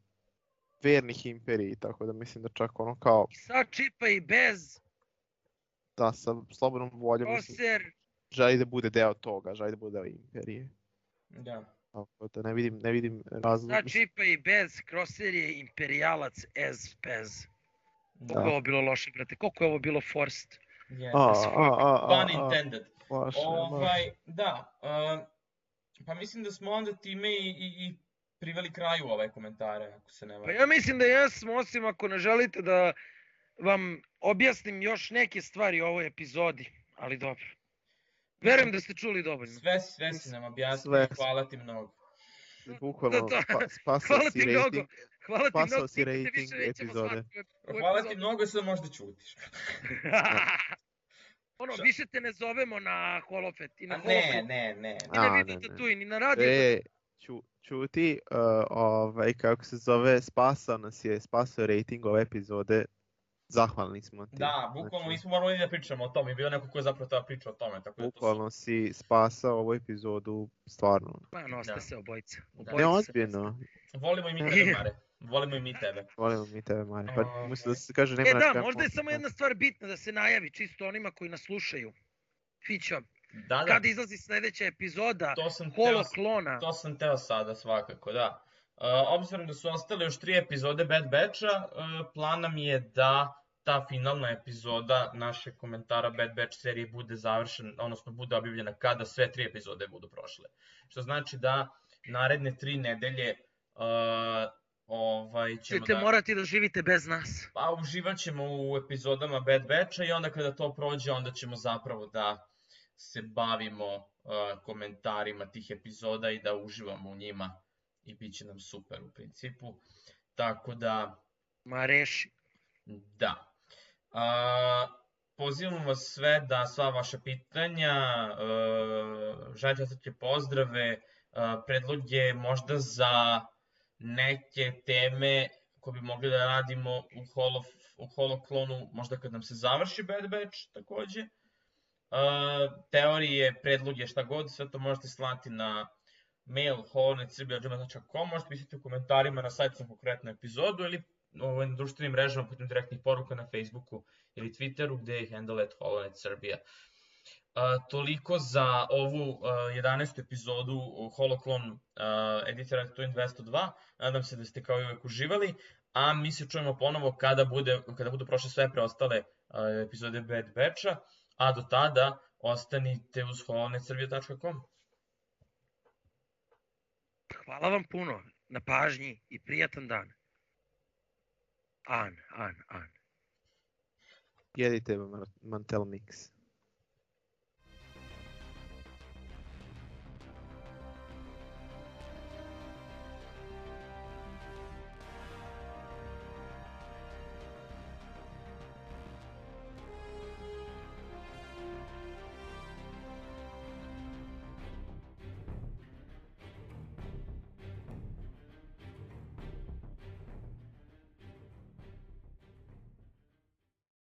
[SPEAKER 2] vernih imperiji, tako da mislim da čak ono kao,
[SPEAKER 3] I sa čipa i bez,
[SPEAKER 2] da, sa slobodnom voljom, mislim,
[SPEAKER 3] Crosser,
[SPEAKER 2] želi da bude deo toga, želi da bude deo imperije.
[SPEAKER 1] Da.
[SPEAKER 2] Tako da ne vidim, ne vidim razlog.
[SPEAKER 3] sa
[SPEAKER 2] mislim,
[SPEAKER 3] čipa i bez, Crosser je imperijalac as pez.
[SPEAKER 1] Da.
[SPEAKER 3] Koliko je ovo bilo loše, brate? Koliko je ovo bilo forced?
[SPEAKER 1] Yes.
[SPEAKER 2] A, a, a, a,
[SPEAKER 1] Pun
[SPEAKER 2] a,
[SPEAKER 1] intended.
[SPEAKER 2] baš, baš.
[SPEAKER 1] Ovaj, da. Uh, pa mislim da smo onda time i, i, i priveli kraju ove komentare, ako se ne
[SPEAKER 3] Pa
[SPEAKER 1] varam.
[SPEAKER 3] ja mislim da jesmo, osim ako ne želite da vam objasnim još neke stvari u ovoj epizodi, ali dobro. Verujem da ste čuli dovoljno.
[SPEAKER 1] Sve, sve si nam objasnio,
[SPEAKER 2] Sve.
[SPEAKER 1] hvala ti mnogo.
[SPEAKER 2] Bukvalno,
[SPEAKER 3] Da, da.
[SPEAKER 2] spa, spasao
[SPEAKER 3] Hvala
[SPEAKER 2] si
[SPEAKER 3] ti mnogo.
[SPEAKER 2] rating.
[SPEAKER 3] Hvala ti
[SPEAKER 2] Spasao
[SPEAKER 3] mnogo,
[SPEAKER 2] si rating
[SPEAKER 3] više nećemo
[SPEAKER 2] epizode.
[SPEAKER 1] Hvala ti mnogo, sad možda ćutiš.
[SPEAKER 3] ono,
[SPEAKER 1] Šta?
[SPEAKER 3] više te ne zovemo na holofet i na
[SPEAKER 1] A ne,
[SPEAKER 3] holofet.
[SPEAKER 1] ne, ne.
[SPEAKER 3] I na
[SPEAKER 2] A,
[SPEAKER 3] video
[SPEAKER 2] ne, ne.
[SPEAKER 3] tatuj, ni na radio.
[SPEAKER 2] E, ču, čuti, uh, ovaj, kako se zove, spasao nas je, spasao rating ove epizode. Zahvalni smo ti.
[SPEAKER 1] Da, bukvalno
[SPEAKER 2] Znači,
[SPEAKER 1] nismo morali da pričamo o tome, bio neko ko je zapravo treba priča o tome, tako da to su...
[SPEAKER 2] Bukvalno si spasao ovu epizodu, stvarno.
[SPEAKER 3] Ma, noste
[SPEAKER 1] Da.
[SPEAKER 3] se obojica.
[SPEAKER 1] Da.
[SPEAKER 3] Obojica
[SPEAKER 2] Ne
[SPEAKER 3] se
[SPEAKER 2] ozbiljno,
[SPEAKER 1] Volimo i mi tebe, Mare. Volimo i mi tebe.
[SPEAKER 2] volimo mi tebe, Mare. Pa
[SPEAKER 1] Ovaj.
[SPEAKER 2] mislim da se kaže nema
[SPEAKER 3] E da,
[SPEAKER 2] čemu
[SPEAKER 3] možda je samo jedna stvar bitna da se najavi čisto onima koji nas slušaju. Fićo,
[SPEAKER 1] Da, da,
[SPEAKER 3] kad izlazi sledeća epizoda
[SPEAKER 1] to sam
[SPEAKER 3] Holo
[SPEAKER 1] teo,
[SPEAKER 3] klona,
[SPEAKER 1] to sam teo sada svakako, da. Uh, obzirom da su ostale još tri epizode Bad Batcha, uh, plan nam je da ta finalna epizoda naše komentara Bad Batch serije bude završen, odnosno bude objavljena kada sve tri epizode budu prošle. Što znači da naredne tri nedelje uh, ovaj, ćemo
[SPEAKER 3] ćete
[SPEAKER 1] da...
[SPEAKER 3] morati da živite bez nas.
[SPEAKER 1] Pa uživat ćemo u epizodama Bad Batcha i onda kada to prođe, onda ćemo zapravo da se bavimo uh, komentarima tih epizoda i da uživamo u njima i bit će nam super u principu. Tako da,
[SPEAKER 3] Ma reši.
[SPEAKER 1] da. A, pozivamo vas sve da sva vaša pitanja, uh, želite ostavite pozdrave, uh, predloge možda za neke teme koje bi mogli da radimo u holo, u holoklonu, možda kad nam se završi Bad Batch takođe. Uh, teorije, predloge, šta god, sve to možete slati na mail hornetsrbija.com, možete pisati u komentarima na sajtu za konkretnu epizodu ili ovaj, na društvenim mrežama putem direktnih poruka na Facebooku ili Twitteru gde je handle at Holonet Uh, toliko za ovu uh, 11. epizodu Holoklon uh, editora Twin 202. Nadam se da ste kao i uvek uživali, a mi se čujemo ponovo kada, bude, kada budu prošle sve preostale uh, epizode Bad Batcha, a do tada ostanite uz holonetsrbija.com.
[SPEAKER 3] Hvala vam puno na pažnji i prijatan dan. An, an, an.
[SPEAKER 2] Jedite Mantel Mix.